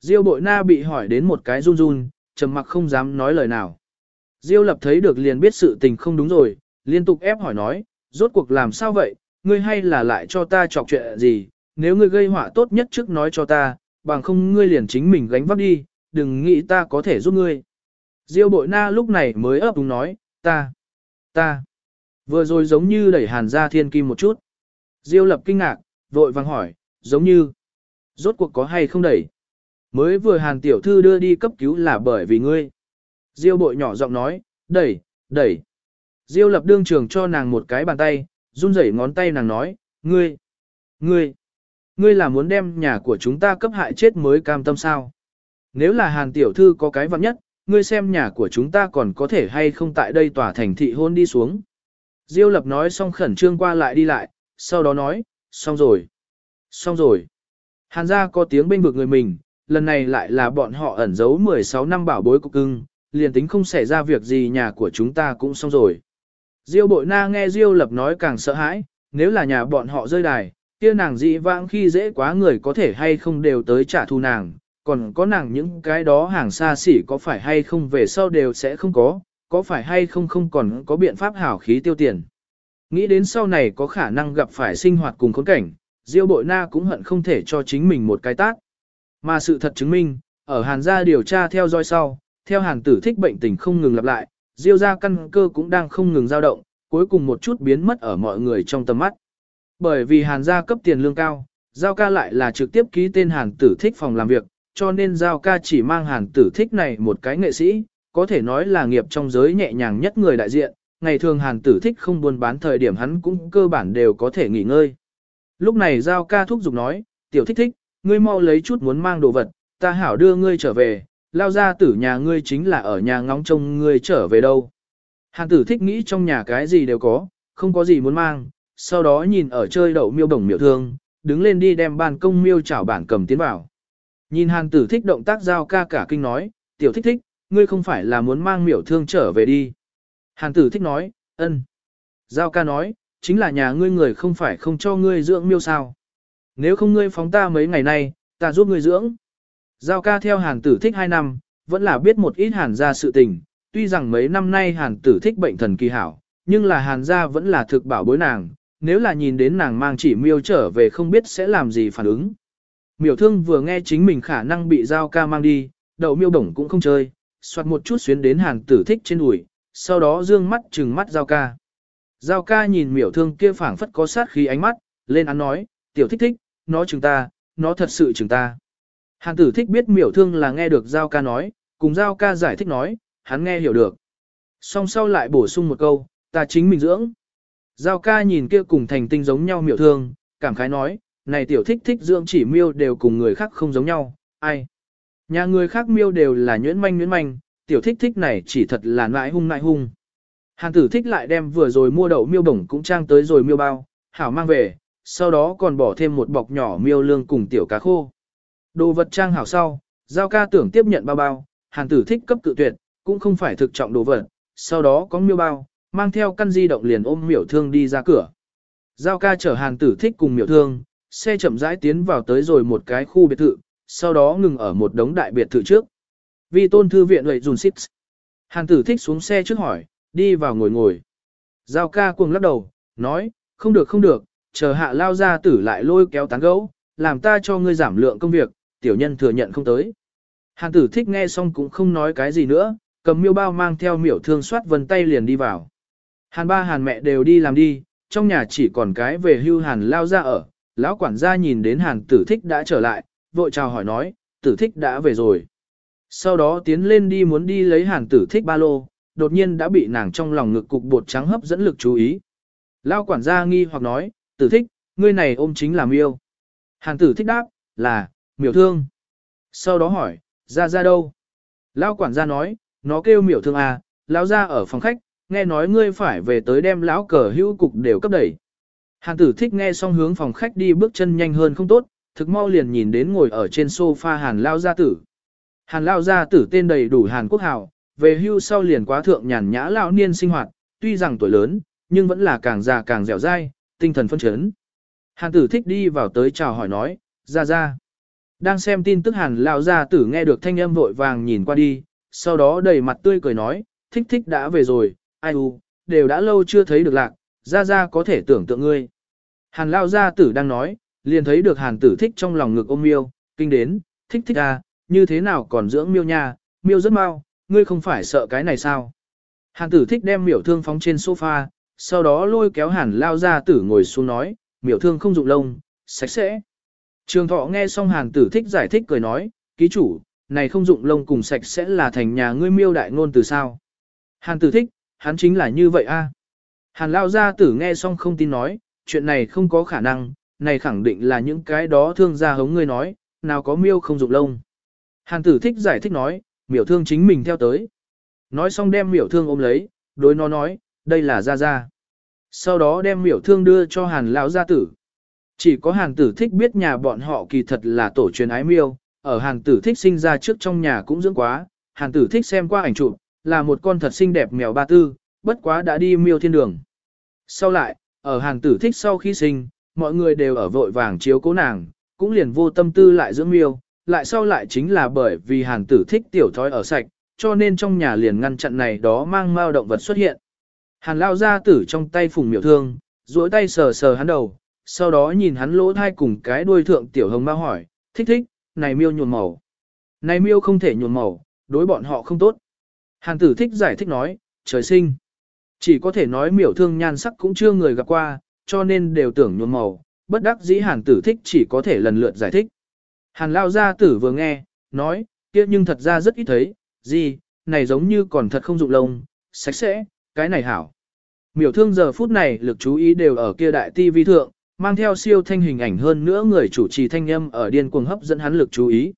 Diêu bội na bị hỏi đến một cái run run, trầm mặc không dám nói lời nào. Diêu lập thấy được liền biết sự tình không đúng rồi, liên tục ép hỏi nói, rốt cuộc làm sao vậy, ngươi hay là lại cho ta chọc chuyện gì, nếu ngươi gây họa tốt nhất trước nói cho ta, bằng không ngươi liền chính mình gánh vác đi, đừng nghĩ ta có thể giúp ngươi. Diêu bội na lúc này mới ấp đúng nói, ta, ta, vừa rồi giống như đẩy hàn ra thiên kim một chút. Diêu lập kinh ngạc, vội vàng hỏi, giống như, rốt cuộc có hay không đẩy. Mới vừa hàn tiểu thư đưa đi cấp cứu là bởi vì ngươi. Diêu bội nhỏ giọng nói, đẩy, đẩy. Diêu lập đương trường cho nàng một cái bàn tay, run rẩy ngón tay nàng nói, ngươi, ngươi, ngươi là muốn đem nhà của chúng ta cấp hại chết mới cam tâm sao. Nếu là hàn tiểu thư có cái vặn nhất, ngươi xem nhà của chúng ta còn có thể hay không tại đây tỏa thành thị hôn đi xuống. Diêu lập nói xong khẩn trương qua lại đi lại, sau đó nói, xong rồi, xong rồi. Hàn gia có tiếng bên vực người mình, lần này lại là bọn họ ẩn giấu 16 năm bảo bối cục cưng, liền tính không xảy ra việc gì nhà của chúng ta cũng xong rồi. Diêu bội na nghe Diêu lập nói càng sợ hãi, nếu là nhà bọn họ rơi đài, kia nàng dị vãng khi dễ quá người có thể hay không đều tới trả thù nàng, còn có nàng những cái đó hàng xa xỉ có phải hay không về sau đều sẽ không có, có phải hay không không còn có biện pháp hảo khí tiêu tiền. Nghĩ đến sau này có khả năng gặp phải sinh hoạt cùng khốn cảnh, Diêu bội na cũng hận không thể cho chính mình một cái tác. Mà sự thật chứng minh, ở Hàn gia điều tra theo dõi sau, theo Hàn tử thích bệnh tình không ngừng lặp lại, Diêu gia căn cơ cũng đang không ngừng dao động, cuối cùng một chút biến mất ở mọi người trong tầm mắt. Bởi vì Hàn gia cấp tiền lương cao, Giao ca lại là trực tiếp ký tên Hàn tử thích phòng làm việc, cho nên Giao ca chỉ mang Hàn tử thích này một cái nghệ sĩ, có thể nói là nghiệp trong giới nhẹ nhàng nhất người đại diện, ngày thường Hàn tử thích không buôn bán thời điểm hắn cũng cơ bản đều có thể nghỉ ngơi. Lúc này Giao ca thúc giục nói, tiểu thích thích, ngươi mau lấy chút muốn mang đồ vật, ta hảo đưa ngươi trở về, lao ra tử nhà ngươi chính là ở nhà ngóng trông ngươi trở về đâu. Hàn tử thích nghĩ trong nhà cái gì đều có, không có gì muốn mang, sau đó nhìn ở chơi đậu miêu đồng miêu thương, đứng lên đi đem ban công miêu chảo bản cầm tiến vào. Nhìn hàn tử thích động tác giao ca cả kinh nói, tiểu thích thích, ngươi không phải là muốn mang miểu thương trở về đi. Hàn tử thích nói, ân. Giao ca nói, chính là nhà ngươi người không phải không cho ngươi dưỡng miêu sao. Nếu không ngươi phóng ta mấy ngày nay, ta giúp ngươi dưỡng. Giao ca theo hàn tử thích 2 năm, vẫn là biết một ít hàn gia sự tình, tuy rằng mấy năm nay hàn tử thích bệnh thần kỳ hảo, nhưng là hàn gia vẫn là thực bảo bối nàng, nếu là nhìn đến nàng mang chỉ miêu trở về không biết sẽ làm gì phản ứng. Miểu thương vừa nghe chính mình khả năng bị giao ca mang đi, đầu miêu bổng cũng không chơi, soạt một chút xuyến đến hàn tử thích trên đùi, sau đó dương mắt trừng mắt giao ca. Giao ca nhìn miểu thương kia phảng phất có sát khí ánh mắt, lên án nói, tiểu thích thích, nó chừng ta, nó thật sự chừng ta. Hàn tử thích biết miểu thương là nghe được giao ca nói, cùng giao ca giải thích nói, hắn nghe hiểu được. Song sau lại bổ sung một câu, ta chính mình dưỡng. Giao ca nhìn kia cùng thành tinh giống nhau miểu thương, cảm khái nói, này tiểu thích thích dưỡng chỉ miêu đều cùng người khác không giống nhau, ai. Nhà người khác miêu đều là nhuyễn manh nhuyễn manh, tiểu thích thích này chỉ thật là nãi hung nãi hung. Hàn tử thích lại đem vừa rồi mua đậu miêu bổng cũng trang tới rồi miêu bao, hảo mang về, sau đó còn bỏ thêm một bọc nhỏ miêu lương cùng tiểu cá khô. Đồ vật trang hảo sau, giao ca tưởng tiếp nhận bao bao, hàn tử thích cấp cự tuyệt, cũng không phải thực trọng đồ vật, sau đó có miêu bao, mang theo căn di động liền ôm miểu thương đi ra cửa. Giao ca chở hàn tử thích cùng miểu thương, xe chậm rãi tiến vào tới rồi một cái khu biệt thự, sau đó ngừng ở một đống đại biệt thự trước. Vì tôn thư viện lợi dùn xích. Hàn tử thích xuống xe trước hỏi, đi vào ngồi ngồi. Giao ca cuồng lắc đầu, nói, không được không được, chờ hạ lao ra tử lại lôi kéo tán gấu, làm ta cho ngươi giảm lượng công việc, tiểu nhân thừa nhận không tới. Hàn tử thích nghe xong cũng không nói cái gì nữa, cầm miêu bao mang theo miểu thương soát vân tay liền đi vào. Hàn ba hàn mẹ đều đi làm đi, trong nhà chỉ còn cái về hưu hàn lao ra ở, lão quản gia nhìn đến hàn tử thích đã trở lại, vội chào hỏi nói, tử thích đã về rồi. Sau đó tiến lên đi muốn đi lấy hàn tử thích ba lô, đột nhiên đã bị nàng trong lòng ngực cục bột trắng hấp dẫn lực chú ý. Lao quản gia nghi hoặc nói, tử thích, ngươi này ôm chính là miêu. Hàn tử thích đáp, là, miểu thương. Sau đó hỏi, ra ra đâu? Lao quản gia nói, nó kêu miểu thương à, lão ra ở phòng khách, nghe nói ngươi phải về tới đem lão cờ hữu cục đều cấp đẩy. Hàn tử thích nghe xong hướng phòng khách đi bước chân nhanh hơn không tốt, thực mau liền nhìn đến ngồi ở trên sofa hàn lao gia tử. Hàn lao gia tử tên đầy đủ hàn quốc hào, về hưu sau liền quá thượng nhàn nhã lão niên sinh hoạt, tuy rằng tuổi lớn, nhưng vẫn là càng già càng dẻo dai, tinh thần phân chấn. Hàn tử thích đi vào tới chào hỏi nói, ra ra. Đang xem tin tức hàn lao gia tử nghe được thanh âm vội vàng nhìn qua đi, sau đó đầy mặt tươi cười nói, thích thích đã về rồi, ai u, đều đã lâu chưa thấy được lạc, ra ra có thể tưởng tượng ngươi. Hàn lao gia tử đang nói, liền thấy được hàn tử thích trong lòng ngực ôm miêu, kinh đến, thích thích à, như thế nào còn dưỡng miêu nha, miêu rất mau, ngươi không phải sợ cái này sao. Hàn tử thích đem miểu thương phóng trên sofa, sau đó lôi kéo hàn lao gia tử ngồi xuống nói, miểu thương không dụng lông, sạch sẽ. Trường thọ nghe xong hàn tử thích giải thích cười nói, ký chủ, này không dụng lông cùng sạch sẽ là thành nhà ngươi miêu đại ngôn từ sao. Hàn tử thích, hắn chính là như vậy a. Hàn lao gia tử nghe xong không tin nói, chuyện này không có khả năng, này khẳng định là những cái đó thương gia hống ngươi nói, nào có miêu không dụng lông. Hàn tử thích giải thích nói, miểu thương chính mình theo tới. Nói xong đem miểu thương ôm lấy, đối nó nói, đây là gia gia. Sau đó đem miểu thương đưa cho hàn lão gia tử. Chỉ có hàn tử thích biết nhà bọn họ kỳ thật là tổ truyền ái miêu, ở hàn tử thích sinh ra trước trong nhà cũng dưỡng quá, hàn tử thích xem qua ảnh chụp, là một con thật xinh đẹp mèo ba tư, bất quá đã đi miêu thiên đường. Sau lại, ở hàn tử thích sau khi sinh, mọi người đều ở vội vàng chiếu cố nàng, cũng liền vô tâm tư lại dưỡng miêu, lại sau lại chính là bởi vì hàn tử thích tiểu thói ở sạch, cho nên trong nhà liền ngăn chặn này đó mang mao động vật xuất hiện. Hàn lao ra tử trong tay phùng miểu thương, duỗi tay sờ sờ hắn đầu, sau đó nhìn hắn lỗ thai cùng cái đuôi thượng tiểu hồng ma hỏi, thích thích, này miêu nhuồn màu. Này miêu không thể nhuồn màu, đối bọn họ không tốt. Hàn tử thích giải thích nói, trời sinh. Chỉ có thể nói miểu thương nhan sắc cũng chưa người gặp qua, cho nên đều tưởng nhuồn màu, bất đắc dĩ hàn tử thích chỉ có thể lần lượt giải thích. Hàn lao gia tử vừa nghe, nói, kia nhưng thật ra rất ít thấy, gì, này giống như còn thật không dụng lông, sạch sẽ, cái này hảo. Miểu thương giờ phút này lực chú ý đều ở kia đại ti vi thượng, mang theo siêu thanh hình ảnh hơn nữa người chủ trì thanh âm ở điên cuồng hấp dẫn hắn lực chú ý.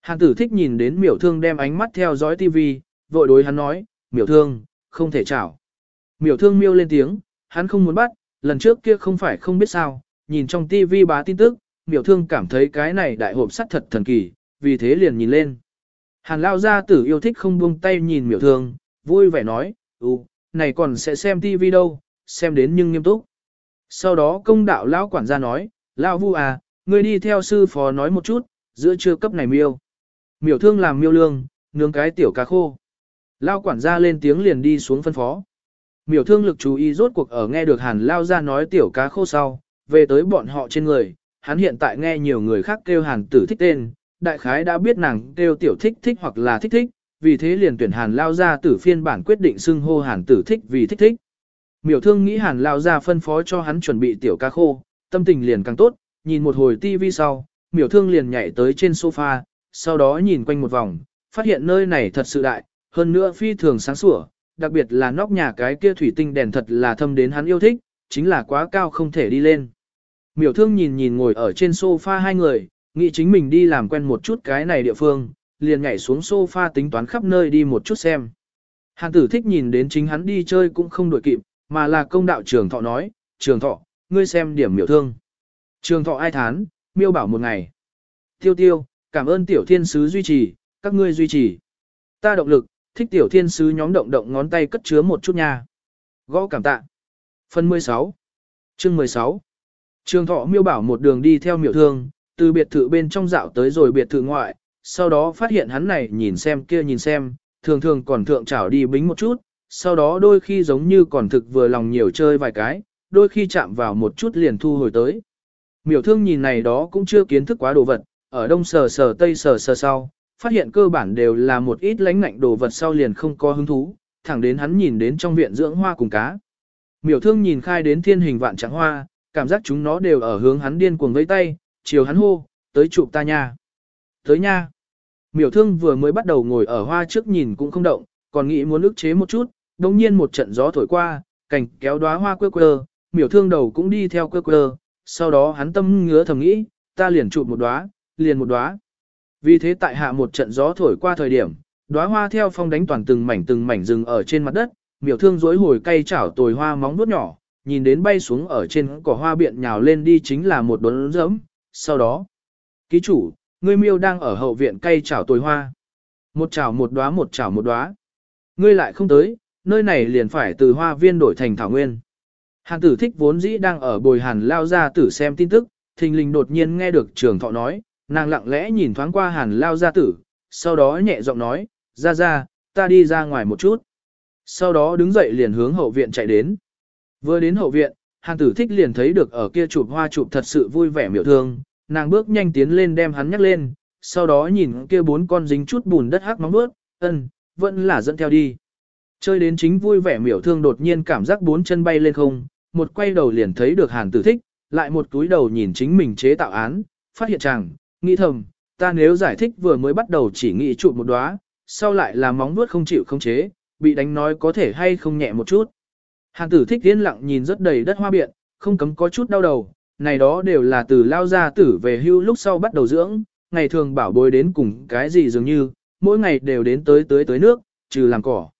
Hàn tử thích nhìn đến miểu thương đem ánh mắt theo dõi tivi, vội đối hắn nói, miểu thương, không thể chảo. Miểu thương miêu lên tiếng, hắn không muốn bắt, lần trước kia không phải không biết sao, nhìn trong tivi bá tin tức, miểu thương cảm thấy cái này đại hộp sắt thật thần kỳ, vì thế liền nhìn lên. Hàn lao gia tử yêu thích không buông tay nhìn miểu thương, vui vẻ nói, ừ, này còn sẽ xem tivi đâu, xem đến nhưng nghiêm túc. Sau đó công đạo lão quản gia nói, lão vu à, ngươi đi theo sư phó nói một chút, giữa trưa cấp này miêu. Miểu thương làm miêu lương, nướng cái tiểu cá khô. Lão quản gia lên tiếng liền đi xuống phân phó. Miểu thương lực chú ý rốt cuộc ở nghe được hàn lao ra nói tiểu cá khô sau, về tới bọn họ trên người, hắn hiện tại nghe nhiều người khác kêu hàn tử thích tên, đại khái đã biết nàng kêu tiểu thích thích hoặc là thích thích, vì thế liền tuyển hàn lao ra tử phiên bản quyết định xưng hô hàn tử thích vì thích thích. Miểu thương nghĩ hàn lao ra phân phó cho hắn chuẩn bị tiểu ca khô, tâm tình liền càng tốt, nhìn một hồi tivi sau, miểu thương liền nhảy tới trên sofa, sau đó nhìn quanh một vòng, phát hiện nơi này thật sự đại, hơn nữa phi thường sáng sủa, đặc biệt là nóc nhà cái kia thủy tinh đèn thật là thâm đến hắn yêu thích, chính là quá cao không thể đi lên. Miểu thương nhìn nhìn ngồi ở trên sofa hai người, nghĩ chính mình đi làm quen một chút cái này địa phương, liền nhảy xuống sofa tính toán khắp nơi đi một chút xem. Hàn tử thích nhìn đến chính hắn đi chơi cũng không đổi kịp, mà là công đạo trường thọ nói, trường thọ, ngươi xem điểm miểu thương. Trường thọ ai thán, miêu bảo một ngày. Tiêu tiêu, cảm ơn tiểu thiên sứ duy trì, các ngươi duy trì. Ta động lực, thích tiểu thiên sứ nhóm động động ngón tay cất chứa một chút nha. Gõ cảm tạ. Phần 16. Chương 16. Trường thọ miêu bảo một đường đi theo miểu thương, từ biệt thự bên trong dạo tới rồi biệt thự ngoại, sau đó phát hiện hắn này nhìn xem kia nhìn xem, thường thường còn thượng trảo đi bính một chút, sau đó đôi khi giống như còn thực vừa lòng nhiều chơi vài cái, đôi khi chạm vào một chút liền thu hồi tới. Miểu thương nhìn này đó cũng chưa kiến thức quá đồ vật, ở đông sờ sờ tây sờ sờ sau, phát hiện cơ bản đều là một ít lánh ngạnh đồ vật sau liền không có hứng thú, thẳng đến hắn nhìn đến trong viện dưỡng hoa cùng cá. Miểu thương nhìn khai đến thiên hình vạn trắng hoa, cảm giác chúng nó đều ở hướng hắn điên cuồng vẫy tay, chiều hắn hô, tới chụp ta nha. Tới nha. Miểu thương vừa mới bắt đầu ngồi ở hoa trước nhìn cũng không động, còn nghĩ muốn ức chế một chút, đồng nhiên một trận gió thổi qua, cành kéo đóa hoa quơ quơ, miểu thương đầu cũng đi theo quơ quơ, sau đó hắn tâm ngứa thầm nghĩ, ta liền chụp một đóa, liền một đóa. Vì thế tại hạ một trận gió thổi qua thời điểm, đóa hoa theo phong đánh toàn từng mảnh từng mảnh rừng ở trên mặt đất, miểu thương rối hồi cây chảo tồi hoa móng vuốt nhỏ, nhìn đến bay xuống ở trên cỏ hoa biện nhào lên đi chính là một đốn dẫm, sau đó, ký chủ, ngươi miêu đang ở hậu viện cây chảo tồi hoa. Một chảo một đóa một chảo một đóa. Ngươi lại không tới, nơi này liền phải từ hoa viên đổi thành thảo nguyên. Hàn tử thích vốn dĩ đang ở bồi hàn lao ra tử xem tin tức, thình lình đột nhiên nghe được trường thọ nói, nàng lặng lẽ nhìn thoáng qua hàn lao gia tử, sau đó nhẹ giọng nói, ra ra, ta đi ra ngoài một chút. Sau đó đứng dậy liền hướng hậu viện chạy đến. Vừa đến hậu viện, hàn tử thích liền thấy được ở kia chụp hoa chụp thật sự vui vẻ miểu thương, nàng bước nhanh tiến lên đem hắn nhắc lên, sau đó nhìn kia bốn con dính chút bùn đất hắc móng bước, ân, vẫn là dẫn theo đi. Chơi đến chính vui vẻ miểu thương đột nhiên cảm giác bốn chân bay lên không, một quay đầu liền thấy được hàn tử thích, lại một túi đầu nhìn chính mình chế tạo án, phát hiện chàng, nghĩ thầm, ta nếu giải thích vừa mới bắt đầu chỉ nghĩ chụp một đóa, sau lại là móng vuốt không chịu không chế, bị đánh nói có thể hay không nhẹ một chút. Hàn tử thích yên lặng nhìn rất đầy đất hoa biện, không cấm có chút đau đầu, này đó đều là từ lao gia tử về hưu lúc sau bắt đầu dưỡng, ngày thường bảo bối đến cùng cái gì dường như, mỗi ngày đều đến tới tới tới nước, trừ làm cỏ.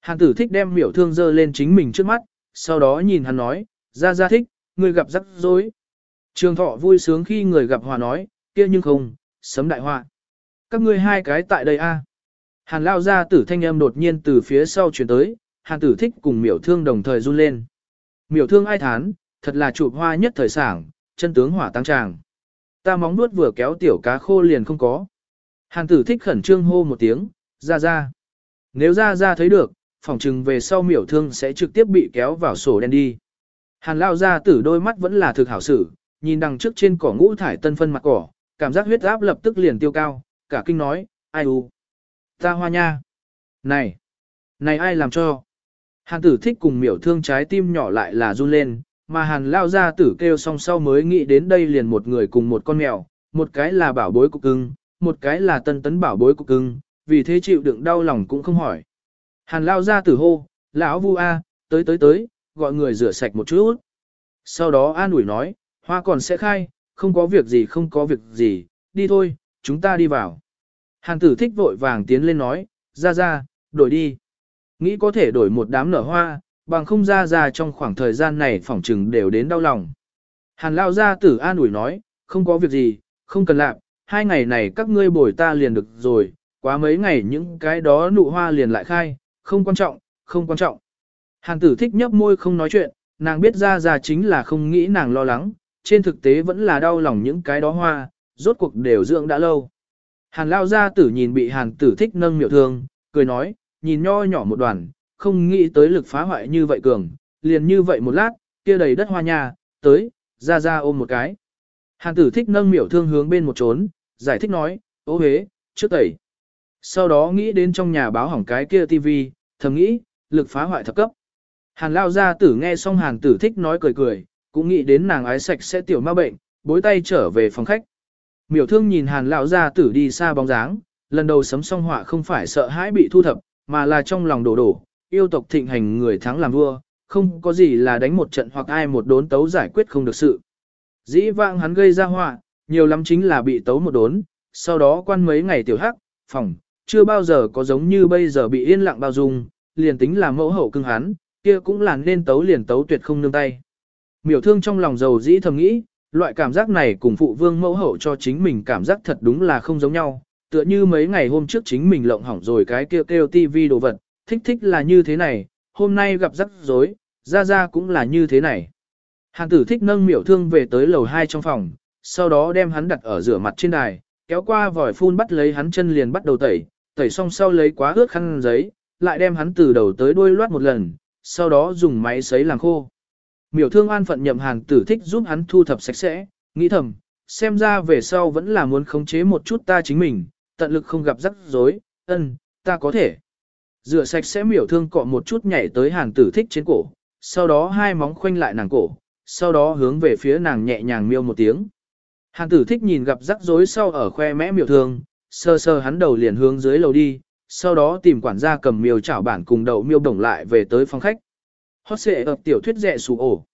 Hàn tử thích đem miểu thương dơ lên chính mình trước mắt, sau đó nhìn hắn nói, ra ra thích, người gặp rắc rối. Trường thọ vui sướng khi người gặp hòa nói, kia nhưng không, sấm đại hoa. Các ngươi hai cái tại đây a. Hàn lao ra tử thanh âm đột nhiên từ phía sau chuyển tới, hàn tử thích cùng miểu thương đồng thời run lên. Miểu thương ai thán, thật là chụp hoa nhất thời sảng, chân tướng hỏa tăng tràng. Ta móng nuốt vừa kéo tiểu cá khô liền không có. Hàn tử thích khẩn trương hô một tiếng, ra ra. Nếu ra ra thấy được, phòng trừng về sau miểu thương sẽ trực tiếp bị kéo vào sổ đen đi. Hàn lao ra tử đôi mắt vẫn là thực hảo sử, nhìn đằng trước trên cỏ ngũ thải tân phân mặt cỏ, cảm giác huyết áp lập tức liền tiêu cao, cả kinh nói, ai u, ta hoa nha. Này, này ai làm cho? Hàn tử thích cùng miểu thương trái tim nhỏ lại là run lên, mà hàn lao ra tử kêu song sau mới nghĩ đến đây liền một người cùng một con mèo, một cái là bảo bối cục cưng, một cái là tân tấn bảo bối cục cưng, vì thế chịu đựng đau lòng cũng không hỏi. Hàn lao ra tử hô, lão vu a, tới tới tới, gọi người rửa sạch một chút. Sau đó an ủi nói, hoa còn sẽ khai, không có việc gì không có việc gì, đi thôi, chúng ta đi vào. Hàn tử thích vội vàng tiến lên nói, ra ra, đổi đi. Nghĩ có thể đổi một đám nở hoa, bằng không ra ra trong khoảng thời gian này phỏng trừng đều đến đau lòng. Hàn lao ra tử an ủi nói, không có việc gì, không cần làm, hai ngày này các ngươi bồi ta liền được rồi, quá mấy ngày những cái đó nụ hoa liền lại khai, không quan trọng, không quan trọng. Hàn tử thích nhấp môi không nói chuyện, nàng biết ra ra chính là không nghĩ nàng lo lắng, trên thực tế vẫn là đau lòng những cái đó hoa, rốt cuộc đều dưỡng đã lâu. Hàn lao ra tử nhìn bị hàn tử thích nâng miệu thương, cười nói, nhìn nho nhỏ một đoàn, không nghĩ tới lực phá hoại như vậy cường, liền như vậy một lát, kia đầy đất hoa nhà tới, ra ra ôm một cái. Hàn tử thích nâng miểu thương hướng bên một trốn, giải thích nói, ô hế, trước tẩy. Sau đó nghĩ đến trong nhà báo hỏng cái kia tivi, thầm nghĩ, lực phá hoại thập cấp. Hàn lao gia tử nghe xong hàn tử thích nói cười cười, cũng nghĩ đến nàng ái sạch sẽ tiểu ma bệnh, bối tay trở về phòng khách. Miểu thương nhìn hàn lão gia tử đi xa bóng dáng, lần đầu sấm song họa không phải sợ hãi bị thu thập, mà là trong lòng đổ đổ, yêu tộc thịnh hành người thắng làm vua, không có gì là đánh một trận hoặc ai một đốn tấu giải quyết không được sự. Dĩ vãng hắn gây ra họa, nhiều lắm chính là bị tấu một đốn, sau đó quan mấy ngày tiểu hắc, phòng, chưa bao giờ có giống như bây giờ bị yên lặng bao dung, liền tính là mẫu hậu cưng hắn, kia cũng là nên tấu liền tấu tuyệt không nương tay. Miểu thương trong lòng giàu dĩ thầm nghĩ, loại cảm giác này cùng phụ vương mẫu hậu cho chính mình cảm giác thật đúng là không giống nhau, tựa như mấy ngày hôm trước chính mình lộng hỏng rồi cái kêu kêu tivi đồ vật, thích thích là như thế này, hôm nay gặp rắc rối, ra ra cũng là như thế này. Hàn tử thích nâng miểu thương về tới lầu 2 trong phòng, sau đó đem hắn đặt ở rửa mặt trên đài, kéo qua vòi phun bắt lấy hắn chân liền bắt đầu tẩy, tẩy xong sau lấy quá ướt khăn giấy, lại đem hắn từ đầu tới đuôi loát một lần, sau đó dùng máy sấy làm khô. Miểu thương an phận nhậm hàng tử thích giúp hắn thu thập sạch sẽ, nghĩ thầm, xem ra về sau vẫn là muốn khống chế một chút ta chính mình, tận lực không gặp rắc rối, ân, ta có thể. Rửa sạch sẽ miểu thương cọ một chút nhảy tới hàn tử thích trên cổ, sau đó hai móng khoanh lại nàng cổ, sau đó hướng về phía nàng nhẹ nhàng miêu một tiếng. Hàn tử thích nhìn gặp rắc rối sau ở khoe mẽ miểu thương, sơ sơ hắn đầu liền hướng dưới lầu đi, sau đó tìm quản gia cầm miêu chảo bản cùng đầu miêu đồng lại về tới phòng khách. Hót xệ ập tiểu thuyết rẻ sụ ổ.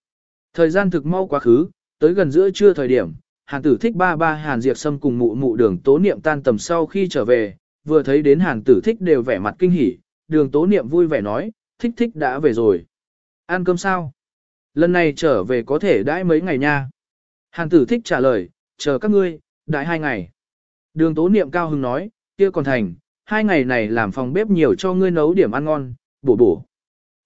Thời gian thực mau quá khứ, tới gần giữa trưa thời điểm, hàn tử thích ba ba hàn diệt sâm cùng mụ mụ đường tố niệm tan tầm sau khi trở về, vừa thấy đến hàn tử thích đều vẻ mặt kinh hỉ, đường tố niệm vui vẻ nói, thích thích đã về rồi. Ăn cơm sao? Lần này trở về có thể đãi mấy ngày nha. Hàn tử thích trả lời, chờ các ngươi, đãi hai ngày. Đường tố niệm cao hưng nói, kia còn thành, hai ngày này làm phòng bếp nhiều cho ngươi nấu điểm ăn ngon, bổ bổ.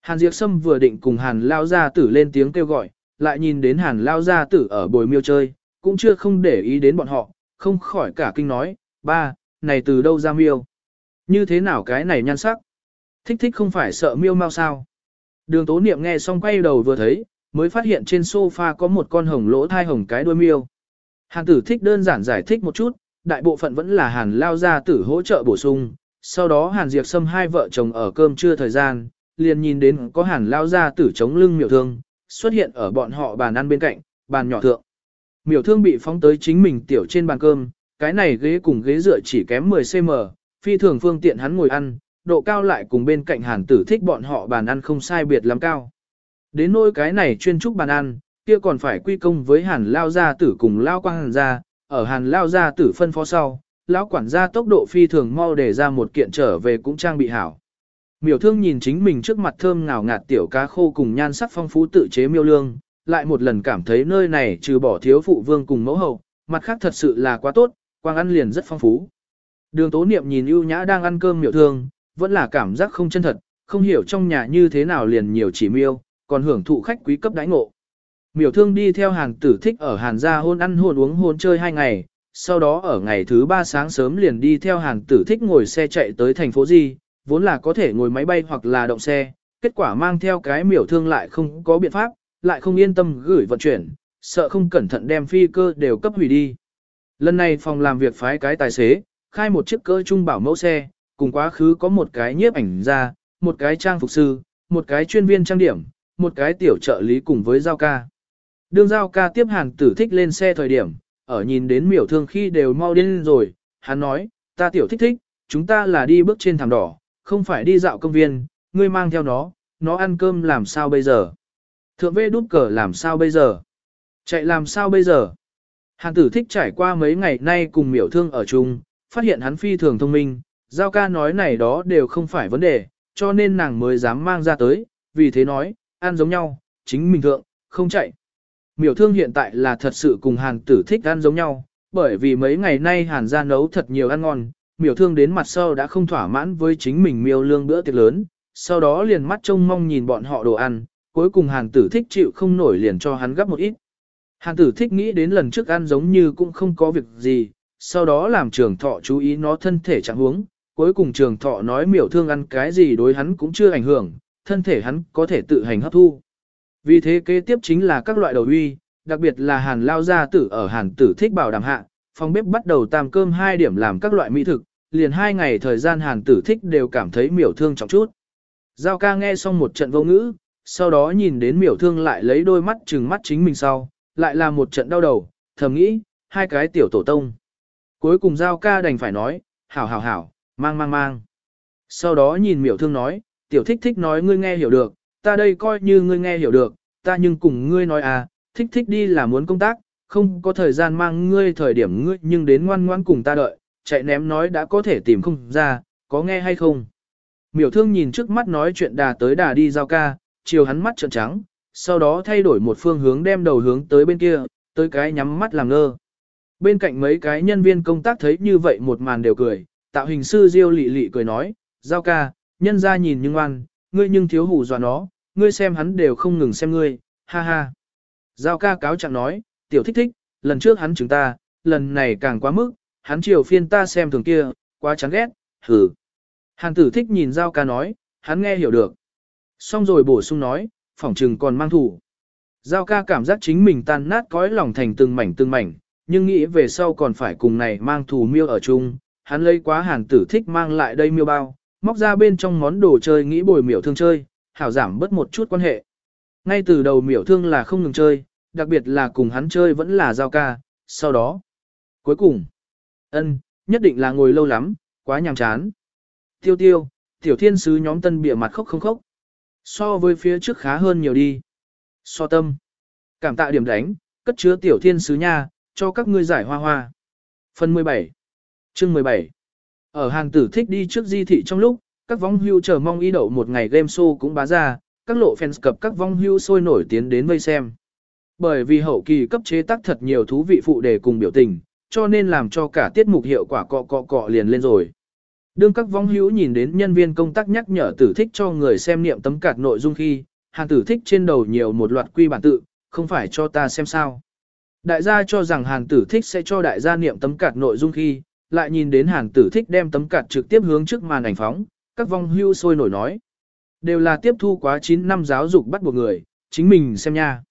Hàn Diệp Sâm vừa định cùng Hàn Lao Gia Tử lên tiếng kêu gọi, lại nhìn đến Hàn Lao Gia Tử ở bồi miêu chơi, cũng chưa không để ý đến bọn họ, không khỏi cả kinh nói, ba, này từ đâu ra miêu? Như thế nào cái này nhan sắc? Thích thích không phải sợ miêu mau sao? Đường tố niệm nghe xong quay đầu vừa thấy, mới phát hiện trên sofa có một con hồng lỗ thai hồng cái đuôi miêu. Hàn tử thích đơn giản giải thích một chút, đại bộ phận vẫn là hàn lao ra tử hỗ trợ bổ sung, sau đó hàn diệt xâm hai vợ chồng ở cơm trưa thời gian, liền nhìn đến có hàn lao ra tử chống lưng miểu thương, xuất hiện ở bọn họ bàn ăn bên cạnh, bàn nhỏ thượng. Miểu thương bị phóng tới chính mình tiểu trên bàn cơm, cái này ghế cùng ghế dựa chỉ kém 10cm, phi thường phương tiện hắn ngồi ăn, độ cao lại cùng bên cạnh hàn tử thích bọn họ bàn ăn không sai biệt lắm cao. Đến nỗi cái này chuyên trúc bàn ăn, kia còn phải quy công với hàn lao gia tử cùng lao quang hàn gia, ở hàn lao gia tử phân phó sau, lão quản gia tốc độ phi thường mau để ra một kiện trở về cũng trang bị hảo. Miểu thương nhìn chính mình trước mặt thơm ngào ngạt tiểu cá khô cùng nhan sắc phong phú tự chế miêu lương, lại một lần cảm thấy nơi này trừ bỏ thiếu phụ vương cùng mẫu hậu, mặt khác thật sự là quá tốt, quang ăn liền rất phong phú. Đường tố niệm nhìn ưu nhã đang ăn cơm miểu thương, vẫn là cảm giác không chân thật, không hiểu trong nhà như thế nào liền nhiều chỉ miêu, còn hưởng thụ khách quý cấp đãi ngộ. Miểu thương đi theo hàng tử thích ở hàn gia hôn ăn hôn uống hôn chơi hai ngày, sau đó ở ngày thứ ba sáng sớm liền đi theo hàng tử thích ngồi xe chạy tới thành phố Di, vốn là có thể ngồi máy bay hoặc là động xe, kết quả mang theo cái miểu thương lại không có biện pháp, lại không yên tâm gửi vận chuyển, sợ không cẩn thận đem phi cơ đều cấp hủy đi. Lần này phòng làm việc phái cái tài xế, khai một chiếc cơ trung bảo mẫu xe, cùng quá khứ có một cái nhiếp ảnh gia, một cái trang phục sư, một cái chuyên viên trang điểm, một cái tiểu trợ lý cùng với giao ca. Đương giao ca tiếp hàng tử thích lên xe thời điểm, ở nhìn đến miểu thương khi đều mau điên rồi, hắn nói, ta tiểu thích thích, chúng ta là đi bước trên thảm đỏ, không phải đi dạo công viên, ngươi mang theo nó, nó ăn cơm làm sao bây giờ? Thượng vê đút cờ làm sao bây giờ? Chạy làm sao bây giờ? Hàng tử thích trải qua mấy ngày nay cùng miểu thương ở chung, phát hiện hắn phi thường thông minh, giao ca nói này đó đều không phải vấn đề, cho nên nàng mới dám mang ra tới, vì thế nói, ăn giống nhau, chính mình thượng, không chạy. Miểu thương hiện tại là thật sự cùng hàn tử thích ăn giống nhau, bởi vì mấy ngày nay hàn ra nấu thật nhiều ăn ngon, miểu thương đến mặt sau đã không thỏa mãn với chính mình miêu lương bữa tiệc lớn, sau đó liền mắt trông mong nhìn bọn họ đồ ăn, cuối cùng hàn tử thích chịu không nổi liền cho hắn gấp một ít. Hàn tử thích nghĩ đến lần trước ăn giống như cũng không có việc gì, sau đó làm trường thọ chú ý nó thân thể trạng huống, cuối cùng trường thọ nói miểu thương ăn cái gì đối hắn cũng chưa ảnh hưởng, thân thể hắn có thể tự hành hấp thu. Vì thế kế tiếp chính là các loại đầu uy, đặc biệt là hàn lao gia tử ở hàn tử thích bảo đảm hạ, phòng bếp bắt đầu tam cơm hai điểm làm các loại mỹ thực, liền hai ngày thời gian hàn tử thích đều cảm thấy miểu thương trọng chút. Giao ca nghe xong một trận vô ngữ, sau đó nhìn đến miểu thương lại lấy đôi mắt trừng mắt chính mình sau, lại là một trận đau đầu, thầm nghĩ, hai cái tiểu tổ tông. Cuối cùng giao ca đành phải nói, hảo hảo hảo, mang mang mang. Sau đó nhìn miểu thương nói, tiểu thích thích nói ngươi nghe hiểu được, ta đây coi như ngươi nghe hiểu được, ta nhưng cùng ngươi nói à, thích thích đi là muốn công tác, không có thời gian mang ngươi thời điểm ngươi nhưng đến ngoan ngoan cùng ta đợi, chạy ném nói đã có thể tìm không ra, có nghe hay không. Miểu thương nhìn trước mắt nói chuyện đà tới đà đi giao ca, chiều hắn mắt trợn trắng, sau đó thay đổi một phương hướng đem đầu hướng tới bên kia, tới cái nhắm mắt làm ngơ. Bên cạnh mấy cái nhân viên công tác thấy như vậy một màn đều cười, tạo hình sư Diêu lị lị cười nói, giao ca, nhân ra nhìn nhưng ngoan, ngươi nhưng thiếu hủ dọa nó, ngươi xem hắn đều không ngừng xem ngươi, ha ha. Giao ca cáo chẳng nói, tiểu thích thích, lần trước hắn chúng ta, lần này càng quá mức, hắn chiều phiên ta xem thường kia, quá chán ghét, hừ. Hàn tử thích nhìn Giao ca nói, hắn nghe hiểu được. Xong rồi bổ sung nói, phỏng trừng còn mang thủ. Giao ca cảm giác chính mình tan nát cõi lòng thành từng mảnh từng mảnh, nhưng nghĩ về sau còn phải cùng này mang thù miêu ở chung, hắn lấy quá hàn tử thích mang lại đây miêu bao, móc ra bên trong món đồ chơi nghĩ bồi miểu thương chơi, hảo giảm bớt một chút quan hệ. Ngay từ đầu miểu thương là không ngừng chơi, đặc biệt là cùng hắn chơi vẫn là giao ca, sau đó. Cuối cùng, ân nhất định là ngồi lâu lắm, quá nhàm chán. Tiêu tiêu, tiểu thiên sứ nhóm tân bịa mặt khóc không khóc. So với phía trước khá hơn nhiều đi. So tâm. Cảm tạ điểm đánh, cất chứa tiểu thiên sứ nha, cho các ngươi giải hoa hoa. Phần 17 Chương 17 Ở hàng tử thích đi trước di thị trong lúc, các vong hưu chờ mong y đậu một ngày game show cũng bá ra, các lộ fans cập các vong hưu sôi nổi tiến đến vây xem. Bởi vì hậu kỳ cấp chế tác thật nhiều thú vị phụ đề cùng biểu tình, cho nên làm cho cả tiết mục hiệu quả cọ cọ cọ liền lên rồi. Đương các vong hữu nhìn đến nhân viên công tác nhắc nhở tử thích cho người xem niệm tấm cạt nội dung khi, hàng tử thích trên đầu nhiều một loạt quy bản tự, không phải cho ta xem sao. Đại gia cho rằng hàng tử thích sẽ cho đại gia niệm tấm cạt nội dung khi, lại nhìn đến hàn tử thích đem tấm cạt trực tiếp hướng trước màn ảnh phóng, các vong hưu sôi nổi nói. Đều là tiếp thu quá 9 năm giáo dục bắt buộc người, chính mình xem nha.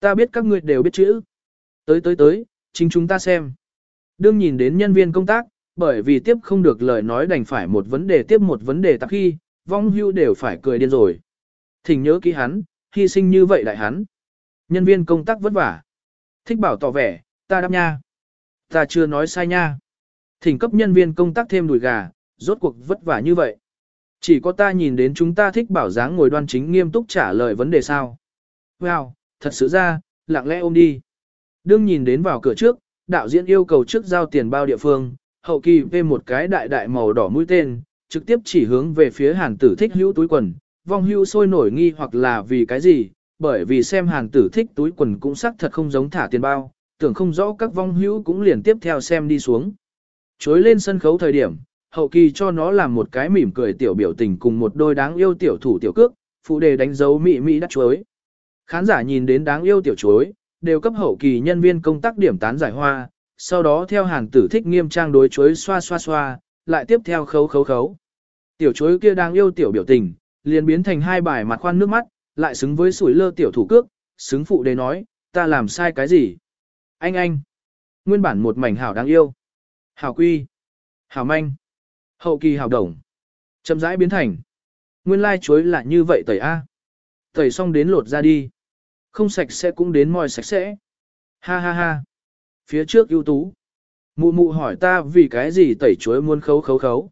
Ta biết các ngươi đều biết chữ. Tới tới tới, chính chúng ta xem. Đương nhìn đến nhân viên công tác, bởi vì tiếp không được lời nói đành phải một vấn đề tiếp một vấn đề tạp khi, vong hưu đều phải cười điên rồi. Thỉnh nhớ ký hắn, hy sinh như vậy đại hắn. Nhân viên công tác vất vả. Thích bảo tỏ vẻ, ta đáp nha. Ta chưa nói sai nha. Thỉnh cấp nhân viên công tác thêm đùi gà, rốt cuộc vất vả như vậy. Chỉ có ta nhìn đến chúng ta thích bảo dáng ngồi đoan chính nghiêm túc trả lời vấn đề sao. Wow, thật sự ra, lặng lẽ ôm đi. Đương nhìn đến vào cửa trước, đạo diễn yêu cầu trước giao tiền bao địa phương, hậu kỳ về một cái đại đại màu đỏ mũi tên, trực tiếp chỉ hướng về phía hàn tử thích hữu túi quần, vong hưu sôi nổi nghi hoặc là vì cái gì, bởi vì xem hàn tử thích túi quần cũng sắc thật không giống thả tiền bao, tưởng không rõ các vong hữu cũng liền tiếp theo xem đi xuống. Chối lên sân khấu thời điểm, hậu kỳ cho nó làm một cái mỉm cười tiểu biểu tình cùng một đôi đáng yêu tiểu thủ tiểu cước, phụ đề đánh dấu mị mị đắt chuối. Khán giả nhìn đến đáng yêu tiểu chuối, đều cấp hậu kỳ nhân viên công tác điểm tán giải hoa, sau đó theo hàng tử thích nghiêm trang đối chuối xoa xoa xoa, lại tiếp theo khấu khấu khấu. Tiểu chuối kia đáng yêu tiểu biểu tình, liền biến thành hai bài mặt khoan nước mắt, lại xứng với sủi lơ tiểu thủ cước, xứng phụ đề nói, ta làm sai cái gì? Anh anh, nguyên bản một mảnh hảo đáng yêu. Hảo quy, hảo manh, hậu kỳ hảo đồng. Chậm rãi biến thành. Nguyên lai chuối là như vậy tẩy A. Tẩy xong đến lột ra đi. Không sạch sẽ cũng đến moi sạch sẽ. Ha ha ha. Phía trước ưu tú. Mụ mụ hỏi ta vì cái gì tẩy chuối muốn khấu khấu khấu.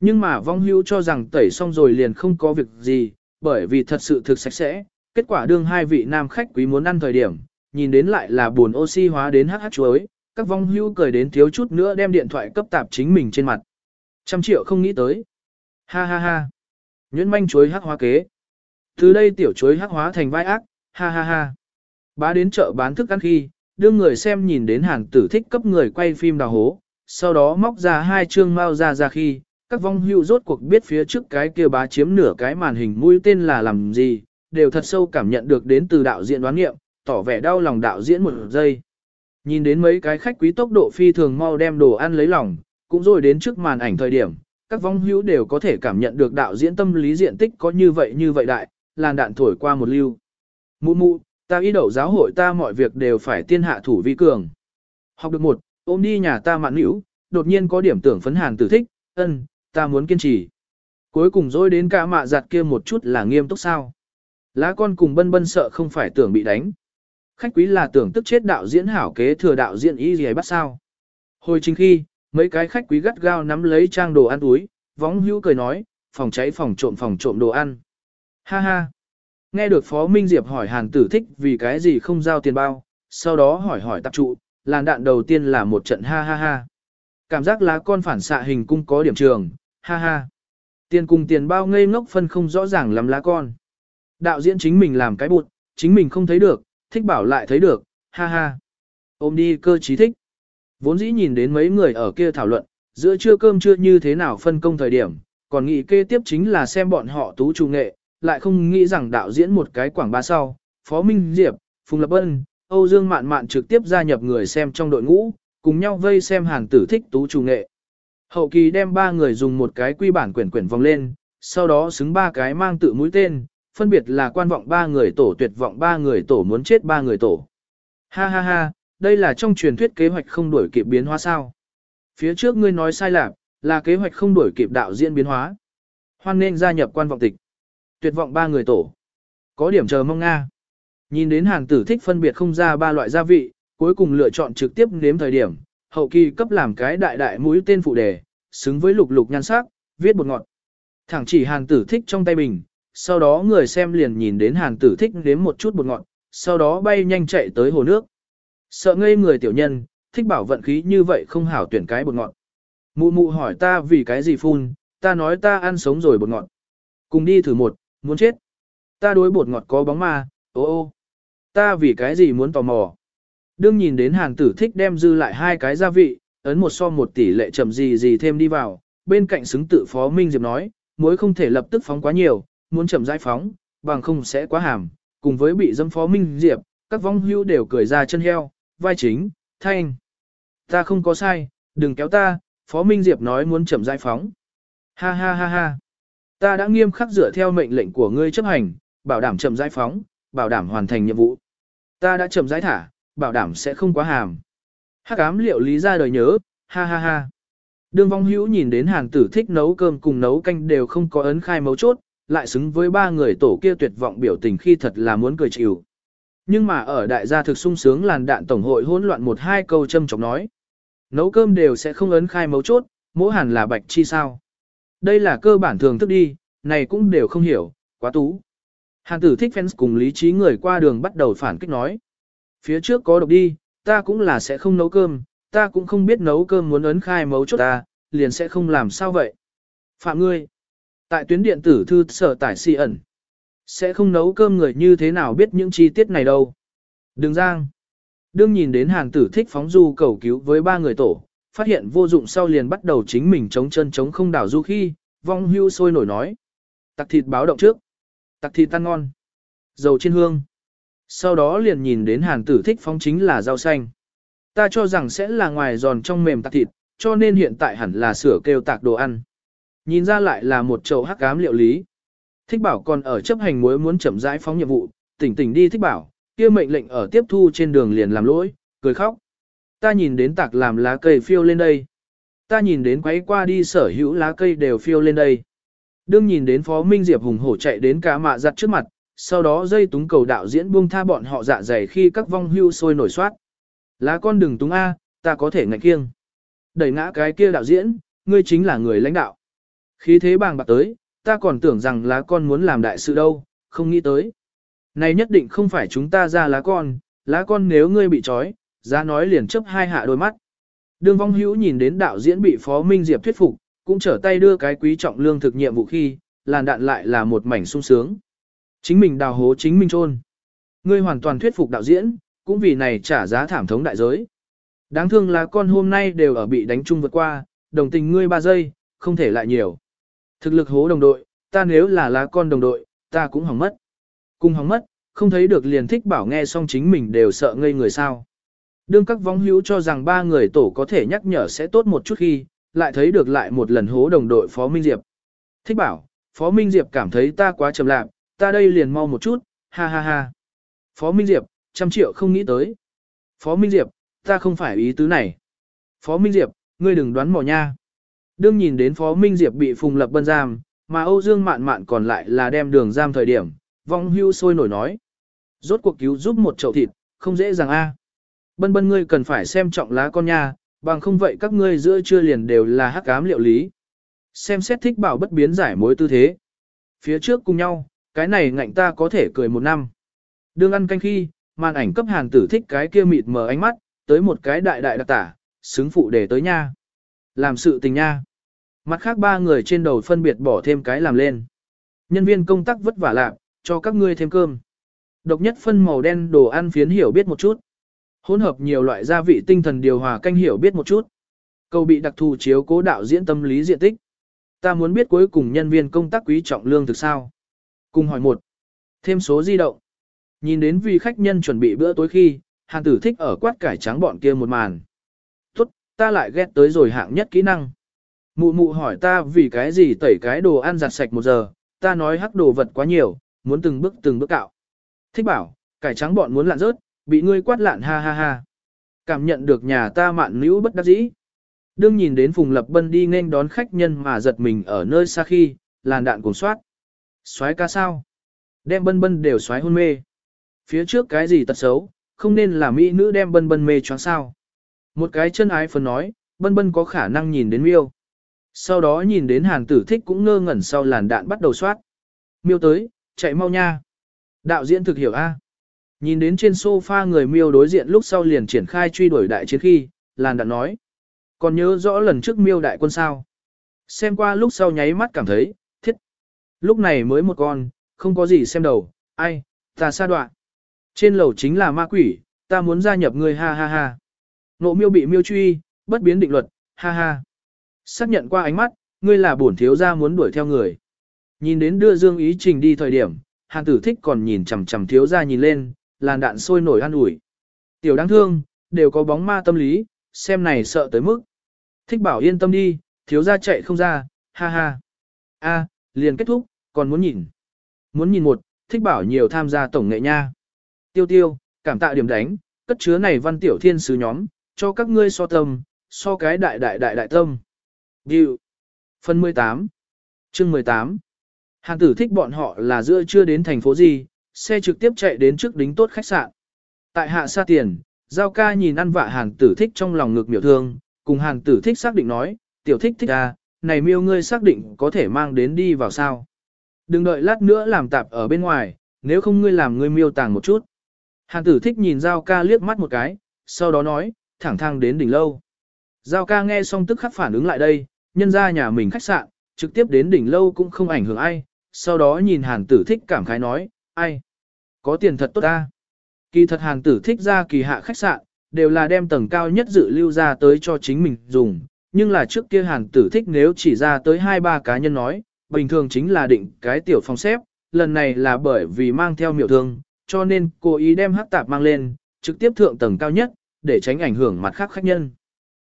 Nhưng mà vong hưu cho rằng tẩy xong rồi liền không có việc gì, bởi vì thật sự thực sạch sẽ. Kết quả đương hai vị nam khách quý muốn ăn thời điểm, nhìn đến lại là buồn oxy hóa đến hắc hắc chuối, các vong hưu cười đến thiếu chút nữa đem điện thoại cấp tạp chính mình trên mặt. Trăm triệu không nghĩ tới. Ha ha ha. Nhuyễn manh chuối hắc hóa kế. Từ đây tiểu chuối hắc hóa thành vai ác, ha ha ha. Bá đến chợ bán thức ăn khi, đưa người xem nhìn đến hàng tử thích cấp người quay phim đào hố, sau đó móc ra hai chương mau ra ra khi, các vong hưu rốt cuộc biết phía trước cái kia bá chiếm nửa cái màn hình mũi tên là làm gì, đều thật sâu cảm nhận được đến từ đạo diễn đoán nghiệm, tỏ vẻ đau lòng đạo diễn một giây. Nhìn đến mấy cái khách quý tốc độ phi thường mau đem đồ ăn lấy lòng, cũng rồi đến trước màn ảnh thời điểm, các vong hữu đều có thể cảm nhận được đạo diễn tâm lý diện tích có như vậy như vậy đại, làn đạn thổi qua một lưu. Mụ mụ, ta ý đậu giáo hội ta mọi việc đều phải tiên hạ thủ vi cường. Học được một, ôm đi nhà ta mạn hữu, đột nhiên có điểm tưởng phấn hàn tử thích, ân, ta muốn kiên trì. Cuối cùng rồi đến cả mạ giặt kia một chút là nghiêm túc sao. Lá con cùng bân bân sợ không phải tưởng bị đánh. Khách quý là tưởng tức chết đạo diễn hảo kế thừa đạo diễn y gì bắt sao. Hồi chính khi, mấy cái khách quý gắt gao nắm lấy trang đồ ăn túi, vóng hữu cười nói, phòng cháy phòng trộm phòng trộm đồ ăn. Ha ha. Nghe được Phó Minh Diệp hỏi Hàn Tử thích vì cái gì không giao tiền bao, sau đó hỏi hỏi tập trụ, làn đạn đầu tiên là một trận ha ha ha. Cảm giác lá con phản xạ hình cung có điểm trường, ha ha. Tiền cùng tiền bao ngây ngốc phân không rõ ràng lắm lá con. Đạo diễn chính mình làm cái bụt, chính mình không thấy được, thích bảo lại thấy được, ha ha. Ôm đi cơ trí thích. Vốn dĩ nhìn đến mấy người ở kia thảo luận, giữa trưa cơm chưa như thế nào phân công thời điểm, còn nghĩ kê tiếp chính là xem bọn họ tú trù nghệ, lại không nghĩ rằng đạo diễn một cái quảng bá sau, Phó Minh Diệp, Phùng Lập Ân, Âu Dương Mạn Mạn trực tiếp gia nhập người xem trong đội ngũ, cùng nhau vây xem hàng tử thích tú trù nghệ. Hậu kỳ đem ba người dùng một cái quy bản quyển quyển vòng lên, sau đó xứng ba cái mang tự mũi tên, phân biệt là quan vọng ba người tổ tuyệt vọng ba người tổ muốn chết ba người tổ. Ha ha ha, đây là trong truyền thuyết kế hoạch không đuổi kịp biến hóa sao. Phía trước ngươi nói sai lạc, là kế hoạch không đuổi kịp đạo diễn biến hóa. Hoan nên gia nhập quan vọng tịch. Tuyệt vọng ba người tổ. Có điểm chờ mong Nga. Nhìn đến hàng tử thích phân biệt không ra ba loại gia vị, cuối cùng lựa chọn trực tiếp nếm thời điểm, hậu kỳ cấp làm cái đại đại mũi tên phụ đề, xứng với lục lục nhan sắc, viết bột ngọt. Thẳng chỉ hàng tử thích trong tay bình, sau đó người xem liền nhìn đến hàng tử thích nếm một chút bột ngọt, sau đó bay nhanh chạy tới hồ nước. Sợ ngây người tiểu nhân, thích bảo vận khí như vậy không hảo tuyển cái bột ngọt. Mụ mụ hỏi ta vì cái gì phun, ta nói ta ăn sống rồi bột ngọt. Cùng đi thử một, muốn chết. Ta đối bột ngọt có bóng ma, ô ô. Ta vì cái gì muốn tò mò. Đương nhìn đến hàng tử thích đem dư lại hai cái gia vị, ấn một so một tỷ lệ chậm gì gì thêm đi vào, bên cạnh xứng tự phó Minh Diệp nói, muối không thể lập tức phóng quá nhiều, muốn chậm giải phóng, bằng không sẽ quá hàm, cùng với bị dâm phó Minh Diệp, các vong hưu đều cười ra chân heo, vai chính, thanh. Ta không có sai, đừng kéo ta, Phó Minh Diệp nói muốn chậm giải phóng. Ha ha ha ha. Ta đã nghiêm khắc dựa theo mệnh lệnh của ngươi chấp hành, bảo đảm chậm giải phóng, bảo đảm hoàn thành nhiệm vụ. Ta đã chậm giải thả, bảo đảm sẽ không quá hàm. Hắc ám liệu lý ra đời nhớ, ha ha ha. Đường vong hữu nhìn đến hàng tử thích nấu cơm cùng nấu canh đều không có ấn khai mấu chốt, lại xứng với ba người tổ kia tuyệt vọng biểu tình khi thật là muốn cười chịu. Nhưng mà ở đại gia thực sung sướng làn đạn tổng hội hỗn loạn một hai câu châm chọc nói. Nấu cơm đều sẽ không ấn khai mấu chốt, mỗi hàn là bạch chi sao. Đây là cơ bản thường thức đi, này cũng đều không hiểu, quá tú. Hàn tử thích fans cùng lý trí người qua đường bắt đầu phản kích nói. Phía trước có độc đi, ta cũng là sẽ không nấu cơm, ta cũng không biết nấu cơm muốn ấn khai mấu chốt ta, liền sẽ không làm sao vậy. Phạm ngươi, tại tuyến điện tử thư sở tải si ẩn, sẽ không nấu cơm người như thế nào biết những chi tiết này đâu. Đừng giang. Đương nhìn đến hàng tử thích phóng du cầu cứu với ba người tổ, phát hiện vô dụng sau liền bắt đầu chính mình chống chân chống không đảo du khi, vong hưu sôi nổi nói. Tặc thịt báo động trước. Tặc thịt tan ngon. Dầu trên hương. Sau đó liền nhìn đến hàng tử thích phóng chính là rau xanh. Ta cho rằng sẽ là ngoài giòn trong mềm tạc thịt, cho nên hiện tại hẳn là sửa kêu tạc đồ ăn. Nhìn ra lại là một chậu hắc cám liệu lý. Thích bảo còn ở chấp hành muối muốn chậm rãi phóng nhiệm vụ, tỉnh tỉnh đi thích bảo, kia mệnh lệnh ở tiếp thu trên đường liền làm lỗi, cười khóc. Ta nhìn đến tạc làm lá cây phiêu lên đây. Ta nhìn đến quấy qua đi sở hữu lá cây đều phiêu lên đây. Đương nhìn đến Phó Minh Diệp hùng hổ chạy đến cá mạ giặt trước mặt, sau đó dây túng cầu đạo diễn buông tha bọn họ dạ dày khi các vong hưu sôi nổi soát. Lá con đừng túng A, ta có thể ngạch kiêng. Đẩy ngã cái kia đạo diễn, ngươi chính là người lãnh đạo. Khi thế bàng bạc tới, ta còn tưởng rằng lá con muốn làm đại sự đâu, không nghĩ tới. Này nhất định không phải chúng ta ra lá con, lá con nếu ngươi bị trói, ra nói liền chấp hai hạ đôi mắt. Đường vong hữu nhìn đến đạo diễn bị Phó Minh Diệp thuyết phục, cũng trở tay đưa cái quý trọng lương thực nhiệm vụ khi, làn đạn lại là một mảnh sung sướng. Chính mình đào hố chính mình trôn. Ngươi hoàn toàn thuyết phục đạo diễn, cũng vì này trả giá thảm thống đại giới. Đáng thương là con hôm nay đều ở bị đánh chung vượt qua, đồng tình ngươi ba giây, không thể lại nhiều. Thực lực hố đồng đội, ta nếu là lá con đồng đội, ta cũng hỏng mất. Cùng hỏng mất, không thấy được liền thích bảo nghe xong chính mình đều sợ ngây người sao. Đương các vong hữu cho rằng ba người tổ có thể nhắc nhở sẽ tốt một chút khi, lại thấy được lại một lần hố đồng đội Phó Minh Diệp. Thích bảo, Phó Minh Diệp cảm thấy ta quá trầm lạc, ta đây liền mau một chút, ha ha ha. Phó Minh Diệp, trăm triệu không nghĩ tới. Phó Minh Diệp, ta không phải ý tứ này. Phó Minh Diệp, ngươi đừng đoán mò nha. Đương nhìn đến Phó Minh Diệp bị Phùng Lập Bân giam, mà Âu Dương Mạn Mạn còn lại là đem đường giam thời điểm, vong hưu sôi nổi nói. Rốt cuộc cứu giúp một chậu thịt, không dễ dàng a. Bân bân ngươi cần phải xem trọng lá con nha, bằng không vậy các ngươi giữa trưa liền đều là hắc ám liệu lý. Xem xét thích bảo bất biến giải mối tư thế. Phía trước cùng nhau, cái này ngạnh ta có thể cười một năm. Đương ăn canh khi, màn ảnh cấp hàn tử thích cái kia mịt mờ ánh mắt, tới một cái đại đại đặc tả, xứng phụ để tới nha. Làm sự tình nha. Mặt khác ba người trên đầu phân biệt bỏ thêm cái làm lên. Nhân viên công tác vất vả lạc, cho các ngươi thêm cơm. Độc nhất phân màu đen đồ ăn phiến hiểu biết một chút. Hỗn hợp nhiều loại gia vị tinh thần điều hòa canh hiểu biết một chút. Câu bị đặc thù chiếu cố đạo diễn tâm lý diện tích. Ta muốn biết cuối cùng nhân viên công tác quý trọng lương thực sao. Cùng hỏi một. Thêm số di động. Nhìn đến vì khách nhân chuẩn bị bữa tối khi, hàn tử thích ở quát cải trắng bọn kia một màn. Ta lại ghét tới rồi hạng nhất kỹ năng. Mụ mụ hỏi ta vì cái gì tẩy cái đồ ăn giặt sạch một giờ, ta nói hắc đồ vật quá nhiều, muốn từng bước từng bước cạo. Thích bảo, cải trắng bọn muốn lạn rớt, bị ngươi quát lạn ha ha ha. Cảm nhận được nhà ta mạn nữ bất đắc dĩ. Đương nhìn đến Phùng Lập Bân đi nên đón khách nhân mà giật mình ở nơi xa khi, làn đạn cùng soát. Xoái ca sao? Đem bân bân đều xoái hôn mê. Phía trước cái gì tật xấu, không nên là mỹ nữ đem bân bân mê choáng sao. Một cái chân ái phần nói, bân bân có khả năng nhìn đến miêu. Sau đó nhìn đến hàn tử thích cũng ngơ ngẩn sau làn đạn bắt đầu soát. Miêu tới, chạy mau nha. Đạo diễn thực hiểu A. Nhìn đến trên sofa người miêu đối diện lúc sau liền triển khai truy đuổi đại chiến khi, làn đạn nói. Còn nhớ rõ lần trước miêu đại quân sao. Xem qua lúc sau nháy mắt cảm thấy, thiết. Lúc này mới một con, không có gì xem đầu, ai, ta xa đoạn. Trên lầu chính là ma quỷ, ta muốn gia nhập người ha ha ha. Nộ miêu bị miêu truy, bất biến định luật, ha ha. Xác nhận qua ánh mắt, ngươi là bổn thiếu gia muốn đuổi theo người. Nhìn đến đưa Dương Ý Trình đi thời điểm, hàng tử thích còn nhìn chằm chằm thiếu gia nhìn lên, làn đạn sôi nổi ăn ủi. Tiểu đáng thương, đều có bóng ma tâm lý, xem này sợ tới mức. Thích bảo yên tâm đi, thiếu gia chạy không ra, ha ha. A, liền kết thúc, còn muốn nhìn. Muốn nhìn một, thích bảo nhiều tham gia tổng nghệ nha. Tiêu tiêu, cảm tạ điểm đánh, cất chứa này văn tiểu thiên sứ nhóm, cho các ngươi so tâm, so cái đại đại đại đại tâm. Điều. Phần 18. Chương 18. Hàng tử thích bọn họ là giữa chưa đến thành phố gì, xe trực tiếp chạy đến trước đính tốt khách sạn. Tại hạ xa tiền, giao ca nhìn ăn vạ hàng tử thích trong lòng ngực miểu thương, cùng hàng tử thích xác định nói, tiểu thích thích à, này miêu ngươi xác định có thể mang đến đi vào sao. Đừng đợi lát nữa làm tạp ở bên ngoài, nếu không ngươi làm ngươi miêu tàng một chút. Hàng tử thích nhìn giao ca liếc mắt một cái, sau đó nói, thẳng thang đến đỉnh lâu. Giao ca nghe xong tức khắc phản ứng lại đây, nhân ra nhà mình khách sạn, trực tiếp đến đỉnh lâu cũng không ảnh hưởng ai, sau đó nhìn hàn tử thích cảm khái nói, ai, có tiền thật tốt ta. Kỳ thật hàn tử thích ra kỳ hạ khách sạn, đều là đem tầng cao nhất dự lưu ra tới cho chính mình dùng, nhưng là trước kia hàn tử thích nếu chỉ ra tới 2-3 cá nhân nói, bình thường chính là định cái tiểu phòng xếp, lần này là bởi vì mang theo miệu thương, cho nên cố ý đem hắc tạp mang lên, trực tiếp thượng tầng cao nhất, để tránh ảnh hưởng mặt khác khách nhân.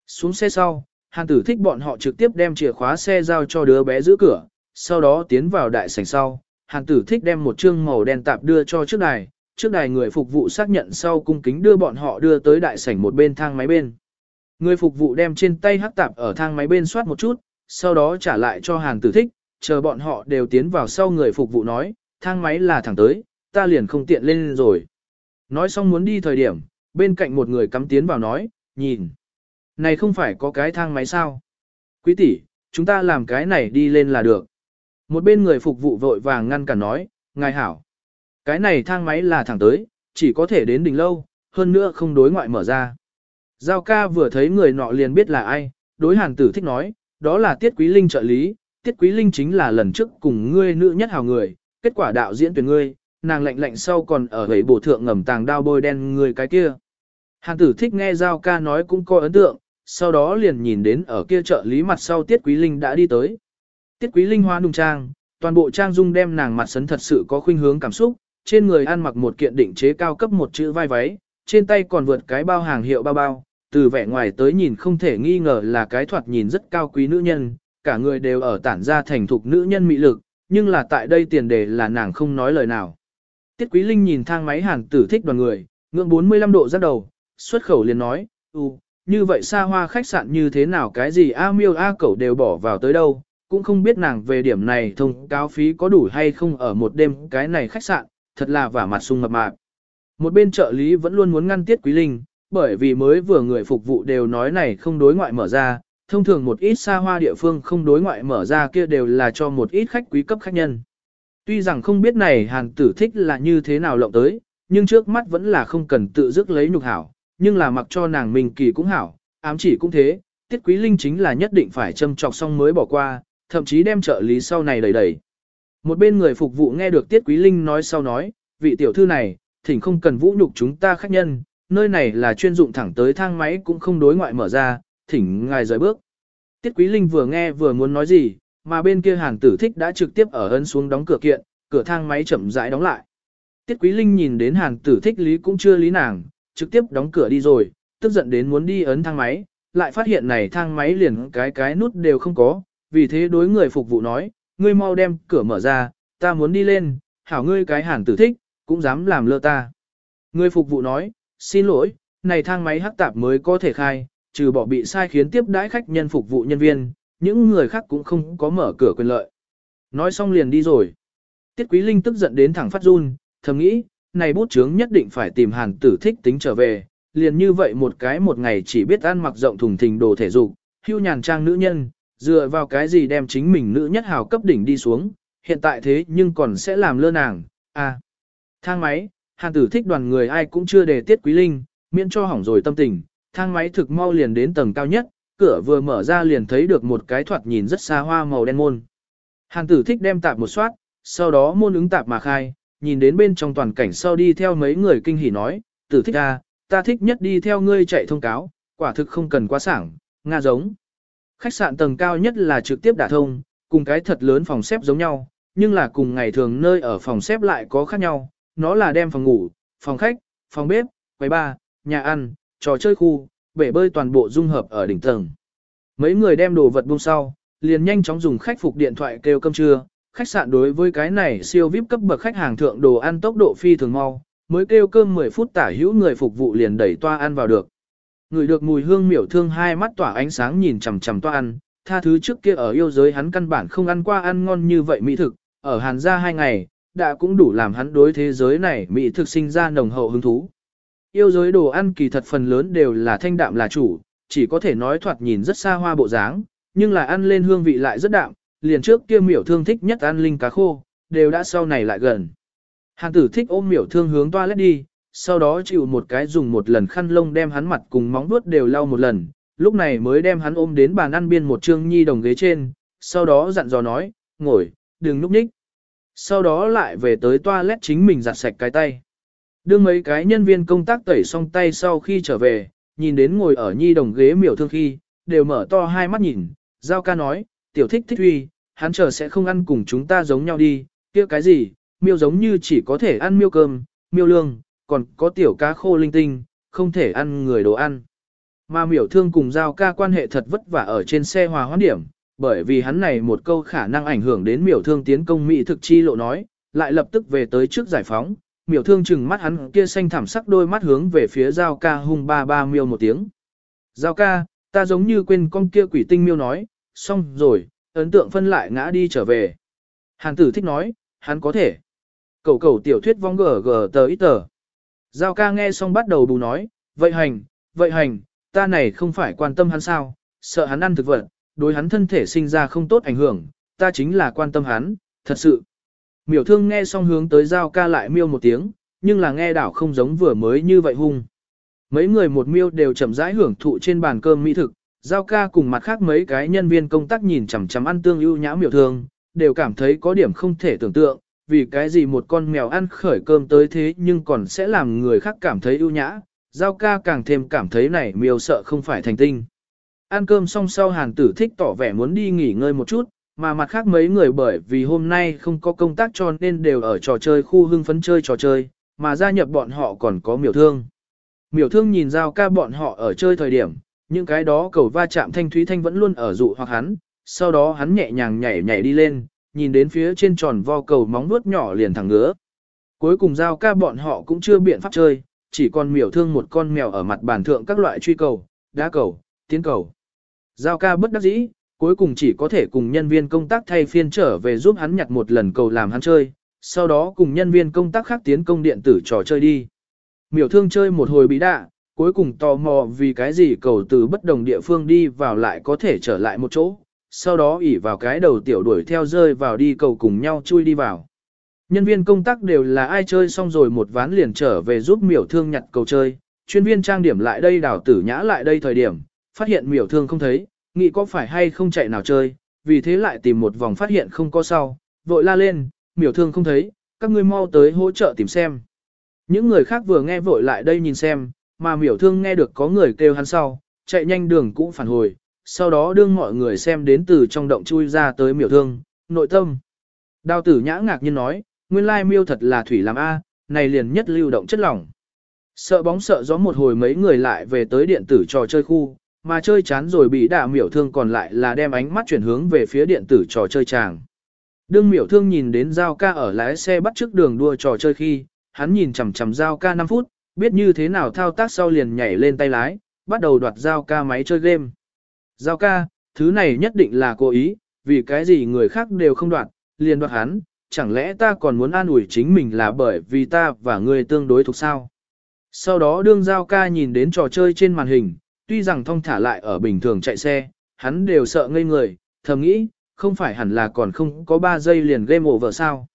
Xuống xe sau, hàn tử thích bọn họ trực tiếp đem chìa khóa xe giao cho đứa bé giữ cửa, sau đó tiến vào đại sảnh sau, hàn tử thích đem một chương màu đen tạp đưa cho trước đài, trước đài người phục vụ xác nhận sau cung kính đưa bọn họ đưa tới đại sảnh một bên thang máy bên. Người phục vụ đem trên tay hắc tạp ở thang máy bên soát một chút, sau đó trả lại cho hàn tử thích, chờ bọn họ đều tiến vào sau người phục vụ nói, thang máy là thẳng tới, ta liền không tiện lên rồi. Nói xong muốn đi thời điểm, bên cạnh một người cắm tiến vào nói, nhìn. Này không phải có cái thang máy sao? Quý tỷ, chúng ta làm cái này đi lên là được. Một bên người phục vụ vội vàng ngăn cản nói, ngài hảo. Cái này thang máy là thẳng tới, chỉ có thể đến đỉnh lâu, hơn nữa không đối ngoại mở ra. Giao ca vừa thấy người nọ liền biết là ai, đối hàn tử thích nói, đó là Tiết Quý Linh trợ lý, Tiết Quý Linh chính là lần trước cùng ngươi nữ nhất hào người, kết quả đạo diễn tuyển ngươi, nàng lạnh lạnh sau còn ở gầy bổ thượng ngầm tàng đao bôi đen người cái kia. Hàn tử thích nghe Giao ca nói cũng có ấn tượng, sau đó liền nhìn đến ở kia trợ lý mặt sau Tiết Quý Linh đã đi tới. Tiết Quý Linh hoa nung trang, toàn bộ trang dung đem nàng mặt sấn thật sự có khuynh hướng cảm xúc, trên người ăn mặc một kiện định chế cao cấp một chữ vai váy, trên tay còn vượt cái bao hàng hiệu bao bao, từ vẻ ngoài tới nhìn không thể nghi ngờ là cái thoạt nhìn rất cao quý nữ nhân, cả người đều ở tản ra thành thục nữ nhân mị lực, nhưng là tại đây tiền đề là nàng không nói lời nào. Tiết Quý Linh nhìn thang máy hàng tử thích đoàn người, ngưỡng 45 độ ra đầu, xuất khẩu liền nói, ừ, như vậy xa hoa khách sạn như thế nào cái gì A miêu A cẩu đều bỏ vào tới đâu, cũng không biết nàng về điểm này thông cáo phí có đủ hay không ở một đêm cái này khách sạn, thật là vả mặt sung mập mạp. Một bên trợ lý vẫn luôn muốn ngăn Tiết Quý Linh, bởi vì mới vừa người phục vụ đều nói này không đối ngoại mở ra, thông thường một ít xa hoa địa phương không đối ngoại mở ra kia đều là cho một ít khách quý cấp khách nhân. Tuy rằng không biết này hàng tử thích là như thế nào lộng tới, nhưng trước mắt vẫn là không cần tự dứt lấy nhục hảo, nhưng là mặc cho nàng mình kỳ cũng hảo, ám chỉ cũng thế, tiết quý linh chính là nhất định phải châm chọc xong mới bỏ qua, thậm chí đem trợ lý sau này đẩy đẩy. Một bên người phục vụ nghe được tiết quý linh nói sau nói, vị tiểu thư này, thỉnh không cần vũ nhục chúng ta khách nhân, nơi này là chuyên dụng thẳng tới thang máy cũng không đối ngoại mở ra, thỉnh ngài rời bước. Tiết quý linh vừa nghe vừa muốn nói gì, mà bên kia hàn tử thích đã trực tiếp ở ấn xuống đóng cửa kiện, cửa thang máy chậm rãi đóng lại. Tiết quý linh nhìn đến hàn tử thích lý cũng chưa lý nàng, trực tiếp đóng cửa đi rồi, tức giận đến muốn đi ấn thang máy, lại phát hiện này thang máy liền cái cái nút đều không có, vì thế đối người phục vụ nói, ngươi mau đem cửa mở ra, ta muốn đi lên, hảo ngươi cái hàn tử thích, cũng dám làm lơ ta. Người phục vụ nói, xin lỗi, này thang máy hắc tạp mới có thể khai, trừ bỏ bị sai khiến tiếp đãi khách nhân phục vụ nhân viên, những người khác cũng không có mở cửa quyền lợi. Nói xong liền đi rồi. Tiết Quý Linh tức giận đến thẳng phát run, thầm nghĩ, này bút chướng nhất định phải tìm hàn tử thích tính trở về, liền như vậy một cái một ngày chỉ biết ăn mặc rộng thùng thình đồ thể dục, hưu nhàn trang nữ nhân, dựa vào cái gì đem chính mình nữ nhất hào cấp đỉnh đi xuống, hiện tại thế nhưng còn sẽ làm lơ nàng, à. Thang máy, hàn tử thích đoàn người ai cũng chưa đề tiết quý linh, miễn cho hỏng rồi tâm tình, thang máy thực mau liền đến tầng cao nhất, cửa vừa mở ra liền thấy được một cái thoạt nhìn rất xa hoa màu đen môn. Hàn tử thích đem tạp một soát, sau đó môn ứng tạp mà khai, nhìn đến bên trong toàn cảnh sau đi theo mấy người kinh hỉ nói, tử thích ta, ta thích nhất đi theo ngươi chạy thông cáo, quả thực không cần quá sảng, nga giống. Khách sạn tầng cao nhất là trực tiếp đả thông, cùng cái thật lớn phòng xếp giống nhau, nhưng là cùng ngày thường nơi ở phòng xếp lại có khác nhau, nó là đem phòng ngủ, phòng khách, phòng bếp, quầy bar, nhà ăn, trò chơi khu, bể bơi toàn bộ dung hợp ở đỉnh tầng. Mấy người đem đồ vật buông sau, liền nhanh chóng dùng khách phục điện thoại kêu cơm trưa. Khách sạn đối với cái này siêu VIP cấp bậc khách hàng thượng đồ ăn tốc độ phi thường mau, mới kêu cơm 10 phút tả hữu người phục vụ liền đẩy toa ăn vào được. Người được mùi hương miểu thương hai mắt tỏa ánh sáng nhìn chằm chằm toa ăn, tha thứ trước kia ở yêu giới hắn căn bản không ăn qua ăn ngon như vậy mỹ thực, ở Hàn gia hai ngày, đã cũng đủ làm hắn đối thế giới này mỹ thực sinh ra nồng hậu hứng thú. Yêu giới đồ ăn kỳ thật phần lớn đều là thanh đạm là chủ, chỉ có thể nói thoạt nhìn rất xa hoa bộ dáng, nhưng là ăn lên hương vị lại rất đạm, liền trước kia miểu thương thích nhất ăn linh cá khô, đều đã sau này lại gần. Hàn tử thích ôm miểu thương hướng toilet đi, sau đó chịu một cái dùng một lần khăn lông đem hắn mặt cùng móng vuốt đều lau một lần, lúc này mới đem hắn ôm đến bàn ăn biên một trương nhi đồng ghế trên, sau đó dặn dò nói, ngồi, đừng núp nhích. Sau đó lại về tới toilet chính mình giặt sạch cái tay. Đưa mấy cái nhân viên công tác tẩy xong tay sau khi trở về, nhìn đến ngồi ở nhi đồng ghế miểu thương khi, đều mở to hai mắt nhìn, giao ca nói, tiểu thích thích huy, hắn chờ sẽ không ăn cùng chúng ta giống nhau đi, kia cái gì, miêu giống như chỉ có thể ăn miêu cơm, miêu lương, còn có tiểu cá khô linh tinh, không thể ăn người đồ ăn. Mà miểu thương cùng giao ca quan hệ thật vất vả ở trên xe hòa hoãn điểm, bởi vì hắn này một câu khả năng ảnh hưởng đến miểu thương tiến công mỹ thực chi lộ nói, lại lập tức về tới trước giải phóng, miểu thương chừng mắt hắn kia xanh thảm sắc đôi mắt hướng về phía giao ca hung ba ba miêu một tiếng. Giao ca, ta giống như quên con kia quỷ tinh miêu nói, xong rồi, ấn tượng phân lại ngã đi trở về. Hàn tử thích nói, hắn có thể. Cầu cầu tiểu thuyết vong gờ gờ tờ ít tờ. Giao ca nghe xong bắt đầu bù nói, vậy hành, vậy hành, ta này không phải quan tâm hắn sao, sợ hắn ăn thực vật, đối hắn thân thể sinh ra không tốt ảnh hưởng, ta chính là quan tâm hắn, thật sự. Miểu thương nghe xong hướng tới giao ca lại miêu một tiếng, nhưng là nghe đảo không giống vừa mới như vậy hung. Mấy người một miêu đều chậm rãi hưởng thụ trên bàn cơm mỹ thực, giao ca cùng mặt khác mấy cái nhân viên công tác nhìn chằm chằm ăn tương ưu nhã miểu thương, đều cảm thấy có điểm không thể tưởng tượng, vì cái gì một con mèo ăn khởi cơm tới thế nhưng còn sẽ làm người khác cảm thấy ưu nhã, giao ca càng thêm cảm thấy này miêu sợ không phải thành tinh. Ăn cơm xong sau hàn tử thích tỏ vẻ muốn đi nghỉ ngơi một chút, mà mặt khác mấy người bởi vì hôm nay không có công tác cho nên đều ở trò chơi khu hưng phấn chơi trò chơi, mà gia nhập bọn họ còn có miểu thương. Miểu thương nhìn giao ca bọn họ ở chơi thời điểm, những cái đó cầu va chạm thanh thúy thanh vẫn luôn ở dụ hoặc hắn, sau đó hắn nhẹ nhàng nhảy nhảy đi lên, nhìn đến phía trên tròn vo cầu móng vuốt nhỏ liền thẳng ngứa. Cuối cùng giao ca bọn họ cũng chưa biện pháp chơi, chỉ còn miểu thương một con mèo ở mặt bàn thượng các loại truy cầu, đá cầu, tiến cầu. Giao ca bất đắc dĩ, cuối cùng chỉ có thể cùng nhân viên công tác thay phiên trở về giúp hắn nhặt một lần cầu làm hắn chơi, sau đó cùng nhân viên công tác khác tiến công điện tử trò chơi đi. Miểu thương chơi một hồi bí đạ, cuối cùng tò mò vì cái gì cầu từ bất đồng địa phương đi vào lại có thể trở lại một chỗ, sau đó ỉ vào cái đầu tiểu đuổi theo rơi vào đi cầu cùng nhau chui đi vào. Nhân viên công tác đều là ai chơi xong rồi một ván liền trở về giúp miểu thương nhặt cầu chơi, chuyên viên trang điểm lại đây đảo tử nhã lại đây thời điểm, phát hiện miểu thương không thấy, nghĩ có phải hay không chạy nào chơi, vì thế lại tìm một vòng phát hiện không có sau, vội la lên, miểu thương không thấy, các ngươi mau tới hỗ trợ tìm xem. Những người khác vừa nghe vội lại đây nhìn xem, mà miểu thương nghe được có người kêu hắn sau, chạy nhanh đường cũng phản hồi, sau đó đương mọi người xem đến từ trong động chui ra tới miểu thương, nội tâm. Đào tử nhã ngạc nhiên nói, nguyên lai miêu thật là thủy làm A, này liền nhất lưu động chất lỏng. Sợ bóng sợ gió một hồi mấy người lại về tới điện tử trò chơi khu, mà chơi chán rồi bị đả miểu thương còn lại là đem ánh mắt chuyển hướng về phía điện tử trò chơi chàng. Đương miểu thương nhìn đến Giao ca ở lái xe bắt trước đường đua trò chơi khi, hắn nhìn chằm chằm Giao ca 5 phút, biết như thế nào thao tác sau liền nhảy lên tay lái, bắt đầu đoạt Giao ca máy chơi game. Giao ca, thứ này nhất định là cố ý, vì cái gì người khác đều không đoạt, liền đoạt hắn, chẳng lẽ ta còn muốn an ủi chính mình là bởi vì ta và người tương đối thuộc sao? Sau đó đương Giao ca nhìn đến trò chơi trên màn hình, tuy rằng thông thả lại ở bình thường chạy xe, hắn đều sợ ngây người, thầm nghĩ, không phải hẳn là còn không có 3 giây liền game over sao.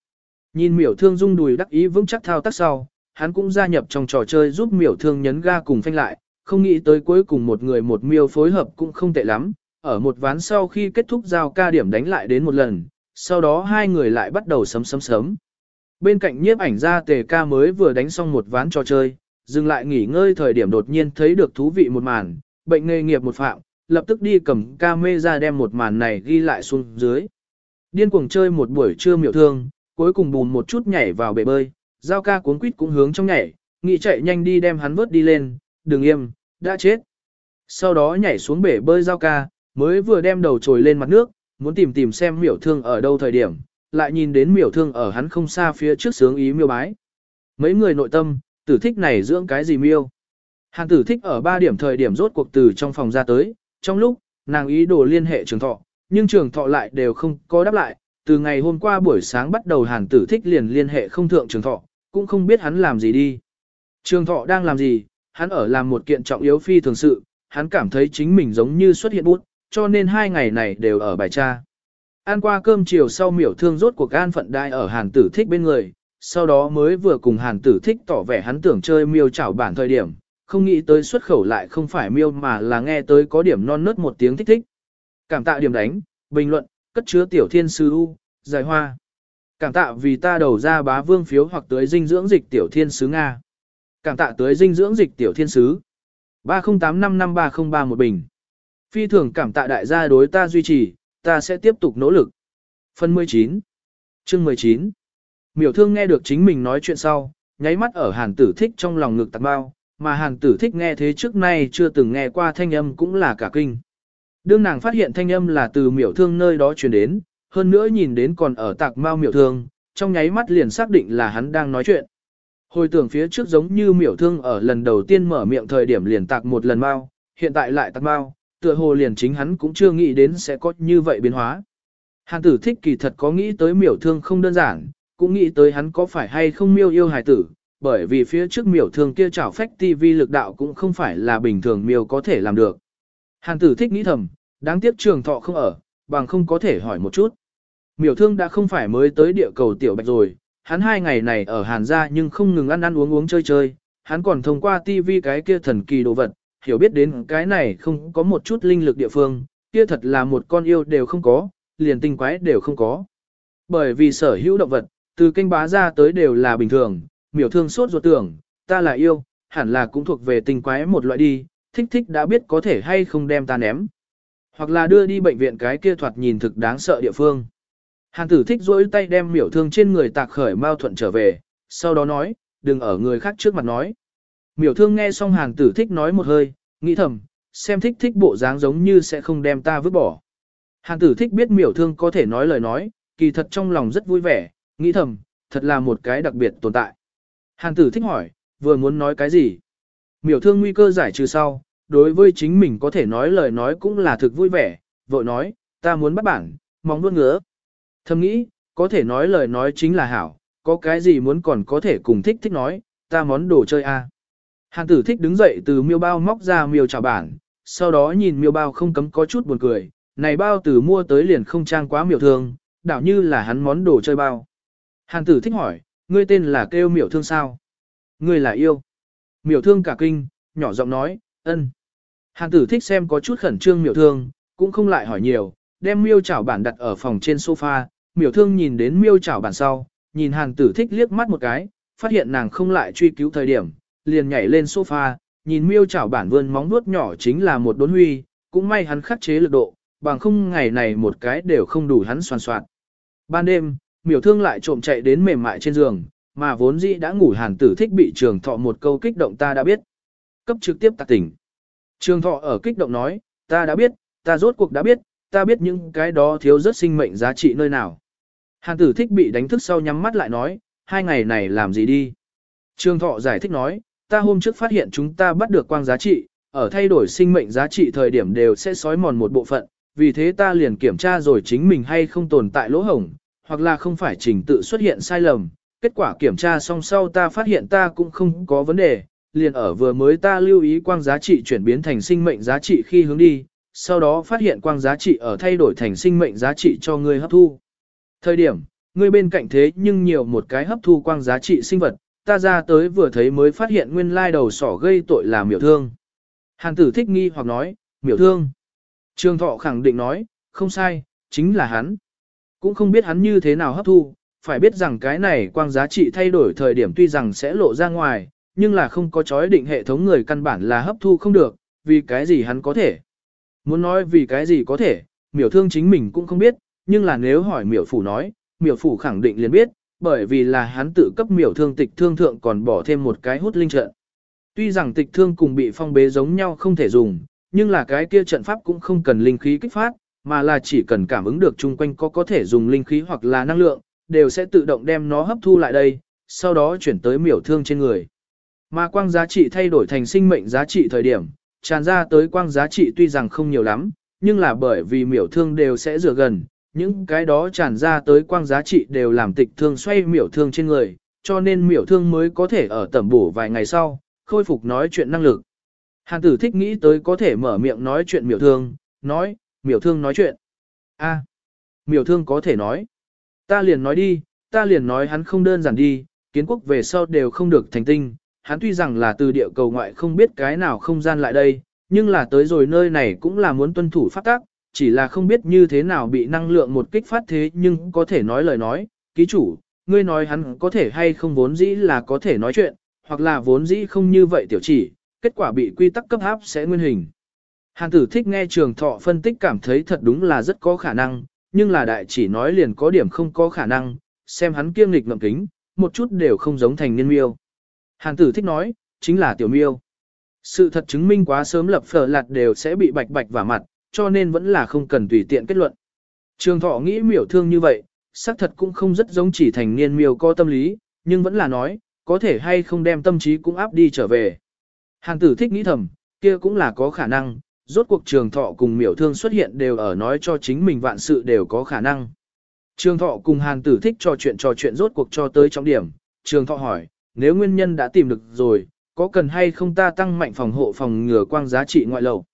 Nhìn miểu thương dung đùi đắc ý vững chắc thao tác sau, hắn cũng gia nhập trong trò chơi giúp miểu thương nhấn ga cùng phanh lại, không nghĩ tới cuối cùng một người một miêu phối hợp cũng không tệ lắm, ở một ván sau khi kết thúc giao ca điểm đánh lại đến một lần, sau đó hai người lại bắt đầu sấm sấm sấm. Bên cạnh nhiếp ảnh ra tề ca mới vừa đánh xong một ván trò chơi, dừng lại nghỉ ngơi thời điểm đột nhiên thấy được thú vị một màn, bệnh nghề nghiệp một phạm, lập tức đi cầm ca mê ra đem một màn này ghi lại xuống dưới. Điên cuồng chơi một buổi trưa miểu thương, cuối cùng bùn một chút nhảy vào bể bơi, giao ca cuốn quýt cũng hướng trong nhảy, nghĩ chạy nhanh đi đem hắn vớt đi lên, đừng im, đã chết. Sau đó nhảy xuống bể bơi giao ca, mới vừa đem đầu trồi lên mặt nước, muốn tìm tìm xem miểu thương ở đâu thời điểm, lại nhìn đến miểu thương ở hắn không xa phía trước sướng ý miêu bái. Mấy người nội tâm, tử thích này dưỡng cái gì miêu. Hàn tử thích ở ba điểm thời điểm rốt cuộc từ trong phòng ra tới, trong lúc, nàng ý đồ liên hệ trường thọ, nhưng trường thọ lại đều không có đáp lại, từ ngày hôm qua buổi sáng bắt đầu hàn tử thích liền liên hệ không thượng trường thọ, cũng không biết hắn làm gì đi. Trường thọ đang làm gì, hắn ở làm một kiện trọng yếu phi thường sự, hắn cảm thấy chính mình giống như xuất hiện bút, cho nên hai ngày này đều ở bài tra. Ăn qua cơm chiều sau miểu thương rốt cuộc an phận đai ở hàn tử thích bên người, sau đó mới vừa cùng hàn tử thích tỏ vẻ hắn tưởng chơi miêu chảo bản thời điểm, không nghĩ tới xuất khẩu lại không phải miêu mà là nghe tới có điểm non nớt một tiếng thích thích. Cảm tạ điểm đánh, bình luận, cất chứa tiểu thiên sư U, dài hoa. Cảm tạ vì ta đầu ra bá vương phiếu hoặc tới dinh dưỡng dịch tiểu thiên sứ Nga. Cảm tạ tới dinh dưỡng dịch tiểu thiên sứ. 30855303 một bình. Phi thường cảm tạ đại gia đối ta duy trì, ta sẽ tiếp tục nỗ lực. Phần 19 Chương 19 Miểu thương nghe được chính mình nói chuyện sau, nháy mắt ở hàn tử thích trong lòng ngực tạc bao, mà hàn tử thích nghe thế trước nay chưa từng nghe qua thanh âm cũng là cả kinh. Đương nàng phát hiện thanh âm là từ miểu thương nơi đó truyền đến, hơn nữa nhìn đến còn ở tạc mau miểu thương, trong nháy mắt liền xác định là hắn đang nói chuyện. Hồi tưởng phía trước giống như miểu thương ở lần đầu tiên mở miệng thời điểm liền tạc một lần mau, hiện tại lại tạc mau, tựa hồ liền chính hắn cũng chưa nghĩ đến sẽ có như vậy biến hóa. Hàn tử thích kỳ thật có nghĩ tới miểu thương không đơn giản, cũng nghĩ tới hắn có phải hay không miêu yêu hài tử, bởi vì phía trước miểu thương kia chảo phách TV lực đạo cũng không phải là bình thường miêu có thể làm được. Hàn tử thích nghĩ thầm, đáng tiếc trường thọ không ở, bằng không có thể hỏi một chút. Miểu thương đã không phải mới tới địa cầu tiểu bạch rồi, hắn hai ngày này ở Hàn gia nhưng không ngừng ăn ăn uống uống chơi chơi, hắn còn thông qua TV cái kia thần kỳ đồ vật, hiểu biết đến cái này không có một chút linh lực địa phương, kia thật là một con yêu đều không có, liền tinh quái đều không có. Bởi vì sở hữu động vật, từ kênh bá ra tới đều là bình thường, miểu thương sốt ruột tưởng, ta là yêu, hẳn là cũng thuộc về tinh quái một loại đi, thích thích đã biết có thể hay không đem ta ném. Hoặc là đưa đi bệnh viện cái kia thoạt nhìn thực đáng sợ địa phương. Hàn tử thích rỗi tay đem miểu thương trên người tạc khởi mau thuận trở về, sau đó nói, đừng ở người khác trước mặt nói. Miểu thương nghe xong hàn tử thích nói một hơi, nghĩ thầm, xem thích thích bộ dáng giống như sẽ không đem ta vứt bỏ. Hàn tử thích biết miểu thương có thể nói lời nói, kỳ thật trong lòng rất vui vẻ, nghĩ thầm, thật là một cái đặc biệt tồn tại. Hàn tử thích hỏi, vừa muốn nói cái gì? Miểu thương nguy cơ giải trừ sau, đối với chính mình có thể nói lời nói cũng là thực vui vẻ, vội nói, ta muốn bắt bản, mong luôn ngứa. Thầm nghĩ, có thể nói lời nói chính là hảo, có cái gì muốn còn có thể cùng thích thích nói, ta món đồ chơi a. À. Tử thích đứng dậy từ miêu bao móc ra miêu trào bản, sau đó nhìn miêu bao không cấm có chút buồn cười, này bao từ mua tới liền không trang quá miểu thương, đảo như là hắn món đồ chơi bao. Hàng tử thích hỏi, ngươi tên là kêu miểu thương sao? Ngươi là yêu. Miểu thương cả kinh, nhỏ giọng nói, ân. Hàng tử thích xem có chút khẩn trương miểu thương, cũng không lại hỏi nhiều, đem miêu chảo bản đặt ở phòng trên sofa, miểu thương nhìn đến miêu chảo bản sau, nhìn hàn tử thích liếc mắt một cái, phát hiện nàng không lại truy cứu thời điểm, liền nhảy lên sofa, nhìn miêu chảo bản vươn móng vuốt nhỏ chính là một đốn huy, cũng may hắn khắc chế lực độ, bằng không ngày này một cái đều không đủ hắn soàn soạn. Ban đêm, miểu thương lại trộm chạy đến mềm mại trên giường, mà vốn dĩ đã ngủ hàn tử thích bị trường thọ một câu kích động ta đã biết. Cấp trực tiếp tạc tỉnh. Trường thọ ở kích động nói, ta đã biết, ta rốt cuộc đã biết, ta biết những cái đó thiếu rất sinh mệnh giá trị nơi nào. Hàn tử thích bị đánh thức sau nhắm mắt lại nói, hai ngày này làm gì đi. Trương thọ giải thích nói, ta hôm trước phát hiện chúng ta bắt được quang giá trị, ở thay đổi sinh mệnh giá trị thời điểm đều sẽ sói mòn một bộ phận, vì thế ta liền kiểm tra rồi chính mình hay không tồn tại lỗ hổng, hoặc là không phải trình tự xuất hiện sai lầm. Kết quả kiểm tra xong sau ta phát hiện ta cũng không có vấn đề, liền ở vừa mới ta lưu ý quang giá trị chuyển biến thành sinh mệnh giá trị khi hướng đi, sau đó phát hiện quang giá trị ở thay đổi thành sinh mệnh giá trị cho ngươi hấp thu. Thời điểm, ngươi bên cạnh thế nhưng nhiều một cái hấp thu quang giá trị sinh vật, ta ra tới vừa thấy mới phát hiện nguyên lai đầu sỏ gây tội là miểu thương. Hàn tử thích nghi hoặc nói, miểu thương. Trương thọ khẳng định nói, không sai, chính là hắn. Cũng không biết hắn như thế nào hấp thu, phải biết rằng cái này quang giá trị thay đổi thời điểm tuy rằng sẽ lộ ra ngoài, nhưng là không có chói định hệ thống người căn bản là hấp thu không được, vì cái gì hắn có thể. Muốn nói vì cái gì có thể, miểu thương chính mình cũng không biết, nhưng là nếu hỏi miểu phủ nói, miểu phủ khẳng định liền biết, bởi vì là hắn tự cấp miểu thương tịch thương thượng còn bỏ thêm một cái hút linh trận. Tuy rằng tịch thương cùng bị phong bế giống nhau không thể dùng, nhưng là cái kia trận pháp cũng không cần linh khí kích phát, mà là chỉ cần cảm ứng được chung quanh có có thể dùng linh khí hoặc là năng lượng, đều sẽ tự động đem nó hấp thu lại đây, sau đó chuyển tới miểu thương trên người. Mà quang giá trị thay đổi thành sinh mệnh giá trị thời điểm, tràn ra tới quang giá trị tuy rằng không nhiều lắm, nhưng là bởi vì miểu thương đều sẽ rửa gần, những cái đó tràn ra tới quang giá trị đều làm tịch thương xoay miểu thương trên người, cho nên miểu thương mới có thể ở tẩm bổ vài ngày sau, khôi phục nói chuyện năng lực. Hàn tử thích nghĩ tới có thể mở miệng nói chuyện miểu thương, nói, miểu thương nói chuyện. a miểu thương có thể nói. Ta liền nói đi, ta liền nói hắn không đơn giản đi, kiến quốc về sau đều không được thành tinh, hắn tuy rằng là từ địa cầu ngoại không biết cái nào không gian lại đây, nhưng là tới rồi nơi này cũng là muốn tuân thủ pháp tác, chỉ là không biết như thế nào bị năng lượng một kích phát thế nhưng có thể nói lời nói, ký chủ, ngươi nói hắn có thể hay không vốn dĩ là có thể nói chuyện, hoặc là vốn dĩ không như vậy tiểu chỉ, kết quả bị quy tắc cấp áp sẽ nguyên hình. Hàn tử thích nghe trường thọ phân tích cảm thấy thật đúng là rất có khả năng, nhưng là đại chỉ nói liền có điểm không có khả năng, xem hắn kiêng nghịch ngậm kính, một chút đều không giống thành niên miêu. Hàn tử thích nói, chính là tiểu miêu. Sự thật chứng minh quá sớm lập phở lạt đều sẽ bị bạch bạch vả mặt, cho nên vẫn là không cần tùy tiện kết luận. Trường thọ nghĩ miểu thương như vậy, xác thật cũng không rất giống chỉ thành niên miêu có tâm lý, nhưng vẫn là nói, có thể hay không đem tâm trí cũng áp đi trở về. Hàng tử thích nghĩ thầm, kia cũng là có khả năng, rốt cuộc trường thọ cùng miểu thương xuất hiện đều ở nói cho chính mình vạn sự đều có khả năng. Trường thọ cùng Hàng tử thích trò chuyện trò chuyện rốt cuộc cho tới trọng điểm, trường thọ hỏi, nếu nguyên nhân đã tìm được rồi, có cần hay không ta tăng mạnh phòng hộ phòng ngừa quang giá trị ngoại lầu.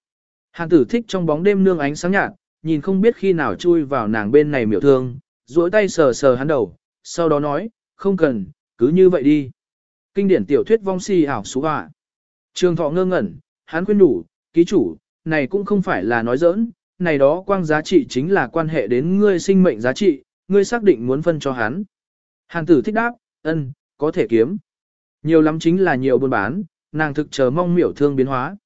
Hàn tử thích trong bóng đêm nương ánh sáng nhạt, nhìn không biết khi nào chui vào nàng bên này miểu thương, duỗi tay sờ sờ hắn đầu, sau đó nói, không cần, cứ như vậy đi. Kinh điển tiểu thuyết vong si ảo xú họa. Trường thọ ngơ ngẩn, hắn khuyên đủ, ký chủ, này cũng không phải là nói giỡn, này đó quang giá trị chính là quan hệ đến ngươi sinh mệnh giá trị, ngươi xác định muốn phân cho hắn. Hàn tử thích đáp, ân, có thể kiếm. Nhiều lắm chính là nhiều buôn bán, nàng thực chờ mong miểu thương biến hóa.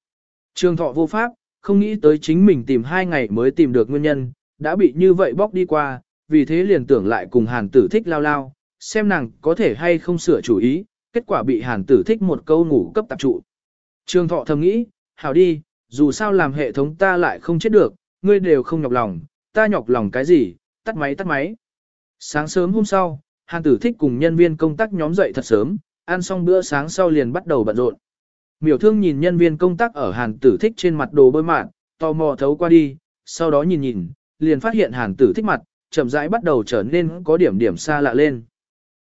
Trường thọ vô pháp, không nghĩ tới chính mình tìm hai ngày mới tìm được nguyên nhân, đã bị như vậy bóc đi qua, vì thế liền tưởng lại cùng hàn tử thích lao lao, xem nàng có thể hay không sửa chủ ý, kết quả bị hàn tử thích một câu ngủ cấp tạp trụ. Trường thọ thầm nghĩ, hảo đi, dù sao làm hệ thống ta lại không chết được, ngươi đều không nhọc lòng, ta nhọc lòng cái gì, tắt máy tắt máy. Sáng sớm hôm sau, hàn tử thích cùng nhân viên công tác nhóm dậy thật sớm, ăn xong bữa sáng sau liền bắt đầu bận rộn. Miểu thương nhìn nhân viên công tác ở hàn tử thích trên mặt đồ bơi mạn, tò mò thấu qua đi, sau đó nhìn nhìn, liền phát hiện hàn tử thích mặt, chậm rãi bắt đầu trở nên có điểm điểm xa lạ lên.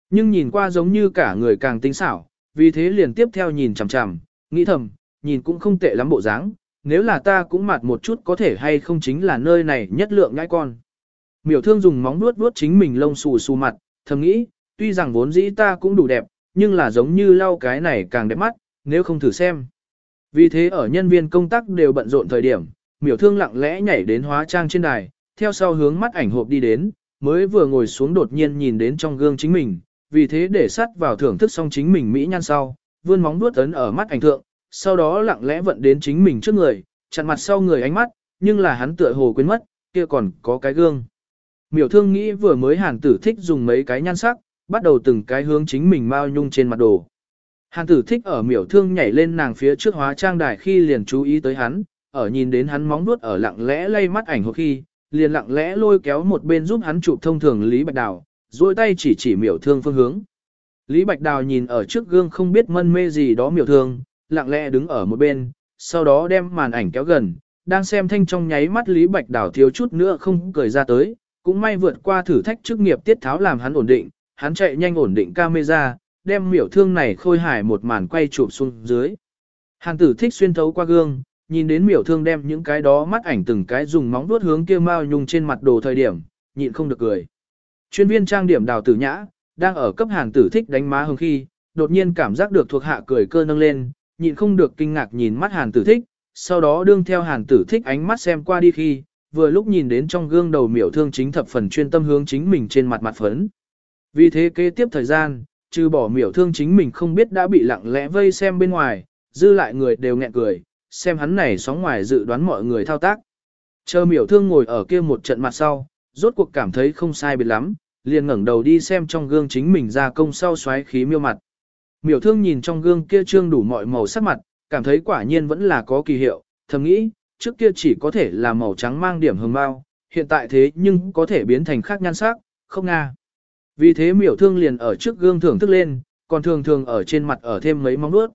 Nhưng nhìn qua giống như cả người càng tinh xảo, vì thế liền tiếp theo nhìn chằm chằm, nghĩ thầm, nhìn cũng không tệ lắm bộ dáng, nếu là ta cũng mặt một chút có thể hay không chính là nơi này nhất lượng ngãi con. Miểu thương dùng móng vuốt vuốt chính mình lông xù xù mặt, thầm nghĩ, tuy rằng vốn dĩ ta cũng đủ đẹp, nhưng là giống như lau cái này càng đẹp mắt, nếu không thử xem. Vì thế ở nhân viên công tác đều bận rộn thời điểm, miểu thương lặng lẽ nhảy đến hóa trang trên đài, theo sau hướng mắt ảnh hộp đi đến, mới vừa ngồi xuống đột nhiên nhìn đến trong gương chính mình, vì thế để sắt vào thưởng thức xong chính mình mỹ nhan sau, vươn móng vuốt ấn ở mắt ảnh thượng, sau đó lặng lẽ vận đến chính mình trước người, chặn mặt sau người ánh mắt, nhưng là hắn tựa hồ quên mất, kia còn có cái gương. Miểu thương nghĩ vừa mới hàn tử thích dùng mấy cái nhan sắc, bắt đầu từng cái hướng chính mình mau nhung trên mặt đồ. Hàn tử thích ở miểu thương nhảy lên nàng phía trước hóa trang đài khi liền chú ý tới hắn, ở nhìn đến hắn móng nuốt ở lặng lẽ lay mắt ảnh hộp khi, liền lặng lẽ lôi kéo một bên giúp hắn chụp thông thường Lý Bạch Đào, duỗi tay chỉ chỉ miểu thương phương hướng. Lý Bạch Đào nhìn ở trước gương không biết mân mê gì đó miểu thương, lặng lẽ đứng ở một bên, sau đó đem màn ảnh kéo gần, đang xem thanh trong nháy mắt Lý Bạch Đào thiếu chút nữa không cười ra tới, cũng may vượt qua thử thách chức nghiệp tiết tháo làm hắn ổn định, hắn chạy nhanh ổn định camera, đem miểu thương này khôi hài một màn quay chụp xuống dưới. Hàn tử thích xuyên thấu qua gương, nhìn đến miểu thương đem những cái đó mắt ảnh từng cái dùng móng vuốt hướng kia mao nhung trên mặt đồ thời điểm, nhịn không được cười. Chuyên viên trang điểm đào tử nhã, đang ở cấp hàn tử thích đánh má hương khi, đột nhiên cảm giác được thuộc hạ cười cơ nâng lên, nhịn không được kinh ngạc nhìn mắt hàn tử thích, sau đó đương theo hàn tử thích ánh mắt xem qua đi khi, vừa lúc nhìn đến trong gương đầu miểu thương chính thập phần chuyên tâm hướng chính mình trên mặt mặt phấn. Vì thế kế tiếp thời gian, trừ bỏ miểu thương chính mình không biết đã bị lặng lẽ vây xem bên ngoài, dư lại người đều nghẹn cười, xem hắn này sóng ngoài dự đoán mọi người thao tác. Chờ miểu thương ngồi ở kia một trận mặt sau, rốt cuộc cảm thấy không sai biệt lắm, liền ngẩng đầu đi xem trong gương chính mình ra công sau xoáy khí miêu mặt. Miểu thương nhìn trong gương kia trương đủ mọi màu sắc mặt, cảm thấy quả nhiên vẫn là có kỳ hiệu, thầm nghĩ, trước kia chỉ có thể là màu trắng mang điểm hồng bao, hiện tại thế nhưng có thể biến thành khác nhan sắc, không nga. Vì thế miểu thương liền ở trước gương thưởng thức lên, còn thường thường ở trên mặt ở thêm mấy móng nuốt.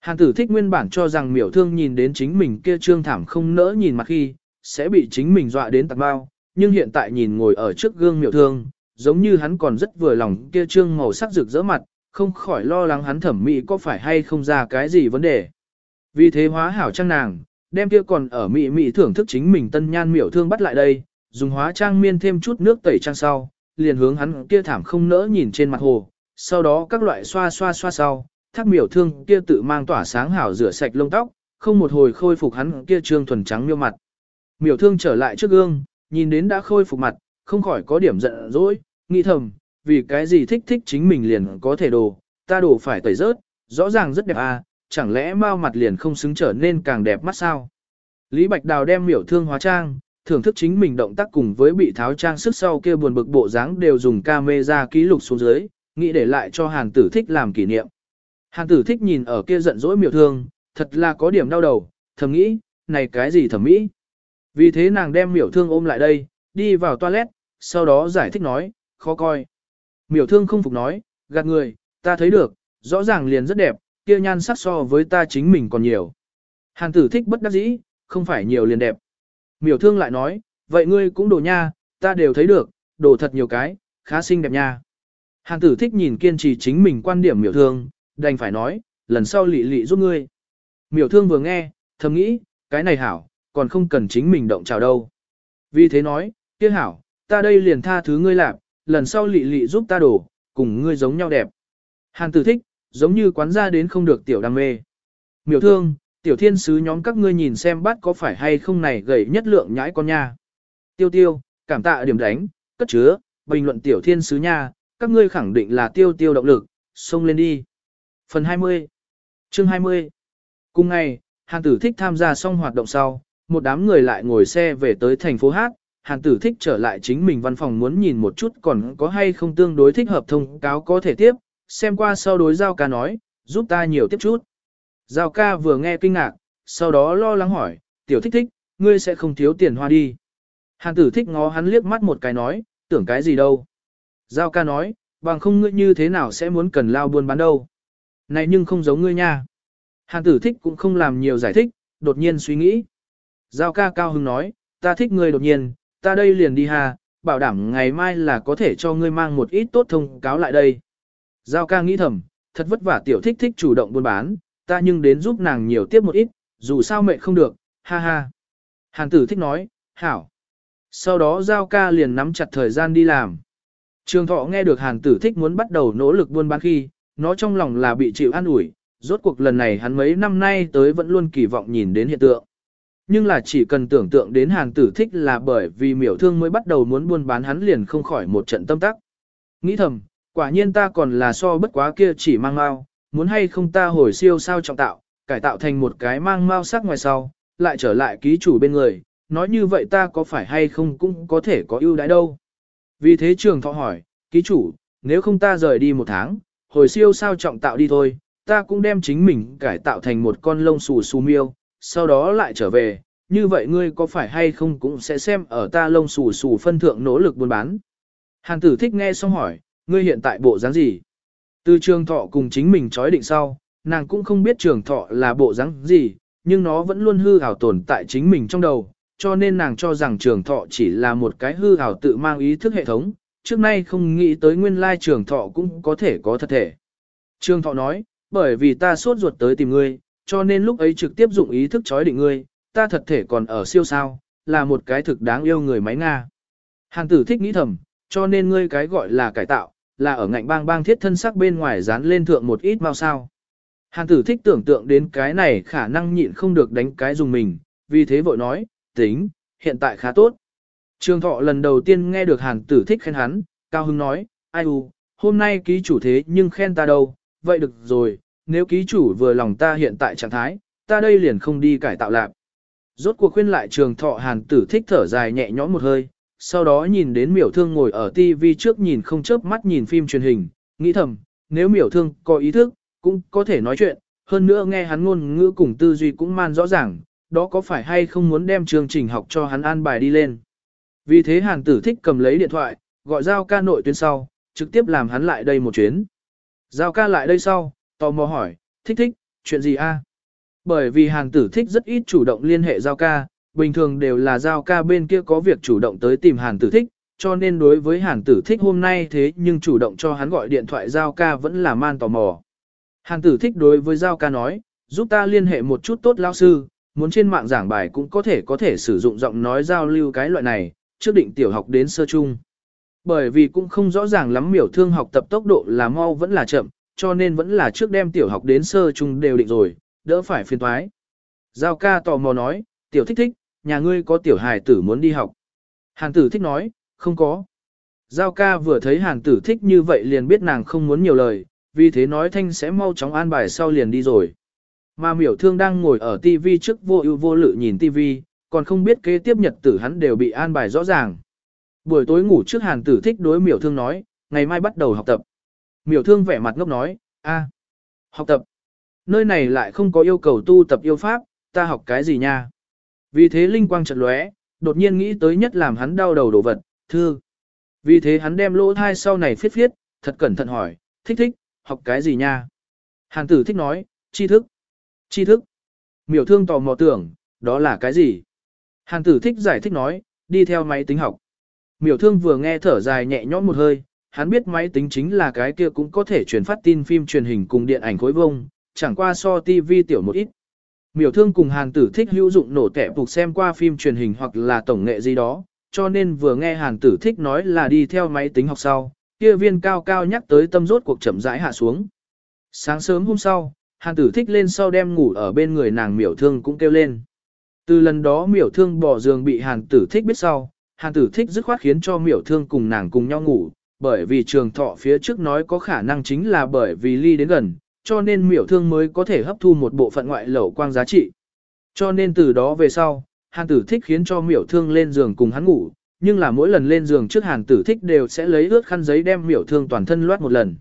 Hàn tử thích nguyên bản cho rằng miểu thương nhìn đến chính mình kia trương thảm không nỡ nhìn mặt khi, sẽ bị chính mình dọa đến tạc bao, nhưng hiện tại nhìn ngồi ở trước gương miểu thương, giống như hắn còn rất vừa lòng kia trương màu sắc rực rỡ mặt, không khỏi lo lắng hắn thẩm mỹ có phải hay không ra cái gì vấn đề. Vì thế hóa hảo trang nàng, đem kia còn ở mỹ mỹ thưởng thức chính mình tân nhan miểu thương bắt lại đây, dùng hóa trang miên thêm chút nước tẩy trang sau, liền hướng hắn kia thảm không nỡ nhìn trên mặt hồ, sau đó các loại xoa xoa xoa sau, thác miểu thương kia tự mang tỏa sáng hảo rửa sạch lông tóc, không một hồi khôi phục hắn kia trương thuần trắng miêu mặt. Miểu thương trở lại trước gương, nhìn đến đã khôi phục mặt, không khỏi có điểm giận dỗi, nghĩ thầm, vì cái gì thích thích chính mình liền có thể đồ, ta đồ phải tẩy rớt, rõ ràng rất đẹp à, chẳng lẽ mau mặt liền không xứng trở nên càng đẹp mắt sao? Lý Bạch Đào đem miểu thương hóa trang, thưởng thức chính mình động tác cùng với bị tháo trang sức sau kia buồn bực bộ dáng đều dùng camera ký lục xuống dưới, nghĩ để lại cho Hàn Tử Thích làm kỷ niệm. Hàn Tử Thích nhìn ở kia giận dỗi miểu thương, thật là có điểm đau đầu, thầm nghĩ, này cái gì thẩm mỹ? Vì thế nàng đem miểu thương ôm lại đây, đi vào toilet, sau đó giải thích nói, khó coi. Miểu thương không phục nói, gạt người, ta thấy được, rõ ràng liền rất đẹp, kia nhan sắc so với ta chính mình còn nhiều. Hàn tử thích bất đắc dĩ, không phải nhiều liền đẹp. Miểu thương lại nói, vậy ngươi cũng đồ nha, ta đều thấy được, đồ thật nhiều cái, khá xinh đẹp nha. Hàn tử thích nhìn kiên trì chính mình quan điểm miểu thương, đành phải nói, lần sau lị lị giúp ngươi. Miểu thương vừa nghe, thầm nghĩ, cái này hảo, còn không cần chính mình động chào đâu. Vì thế nói, kia hảo, ta đây liền tha thứ ngươi làm, lần sau lị lị giúp ta đổ, cùng ngươi giống nhau đẹp. Hàn tử thích, giống như quán ra đến không được tiểu đam mê. Miểu thương, tiểu thiên sứ nhóm các ngươi nhìn xem bắt có phải hay không này gầy nhất lượng nhãi con nha. Tiêu tiêu, cảm tạ điểm đánh, cất chứa, bình luận tiểu thiên sứ nha, các ngươi khẳng định là tiêu tiêu động lực, xông lên đi. Phần 20 Chương 20 Cùng ngày, Hàn tử thích tham gia xong hoạt động sau, một đám người lại ngồi xe về tới thành phố Hát, Hàn tử thích trở lại chính mình văn phòng muốn nhìn một chút còn có hay không tương đối thích hợp thông cáo có thể tiếp, xem qua sau đối giao ca nói, giúp ta nhiều tiếp chút. Giao ca vừa nghe kinh ngạc, sau đó lo lắng hỏi, tiểu thích thích, ngươi sẽ không thiếu tiền hoa đi. Hàn tử thích ngó hắn liếc mắt một cái nói, tưởng cái gì đâu. Giao ca nói, bằng không ngươi như thế nào sẽ muốn cần lao buôn bán đâu. Này nhưng không giống ngươi nha. Hàn tử thích cũng không làm nhiều giải thích, đột nhiên suy nghĩ. Giao ca cao hưng nói, ta thích ngươi đột nhiên, ta đây liền đi hà, bảo đảm ngày mai là có thể cho ngươi mang một ít tốt thông cáo lại đây. Giao ca nghĩ thầm, thật vất vả tiểu thích thích chủ động buôn bán, ta nhưng đến giúp nàng nhiều tiếp một ít, dù sao mẹ không được, ha ha. Hàn tử thích nói, hảo. Sau đó Giao ca liền nắm chặt thời gian đi làm. Trường thọ nghe được hàn tử thích muốn bắt đầu nỗ lực buôn bán khi, nó trong lòng là bị chịu an ủi, rốt cuộc lần này hắn mấy năm nay tới vẫn luôn kỳ vọng nhìn đến hiện tượng. Nhưng là chỉ cần tưởng tượng đến hàn tử thích là bởi vì miểu thương mới bắt đầu muốn buôn bán hắn liền không khỏi một trận tâm tắc. Nghĩ thầm, quả nhiên ta còn là so bất quá kia chỉ mang mau, muốn hay không ta hồi siêu sao trọng tạo, cải tạo thành một cái mang mau sắc ngoài sau, lại trở lại ký chủ bên người, nói như vậy ta có phải hay không cũng có thể có ưu đãi đâu. Vì thế trường thọ hỏi, ký chủ, nếu không ta rời đi một tháng, hồi siêu sao trọng tạo đi thôi, ta cũng đem chính mình cải tạo thành một con lông xù xù miêu, sau đó lại trở về, như vậy ngươi có phải hay không cũng sẽ xem ở ta lông xù xù phân thượng nỗ lực buôn bán. Hàn tử thích nghe xong hỏi, ngươi hiện tại bộ dáng gì? Từ trường thọ cùng chính mình chói định sau, nàng cũng không biết trường thọ là bộ dáng gì, nhưng nó vẫn luôn hư ảo tồn tại chính mình trong đầu, cho nên nàng cho rằng trường thọ chỉ là một cái hư ảo tự mang ý thức hệ thống, trước nay không nghĩ tới nguyên lai trường thọ cũng có thể có thật thể. Trường thọ nói, bởi vì ta sốt ruột tới tìm ngươi, cho nên lúc ấy trực tiếp dụng ý thức chói định ngươi, ta thật thể còn ở siêu sao, là một cái thực đáng yêu người máy Nga. Hàng tử thích nghĩ thầm, cho nên ngươi cái gọi là cải tạo, là ở ngạnh bang bang thiết thân sắc bên ngoài dán lên thượng một ít mau sao. Hàn tử thích tưởng tượng đến cái này khả năng nhịn không được đánh cái dùng mình, vì thế vội nói, tính, hiện tại khá tốt. Trường thọ lần đầu tiên nghe được hàn tử thích khen hắn, cao hưng nói, ai u, hôm nay ký chủ thế nhưng khen ta đâu, vậy được rồi, nếu ký chủ vừa lòng ta hiện tại trạng thái, ta đây liền không đi cải tạo lạc. Rốt cuộc khuyên lại trường thọ hàn tử thích thở dài nhẹ nhõm một hơi, sau đó nhìn đến miểu thương ngồi ở TV trước nhìn không chớp mắt nhìn phim truyền hình, nghĩ thầm, nếu miểu thương có ý thức, cũng có thể nói chuyện, hơn nữa nghe hắn ngôn ngữ cùng tư duy cũng man rõ ràng, đó có phải hay không muốn đem chương trình học cho hắn an bài đi lên. Vì thế hàng tử thích cầm lấy điện thoại, gọi giao ca nội tuyến sau, trực tiếp làm hắn lại đây một chuyến. Giao ca lại đây sau, tò mò hỏi, thích thích, chuyện gì a? Bởi vì hàng tử thích rất ít chủ động liên hệ giao ca, bình thường đều là giao ca bên kia có việc chủ động tới tìm hàn tử thích, cho nên đối với hàn tử thích hôm nay thế nhưng chủ động cho hắn gọi điện thoại giao ca vẫn là man tò mò. Hàn tử thích đối với giao ca nói, giúp ta liên hệ một chút tốt lao sư, muốn trên mạng giảng bài cũng có thể có thể sử dụng giọng nói giao lưu cái loại này, trước định tiểu học đến sơ trung. Bởi vì cũng không rõ ràng lắm miểu thương học tập tốc độ là mau vẫn là chậm, cho nên vẫn là trước đem tiểu học đến sơ trung đều định rồi, đỡ phải phiền toái. Giao ca tò mò nói, tiểu thích thích, nhà ngươi có tiểu hài tử muốn đi học. Hàn tử thích nói, không có. Giao ca vừa thấy hàn tử thích như vậy liền biết nàng không muốn nhiều lời, vì thế nói thanh sẽ mau chóng an bài sau liền đi rồi. Mà miểu thương đang ngồi ở TV trước vô ưu vô lự nhìn TV, còn không biết kế tiếp nhật tử hắn đều bị an bài rõ ràng. Buổi tối ngủ trước hàn tử thích đối miểu thương nói, ngày mai bắt đầu học tập. Miểu thương vẻ mặt ngốc nói, a, học tập. Nơi này lại không có yêu cầu tu tập yêu pháp, ta học cái gì nha. Vì thế linh quang chợt lóe, đột nhiên nghĩ tới nhất làm hắn đau đầu đồ vật, thư. Vì thế hắn đem lỗ thai sau này phiết phiết, thật cẩn thận hỏi, thích thích, học cái gì nha? Hàn tử thích nói, tri thức. Tri thức. Miểu thương tò mò tưởng, đó là cái gì? Hàn tử thích giải thích nói, đi theo máy tính học. Miểu thương vừa nghe thở dài nhẹ nhõm một hơi, hắn biết máy tính chính là cái kia cũng có thể truyền phát tin phim truyền hình cùng điện ảnh khối vông, chẳng qua so TV tiểu một ít. Miểu thương cùng hàn tử thích hữu dụng nổ tẻ phục xem qua phim truyền hình hoặc là tổng nghệ gì đó, cho nên vừa nghe hàn tử thích nói là đi theo máy tính học sau, kia viên cao cao nhắc tới tâm rốt cuộc chậm rãi hạ xuống. Sáng sớm hôm sau, hàn tử thích lên sau đem ngủ ở bên người nàng miểu thương cũng kêu lên. Từ lần đó miểu thương bỏ giường bị hàn tử thích biết sau, hàn tử thích dứt khoát khiến cho miểu thương cùng nàng cùng nhau ngủ, bởi vì trường thọ phía trước nói có khả năng chính là bởi vì ly đến gần, cho nên miểu thương mới có thể hấp thu một bộ phận ngoại lẩu quang giá trị. Cho nên từ đó về sau, hàn tử thích khiến cho miểu thương lên giường cùng hắn ngủ, nhưng là mỗi lần lên giường trước hàn tử thích đều sẽ lấy ướt khăn giấy đem miểu thương toàn thân loát một lần.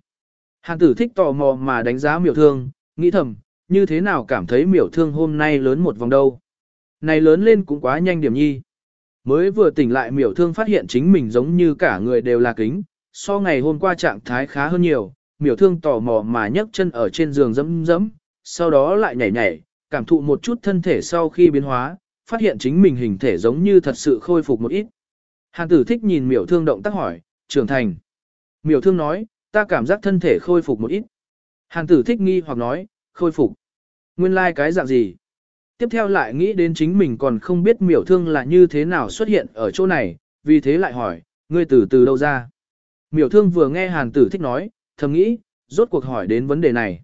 Hàn tử thích tò mò mà đánh giá miểu thương, nghĩ thầm, như thế nào cảm thấy miểu thương hôm nay lớn một vòng đâu. Này lớn lên cũng quá nhanh điểm nhi. Mới vừa tỉnh lại miểu thương phát hiện chính mình giống như cả người đều là kính, so ngày hôm qua trạng thái khá hơn nhiều, miểu thương tò mò mà nhấc chân ở trên giường dẫm dẫm, sau đó lại nhảy nhảy, cảm thụ một chút thân thể sau khi biến hóa, phát hiện chính mình hình thể giống như thật sự khôi phục một ít. Hàn tử thích nhìn miểu thương động tác hỏi, trưởng thành. Miểu thương nói, ta cảm giác thân thể khôi phục một ít. Hàn tử thích nghi hoặc nói, khôi phục. Nguyên lai like cái dạng gì? Tiếp theo lại nghĩ đến chính mình còn không biết miểu thương là như thế nào xuất hiện ở chỗ này, vì thế lại hỏi, ngươi từ từ đâu ra? Miểu thương vừa nghe hàn tử thích nói, thầm nghĩ, rốt cuộc hỏi đến vấn đề này.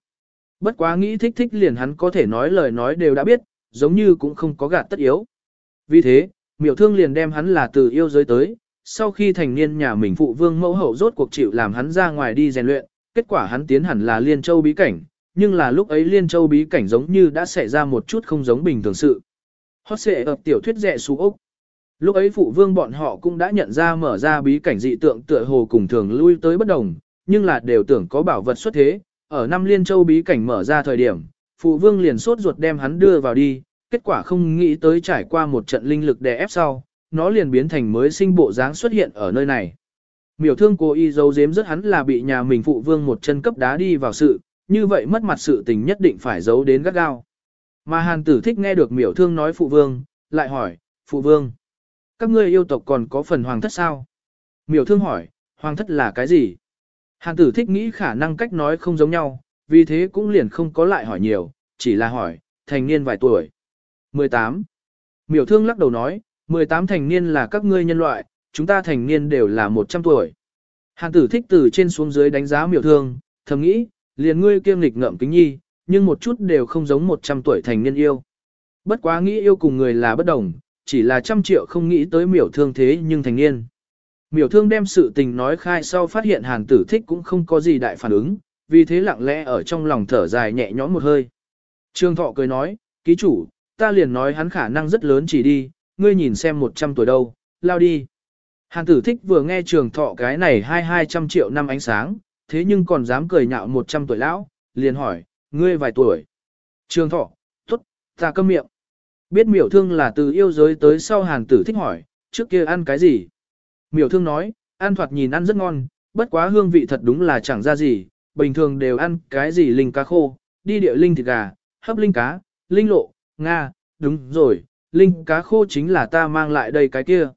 Bất quá nghĩ thích thích liền hắn có thể nói lời nói đều đã biết, giống như cũng không có gạt tất yếu. Vì thế, miểu thương liền đem hắn là từ yêu giới tới, sau khi thành niên nhà mình phụ vương mẫu hậu rốt cuộc chịu làm hắn ra ngoài đi rèn luyện, kết quả hắn tiến hẳn là liên châu bí cảnh, nhưng là lúc ấy liên châu bí cảnh giống như đã xảy ra một chút không giống bình thường sự. Hót xệ ập tiểu thuyết rẻ xú ốc. Lúc ấy phụ vương bọn họ cũng đã nhận ra mở ra bí cảnh dị tượng tựa hồ cùng thường lui tới bất đồng, nhưng là đều tưởng có bảo vật xuất thế, ở năm liên châu bí cảnh mở ra thời điểm, phụ vương liền sốt ruột đem hắn đưa vào đi, kết quả không nghĩ tới trải qua một trận linh lực đè ép sau, nó liền biến thành mới sinh bộ dáng xuất hiện ở nơi này. Miểu thương cố y dấu giếm rất hắn là bị nhà mình phụ vương một chân cấp đá đi vào sự, như vậy mất mặt sự tình nhất định phải giấu đến gắt gao. Mà hàn tử thích nghe được miểu thương nói phụ vương, lại hỏi, phụ vương, các ngươi yêu tộc còn có phần hoàng thất sao? Miểu thương hỏi, hoàng thất là cái gì? Hàn tử thích nghĩ khả năng cách nói không giống nhau, vì thế cũng liền không có lại hỏi nhiều, chỉ là hỏi, thành niên vài tuổi. 18. Miểu thương lắc đầu nói, 18 thành niên là các ngươi nhân loại, chúng ta thành niên đều là 100 tuổi. Hàn tử thích từ trên xuống dưới đánh giá miểu thương, thầm nghĩ, liền ngươi kiêm lịch ngậm kính nhi, nhưng một chút đều không giống 100 tuổi thành niên yêu. Bất quá nghĩ yêu cùng người là bất đồng, chỉ là trăm triệu không nghĩ tới miểu thương thế nhưng thành niên. Miểu thương đem sự tình nói khai sau phát hiện hàn tử thích cũng không có gì đại phản ứng, vì thế lặng lẽ ở trong lòng thở dài nhẹ nhõm một hơi. Trương thọ cười nói, ký chủ, ta liền nói hắn khả năng rất lớn chỉ đi, ngươi nhìn xem 100 tuổi đâu, lao đi. Hàn tử thích vừa nghe trường thọ cái này hai hai trăm triệu năm ánh sáng, thế nhưng còn dám cười nhạo 100 tuổi lão, liền hỏi, ngươi vài tuổi. Trường thọ, tốt, ta câm miệng. Biết miểu thương là từ yêu giới tới sau hàn tử thích hỏi, trước kia ăn cái gì? Miểu thương nói, ăn thoạt nhìn ăn rất ngon, bất quá hương vị thật đúng là chẳng ra gì, bình thường đều ăn cái gì linh cá khô, đi địa linh thịt gà, hấp linh cá, linh lộ, nga, đúng rồi, linh cá khô chính là ta mang lại đây cái kia.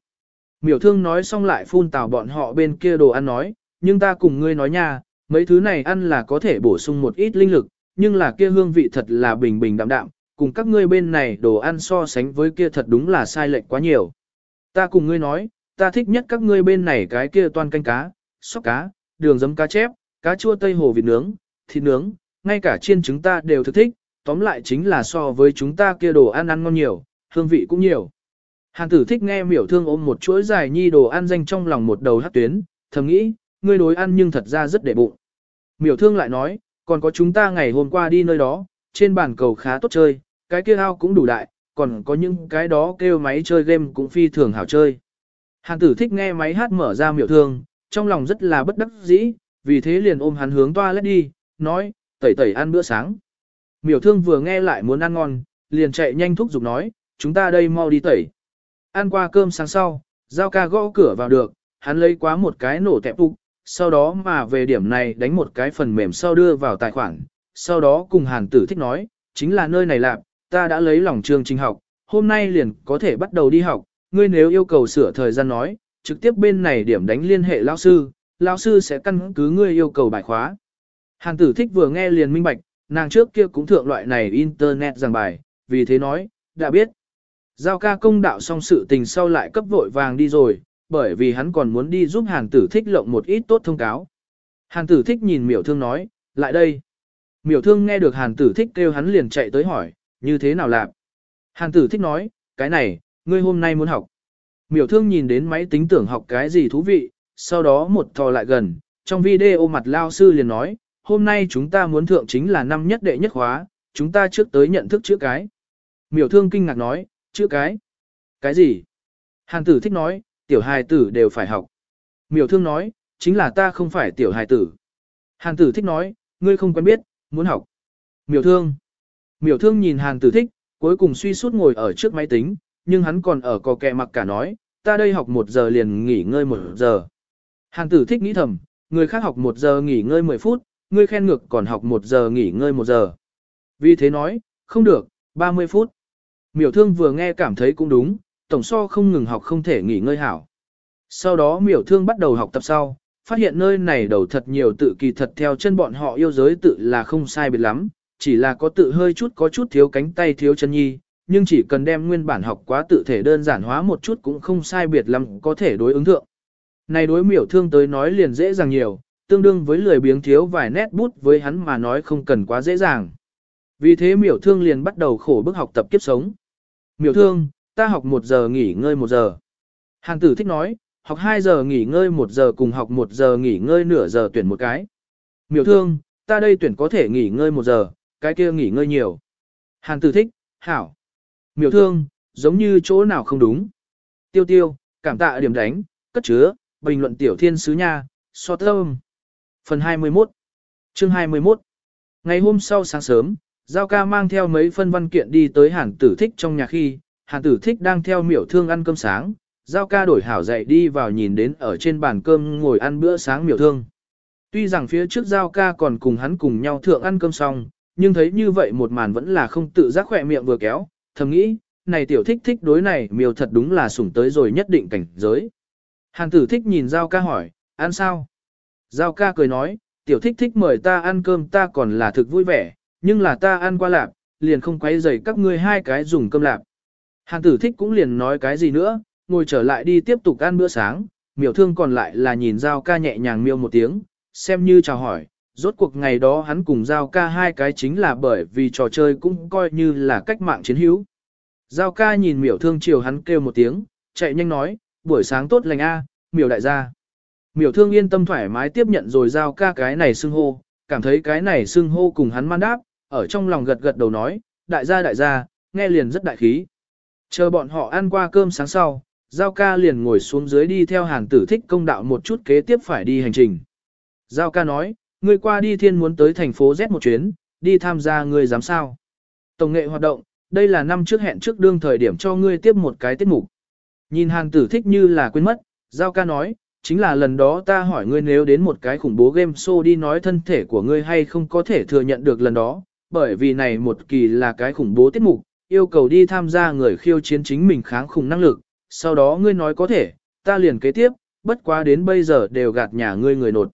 Miểu thương nói xong lại phun tào bọn họ bên kia đồ ăn nói, nhưng ta cùng ngươi nói nha, mấy thứ này ăn là có thể bổ sung một ít linh lực, nhưng là kia hương vị thật là bình bình đạm đạm, cùng các ngươi bên này đồ ăn so sánh với kia thật đúng là sai lệch quá nhiều. Ta cùng ngươi nói, ta thích nhất các ngươi bên này cái kia toàn canh cá, sóc cá, đường giấm cá chép, cá chua tây hồ vịt nướng, thịt nướng, ngay cả chiên chúng ta đều thực thích, tóm lại chính là so với chúng ta kia đồ ăn ăn ngon nhiều, hương vị cũng nhiều. Hàn tử thích nghe miểu thương ôm một chuỗi dài nhi đồ ăn danh trong lòng một đầu hát tuyến, thầm nghĩ, ngươi đối ăn nhưng thật ra rất để bụng. Miểu thương lại nói, còn có chúng ta ngày hôm qua đi nơi đó, trên bàn cầu khá tốt chơi, cái kia ao cũng đủ đại, còn có những cái đó kêu máy chơi game cũng phi thường hảo chơi. Hàn tử thích nghe máy hát mở ra miểu thương, trong lòng rất là bất đắc dĩ, vì thế liền ôm hắn hướng toilet đi, nói, tẩy tẩy ăn bữa sáng. Miểu thương vừa nghe lại muốn ăn ngon, liền chạy nhanh thúc giục nói, chúng ta đây mau đi tẩy. Ăn qua cơm sáng sau, Giao ca gõ cửa vào được, hắn lấy quá một cái nổ tẹp phục, sau đó mà về điểm này đánh một cái phần mềm sau đưa vào tài khoản, sau đó cùng hàn tử thích nói, chính là nơi này làm, ta đã lấy lòng trường trình học, hôm nay liền có thể bắt đầu đi học, ngươi nếu yêu cầu sửa thời gian nói, trực tiếp bên này điểm đánh liên hệ lao sư, lao sư sẽ căn cứ ngươi yêu cầu bài khóa. Hàn tử thích vừa nghe liền minh bạch, nàng trước kia cũng thượng loại này internet giảng bài, vì thế nói, đã biết. Giao ca công đạo xong sự tình sau lại cấp vội vàng đi rồi, bởi vì hắn còn muốn đi giúp hàn tử thích lộng một ít tốt thông cáo. Hàn tử thích nhìn miểu thương nói, lại đây. Miểu thương nghe được hàn tử thích kêu hắn liền chạy tới hỏi, như thế nào làm? Hàn tử thích nói, cái này, ngươi hôm nay muốn học. Miểu thương nhìn đến máy tính tưởng học cái gì thú vị, sau đó một thò lại gần, trong video mặt lao sư liền nói, hôm nay chúng ta muốn thượng chính là năm nhất đệ nhất khóa, chúng ta trước tới nhận thức chữ cái. Miểu thương kinh ngạc nói, chữ cái. Cái gì? Hàn tử thích nói, tiểu hài tử đều phải học. Miểu thương nói, chính là ta không phải tiểu hài tử. Hàn tử thích nói, ngươi không quen biết, muốn học. Miểu thương. Miểu thương nhìn hàn tử thích, cuối cùng suy suốt ngồi ở trước máy tính, nhưng hắn còn ở cò kẹ mặc cả nói, ta đây học một giờ liền nghỉ ngơi một giờ. Hàn tử thích nghĩ thầm, người khác học một giờ nghỉ ngơi 10 phút, ngươi khen ngược còn học một giờ nghỉ ngơi một giờ. Vì thế nói, không được, 30 phút. Miểu thương vừa nghe cảm thấy cũng đúng, tổng so không ngừng học không thể nghỉ ngơi hảo. Sau đó miểu thương bắt đầu học tập sau, phát hiện nơi này đầu thật nhiều tự kỳ thật theo chân bọn họ yêu giới tự là không sai biệt lắm, chỉ là có tự hơi chút có chút thiếu cánh tay thiếu chân nhi, nhưng chỉ cần đem nguyên bản học quá tự thể đơn giản hóa một chút cũng không sai biệt lắm có thể đối ứng thượng. Này đối miểu thương tới nói liền dễ dàng nhiều, tương đương với lười biếng thiếu vài nét bút với hắn mà nói không cần quá dễ dàng. Vì thế miểu thương liền bắt đầu khổ bức học tập kiếp sống. Miểu thương, ta học một giờ nghỉ ngơi một giờ. hàng tử thích nói, học 2 giờ nghỉ ngơi một giờ cùng học một giờ nghỉ ngơi nửa giờ tuyển một cái. Miểu thương, ta đây tuyển có thể nghỉ ngơi một giờ, cái kia nghỉ ngơi nhiều. Hàn tử thích, hảo. Miểu thương, giống như chỗ nào không đúng. Tiêu tiêu, cảm tạ điểm đánh, cất chứa, bình luận tiểu thiên sứ nha, so tâm. Phần 21 Chương 21 Ngày hôm sau sáng sớm, Giao ca mang theo mấy phân văn kiện đi tới hàn tử thích trong nhà khi, hàn tử thích đang theo miểu thương ăn cơm sáng, Giao ca đổi hảo dậy đi vào nhìn đến ở trên bàn cơm ngồi ăn bữa sáng miểu thương. Tuy rằng phía trước Giao ca còn cùng hắn cùng nhau thượng ăn cơm xong, nhưng thấy như vậy một màn vẫn là không tự giác khỏe miệng vừa kéo, thầm nghĩ, này tiểu thích thích đối này miêu thật đúng là sủng tới rồi nhất định cảnh giới. Hàn tử thích nhìn Giao ca hỏi, ăn sao? Giao ca cười nói, tiểu thích thích mời ta ăn cơm ta còn là thực vui vẻ, nhưng là ta ăn qua lạp, liền không quấy rầy các ngươi hai cái dùng cơm lạp. Hàn tử thích cũng liền nói cái gì nữa, ngồi trở lại đi tiếp tục ăn bữa sáng, miểu thương còn lại là nhìn Giao ca nhẹ nhàng miêu một tiếng, xem như chào hỏi. Rốt cuộc ngày đó hắn cùng Giao ca hai cái chính là bởi vì trò chơi cũng coi như là cách mạng chiến hữu. Giao ca nhìn miểu thương chiều hắn kêu một tiếng, chạy nhanh nói, buổi sáng tốt lành a, miểu đại gia. Miểu thương yên tâm thoải mái tiếp nhận rồi giao ca cái này xưng hô, cảm thấy cái này xưng hô cùng hắn man đáp, ở trong lòng gật gật đầu nói, đại gia đại gia, nghe liền rất đại khí. Chờ bọn họ ăn qua cơm sáng sau, Giao ca liền ngồi xuống dưới đi theo hàng tử thích công đạo một chút kế tiếp phải đi hành trình. Giao ca nói, ngươi qua đi thiên muốn tới thành phố Z một chuyến, đi tham gia ngươi dám sao. Tổng nghệ hoạt động, đây là năm trước hẹn trước đương thời điểm cho ngươi tiếp một cái tiết mục. Nhìn hàng tử thích như là quên mất, Giao ca nói, chính là lần đó ta hỏi ngươi nếu đến một cái khủng bố game show đi nói thân thể của ngươi hay không có thể thừa nhận được lần đó, bởi vì này một kỳ là cái khủng bố tiết mục, yêu cầu đi tham gia người khiêu chiến chính mình kháng khủng năng lực, sau đó ngươi nói có thể, ta liền kế tiếp, bất quá đến bây giờ đều gạt nhà ngươi người nột.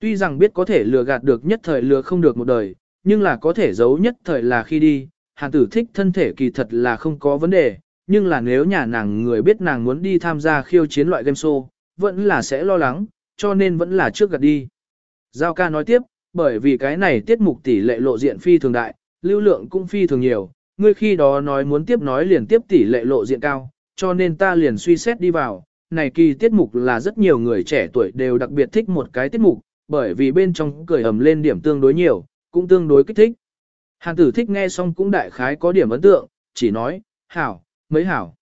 Tuy rằng biết có thể lừa gạt được nhất thời lừa không được một đời, nhưng là có thể giấu nhất thời là khi đi, hàn tử thích thân thể kỳ thật là không có vấn đề, nhưng là nếu nhà nàng người biết nàng muốn đi tham gia khiêu chiến loại game show, vẫn là sẽ lo lắng, cho nên vẫn là trước gạt đi. Giao ca nói tiếp, bởi vì cái này tiết mục tỷ lệ lộ diện phi thường đại, lưu lượng cũng phi thường nhiều, ngươi khi đó nói muốn tiếp nói liền tiếp tỷ lệ lộ diện cao, cho nên ta liền suy xét đi vào. Này kỳ tiết mục là rất nhiều người trẻ tuổi đều đặc biệt thích một cái tiết mục, bởi vì bên trong cười ầm lên điểm tương đối nhiều, cũng tương đối kích thích. Hàn tử thích nghe xong cũng đại khái có điểm ấn tượng, chỉ nói, hảo, mấy hảo.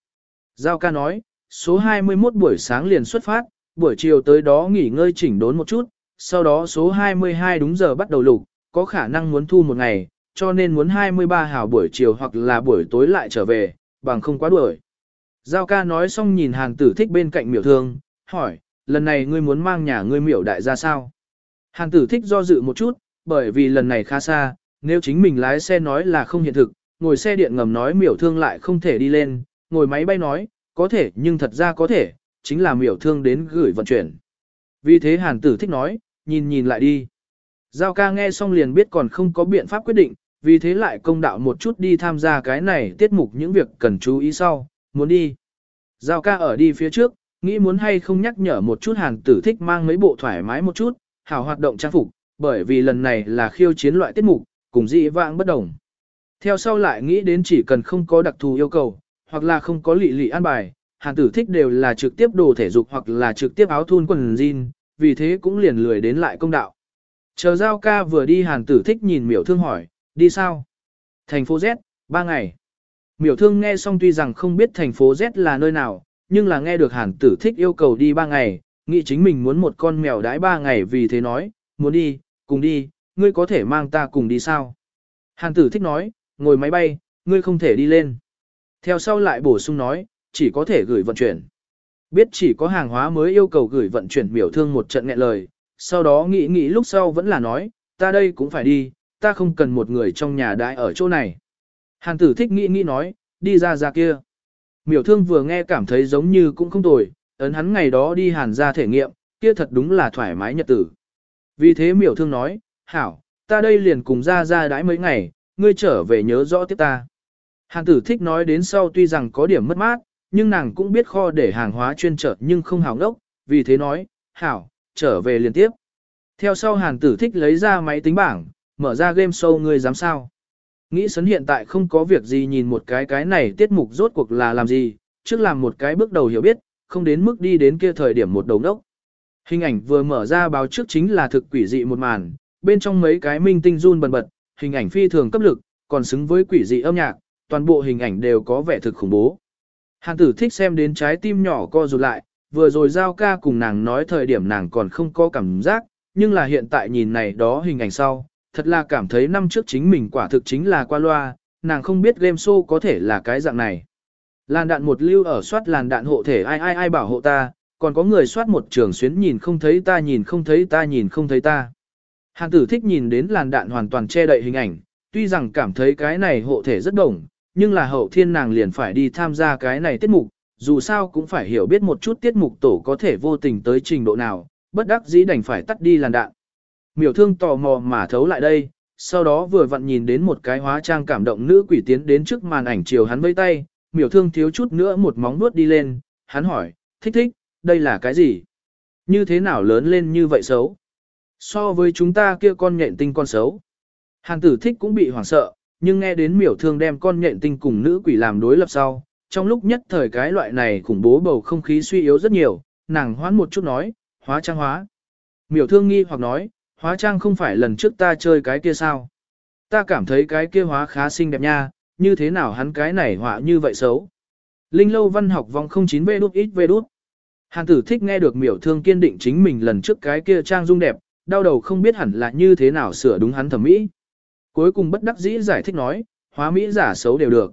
Giao ca nói, số 21 buổi sáng liền xuất phát, buổi chiều tới đó nghỉ ngơi chỉnh đốn một chút, sau đó số 22 đúng giờ bắt đầu lục, có khả năng muốn thu một ngày, cho nên muốn 23 hảo buổi chiều hoặc là buổi tối lại trở về, bằng không quá đuổi. Giao ca nói xong nhìn hàn tử thích bên cạnh miểu thương, hỏi, lần này ngươi muốn mang nhà ngươi miểu đại ra sao? Hàn tử thích do dự một chút, bởi vì lần này khá xa, nếu chính mình lái xe nói là không hiện thực, ngồi xe điện ngầm nói miểu thương lại không thể đi lên, ngồi máy bay nói, có thể nhưng thật ra có thể, chính là miểu thương đến gửi vận chuyển. Vì thế hàn tử thích nói, nhìn nhìn lại đi. Giao ca nghe xong liền biết còn không có biện pháp quyết định, vì thế lại công đạo một chút đi tham gia cái này tiết mục những việc cần chú ý sau, muốn đi. Giao ca ở đi phía trước, nghĩ muốn hay không nhắc nhở một chút hàn tử thích mang mấy bộ thoải mái một chút, hảo hoạt động trang phục, bởi vì lần này là khiêu chiến loại tiết mục, cùng dị vãng bất đồng. Theo sau lại nghĩ đến chỉ cần không có đặc thù yêu cầu, hoặc là không có lị lị an bài, hàng tử thích đều là trực tiếp đồ thể dục hoặc là trực tiếp áo thun quần jean, vì thế cũng liền lười đến lại công đạo. Chờ giao ca vừa đi hàn tử thích nhìn miểu thương hỏi, đi sao? Thành phố Z, ba ngày. Miểu thương nghe xong tuy rằng không biết thành phố Z là nơi nào, nhưng là nghe được hàn tử thích yêu cầu đi ba ngày, nghĩ chính mình muốn một con mèo đãi ba ngày vì thế nói, muốn đi, cùng đi, ngươi có thể mang ta cùng đi sao? Hàn tử thích nói, ngồi máy bay, ngươi không thể đi lên. Theo sau lại bổ sung nói, chỉ có thể gửi vận chuyển. Biết chỉ có hàng hóa mới yêu cầu gửi vận chuyển biểu thương một trận nghẹn lời, sau đó nghĩ nghĩ lúc sau vẫn là nói, ta đây cũng phải đi, ta không cần một người trong nhà đại ở chỗ này. Hàn tử thích nghĩ nghĩ nói, đi ra ra kia. Miểu thương vừa nghe cảm thấy giống như cũng không tồi, ấn hắn ngày đó đi hàn ra thể nghiệm, kia thật đúng là thoải mái nhật tử. Vì thế miểu thương nói, hảo, ta đây liền cùng ra ra đãi mấy ngày, ngươi trở về nhớ rõ tiếp ta. Hàn tử thích nói đến sau tuy rằng có điểm mất mát, nhưng nàng cũng biết kho để hàng hóa chuyên trở nhưng không hào ngốc, vì thế nói, hảo, trở về liên tiếp. Theo sau hàn tử thích lấy ra máy tính bảng, mở ra game show ngươi dám sao. Nghĩ sấn hiện tại không có việc gì nhìn một cái cái này tiết mục rốt cuộc là làm gì, trước làm một cái bước đầu hiểu biết, không đến mức đi đến kia thời điểm một đầu đốc. Hình ảnh vừa mở ra báo trước chính là thực quỷ dị một màn, bên trong mấy cái minh tinh run bần bật, hình ảnh phi thường cấp lực, còn xứng với quỷ dị âm nhạc, toàn bộ hình ảnh đều có vẻ thực khủng bố. Hàn tử thích xem đến trái tim nhỏ co rụt lại, vừa rồi giao ca cùng nàng nói thời điểm nàng còn không có cảm giác, nhưng là hiện tại nhìn này đó hình ảnh sau, thật là cảm thấy năm trước chính mình quả thực chính là qua loa, nàng không biết game show có thể là cái dạng này. Làn đạn một lưu ở soát làn đạn hộ thể ai ai ai bảo hộ ta, còn có người soát một trường xuyến nhìn không thấy ta nhìn không thấy ta nhìn không thấy ta. hàng tử thích nhìn đến làn đạn hoàn toàn che đậy hình ảnh, tuy rằng cảm thấy cái này hộ thể rất đồng, nhưng là hậu thiên nàng liền phải đi tham gia cái này tiết mục, dù sao cũng phải hiểu biết một chút tiết mục tổ có thể vô tình tới trình độ nào, bất đắc dĩ đành phải tắt đi làn đạn. Miểu thương tò mò mà thấu lại đây, sau đó vừa vặn nhìn đến một cái hóa trang cảm động nữ quỷ tiến đến trước màn ảnh chiều hắn vây tay, miểu thương thiếu chút nữa một móng nuốt đi lên, hắn hỏi, thích thích, đây là cái gì? Như thế nào lớn lên như vậy xấu? So với chúng ta kia con nhện tinh con xấu. Hàng tử thích cũng bị hoảng sợ, nhưng nghe đến miểu thương đem con nhện tinh cùng nữ quỷ làm đối lập sau, trong lúc nhất thời cái loại này khủng bố bầu không khí suy yếu rất nhiều, nàng hoán một chút nói, hóa trang hóa. Miểu thương nghi hoặc nói, hóa trang không phải lần trước ta chơi cái kia sao. Ta cảm thấy cái kia hóa khá xinh đẹp nha, như thế nào hắn cái này họa như vậy xấu. Linh lâu văn học vòng 09 v đút ít v đút. Hàn tử thích nghe được miểu thương kiên định chính mình lần trước cái kia trang dung đẹp, đau đầu không biết hẳn là như thế nào sửa đúng hắn thẩm mỹ. Cuối cùng bất đắc dĩ giải thích nói, hóa mỹ giả xấu đều được.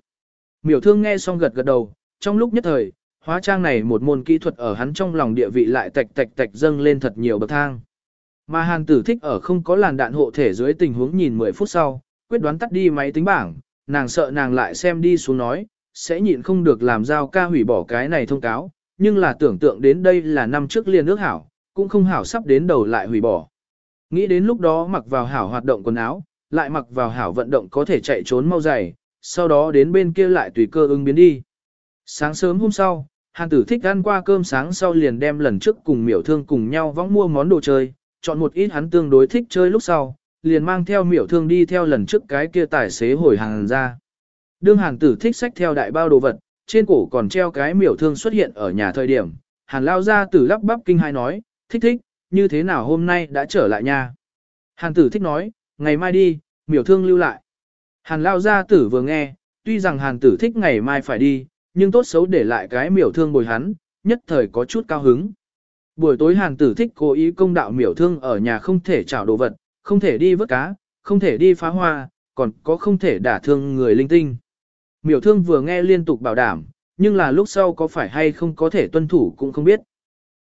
Miểu thương nghe xong gật gật đầu, trong lúc nhất thời, hóa trang này một môn kỹ thuật ở hắn trong lòng địa vị lại tạch tạch tạch dâng lên thật nhiều bậc thang. Mà hàn tử thích ở không có làn đạn hộ thể dưới tình huống nhìn 10 phút sau, quyết đoán tắt đi máy tính bảng, nàng sợ nàng lại xem đi xuống nói, sẽ nhịn không được làm giao ca hủy bỏ cái này thông cáo, nhưng là tưởng tượng đến đây là năm trước liên ước hảo, cũng không hảo sắp đến đầu lại hủy bỏ. Nghĩ đến lúc đó mặc vào hảo hoạt động quần áo, lại mặc vào hảo vận động có thể chạy trốn mau dày, sau đó đến bên kia lại tùy cơ ứng biến đi. Sáng sớm hôm sau, Hàn tử thích ăn qua cơm sáng sau liền đem lần trước cùng miểu thương cùng nhau võng mua món đồ chơi, chọn một ít hắn tương đối thích chơi lúc sau, liền mang theo miểu thương đi theo lần trước cái kia tài xế hồi hàng ra. Đương hàn tử thích sách theo đại bao đồ vật, trên cổ còn treo cái miểu thương xuất hiện ở nhà thời điểm, hàn lao ra tử lắp bắp kinh hai nói, thích thích, như thế nào hôm nay đã trở lại nha. Hàn tử thích nói, ngày mai đi, miểu thương lưu lại. Hàn lao ra tử vừa nghe, tuy rằng hàn tử thích ngày mai phải đi, nhưng tốt xấu để lại cái miểu thương bồi hắn, nhất thời có chút cao hứng. Buổi tối hàn tử thích cố ý công đạo miểu thương ở nhà không thể trảo đồ vật, không thể đi vớt cá, không thể đi phá hoa, còn có không thể đả thương người linh tinh. Miểu thương vừa nghe liên tục bảo đảm, nhưng là lúc sau có phải hay không có thể tuân thủ cũng không biết.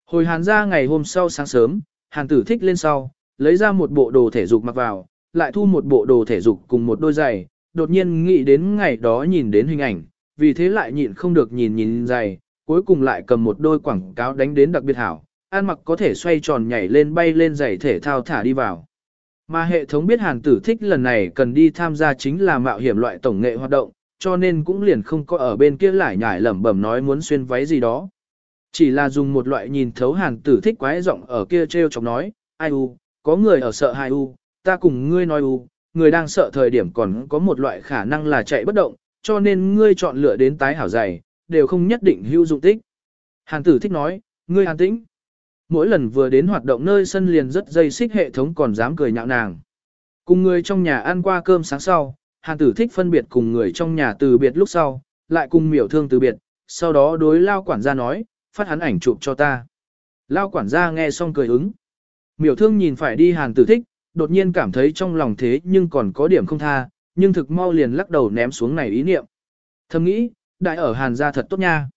Hồi hàn ra ngày hôm sau sáng sớm, hàn tử thích lên sau, lấy ra một bộ đồ thể dục mặc vào, lại thu một bộ đồ thể dục cùng một đôi giày, đột nhiên nghĩ đến ngày đó nhìn đến hình ảnh, vì thế lại nhịn không được nhìn nhìn giày, cuối cùng lại cầm một đôi quảng cáo đánh đến đặc biệt hảo, an mặc có thể xoay tròn nhảy lên bay lên giày thể thao thả đi vào. Mà hệ thống biết hàn tử thích lần này cần đi tham gia chính là mạo hiểm loại tổng nghệ hoạt động, cho nên cũng liền không có ở bên kia lại nhải lẩm bẩm nói muốn xuyên váy gì đó. Chỉ là dùng một loại nhìn thấu hàn tử thích quái giọng ở kia treo chọc nói, ai u, có người ở sợ hai u, ta cùng ngươi nói u, người đang sợ thời điểm còn có một loại khả năng là chạy bất động, cho nên ngươi chọn lựa đến tái hảo dày, đều không nhất định hữu dụng tích. Hàn tử thích nói, ngươi hàn tĩnh. Mỗi lần vừa đến hoạt động nơi sân liền rất dây xích hệ thống còn dám cười nhạo nàng. Cùng người trong nhà ăn qua cơm sáng sau, hàn tử thích phân biệt cùng người trong nhà từ biệt lúc sau, lại cùng miểu thương từ biệt, sau đó đối lao quản gia nói, phát hắn ảnh chụp cho ta. Lao quản gia nghe xong cười ứng. Miểu thương nhìn phải đi hàn tử thích, đột nhiên cảm thấy trong lòng thế nhưng còn có điểm không tha, nhưng thực mau liền lắc đầu ném xuống này ý niệm. Thầm nghĩ, đại ở hàn gia thật tốt nha.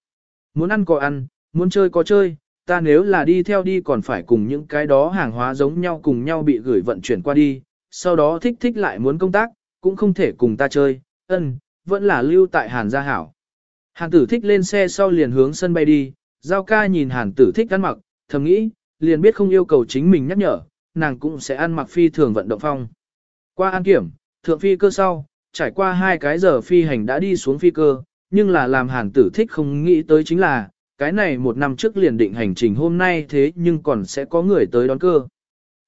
Muốn ăn có ăn, muốn chơi có chơi, ta nếu là đi theo đi còn phải cùng những cái đó hàng hóa giống nhau cùng nhau bị gửi vận chuyển qua đi, sau đó thích thích lại muốn công tác, cũng không thể cùng ta chơi, ân, vẫn là lưu tại hàn gia hảo. Hàn tử thích lên xe sau liền hướng sân bay đi, giao ca nhìn hàn tử thích ăn mặc, thầm nghĩ, liền biết không yêu cầu chính mình nhắc nhở, nàng cũng sẽ ăn mặc phi thường vận động phong. Qua an kiểm, thượng phi cơ sau, trải qua hai cái giờ phi hành đã đi xuống phi cơ, nhưng là làm hàn tử thích không nghĩ tới chính là, cái này một năm trước liền định hành trình hôm nay thế nhưng còn sẽ có người tới đón cơ.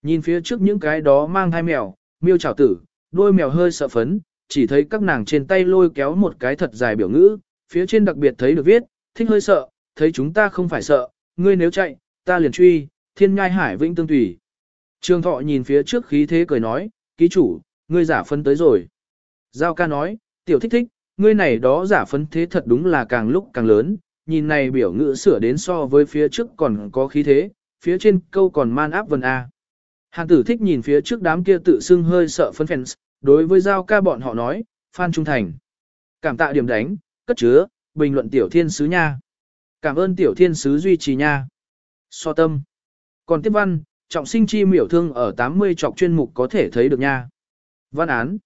Nhìn phía trước những cái đó mang hai mèo, miêu chảo tử, đôi mèo hơi sợ phấn, chỉ thấy các nàng trên tay lôi kéo một cái thật dài biểu ngữ, phía trên đặc biệt thấy được viết, thích hơi sợ, thấy chúng ta không phải sợ, ngươi nếu chạy, ta liền truy, thiên ngai hải vĩnh tương tùy. Trương thọ nhìn phía trước khí thế cười nói, ký chủ, ngươi giả phân tới rồi. Giao ca nói, tiểu thích thích, ngươi này đó giả phân thế thật đúng là càng lúc càng lớn, nhìn này biểu ngữ sửa đến so với phía trước còn có khí thế, phía trên câu còn man áp vần A. Hàn tử thích nhìn phía trước đám kia tự xưng hơi sợ phân fans, đối với giao ca bọn họ nói, Phan Trung Thành. Cảm tạ điểm đánh, cất chứa, bình luận tiểu thiên sứ nha. Cảm ơn tiểu thiên sứ duy trì nha. So tâm. Còn tiếp văn, trọng sinh chi miểu thương ở 80 trọc chuyên mục có thể thấy được nha. Văn án.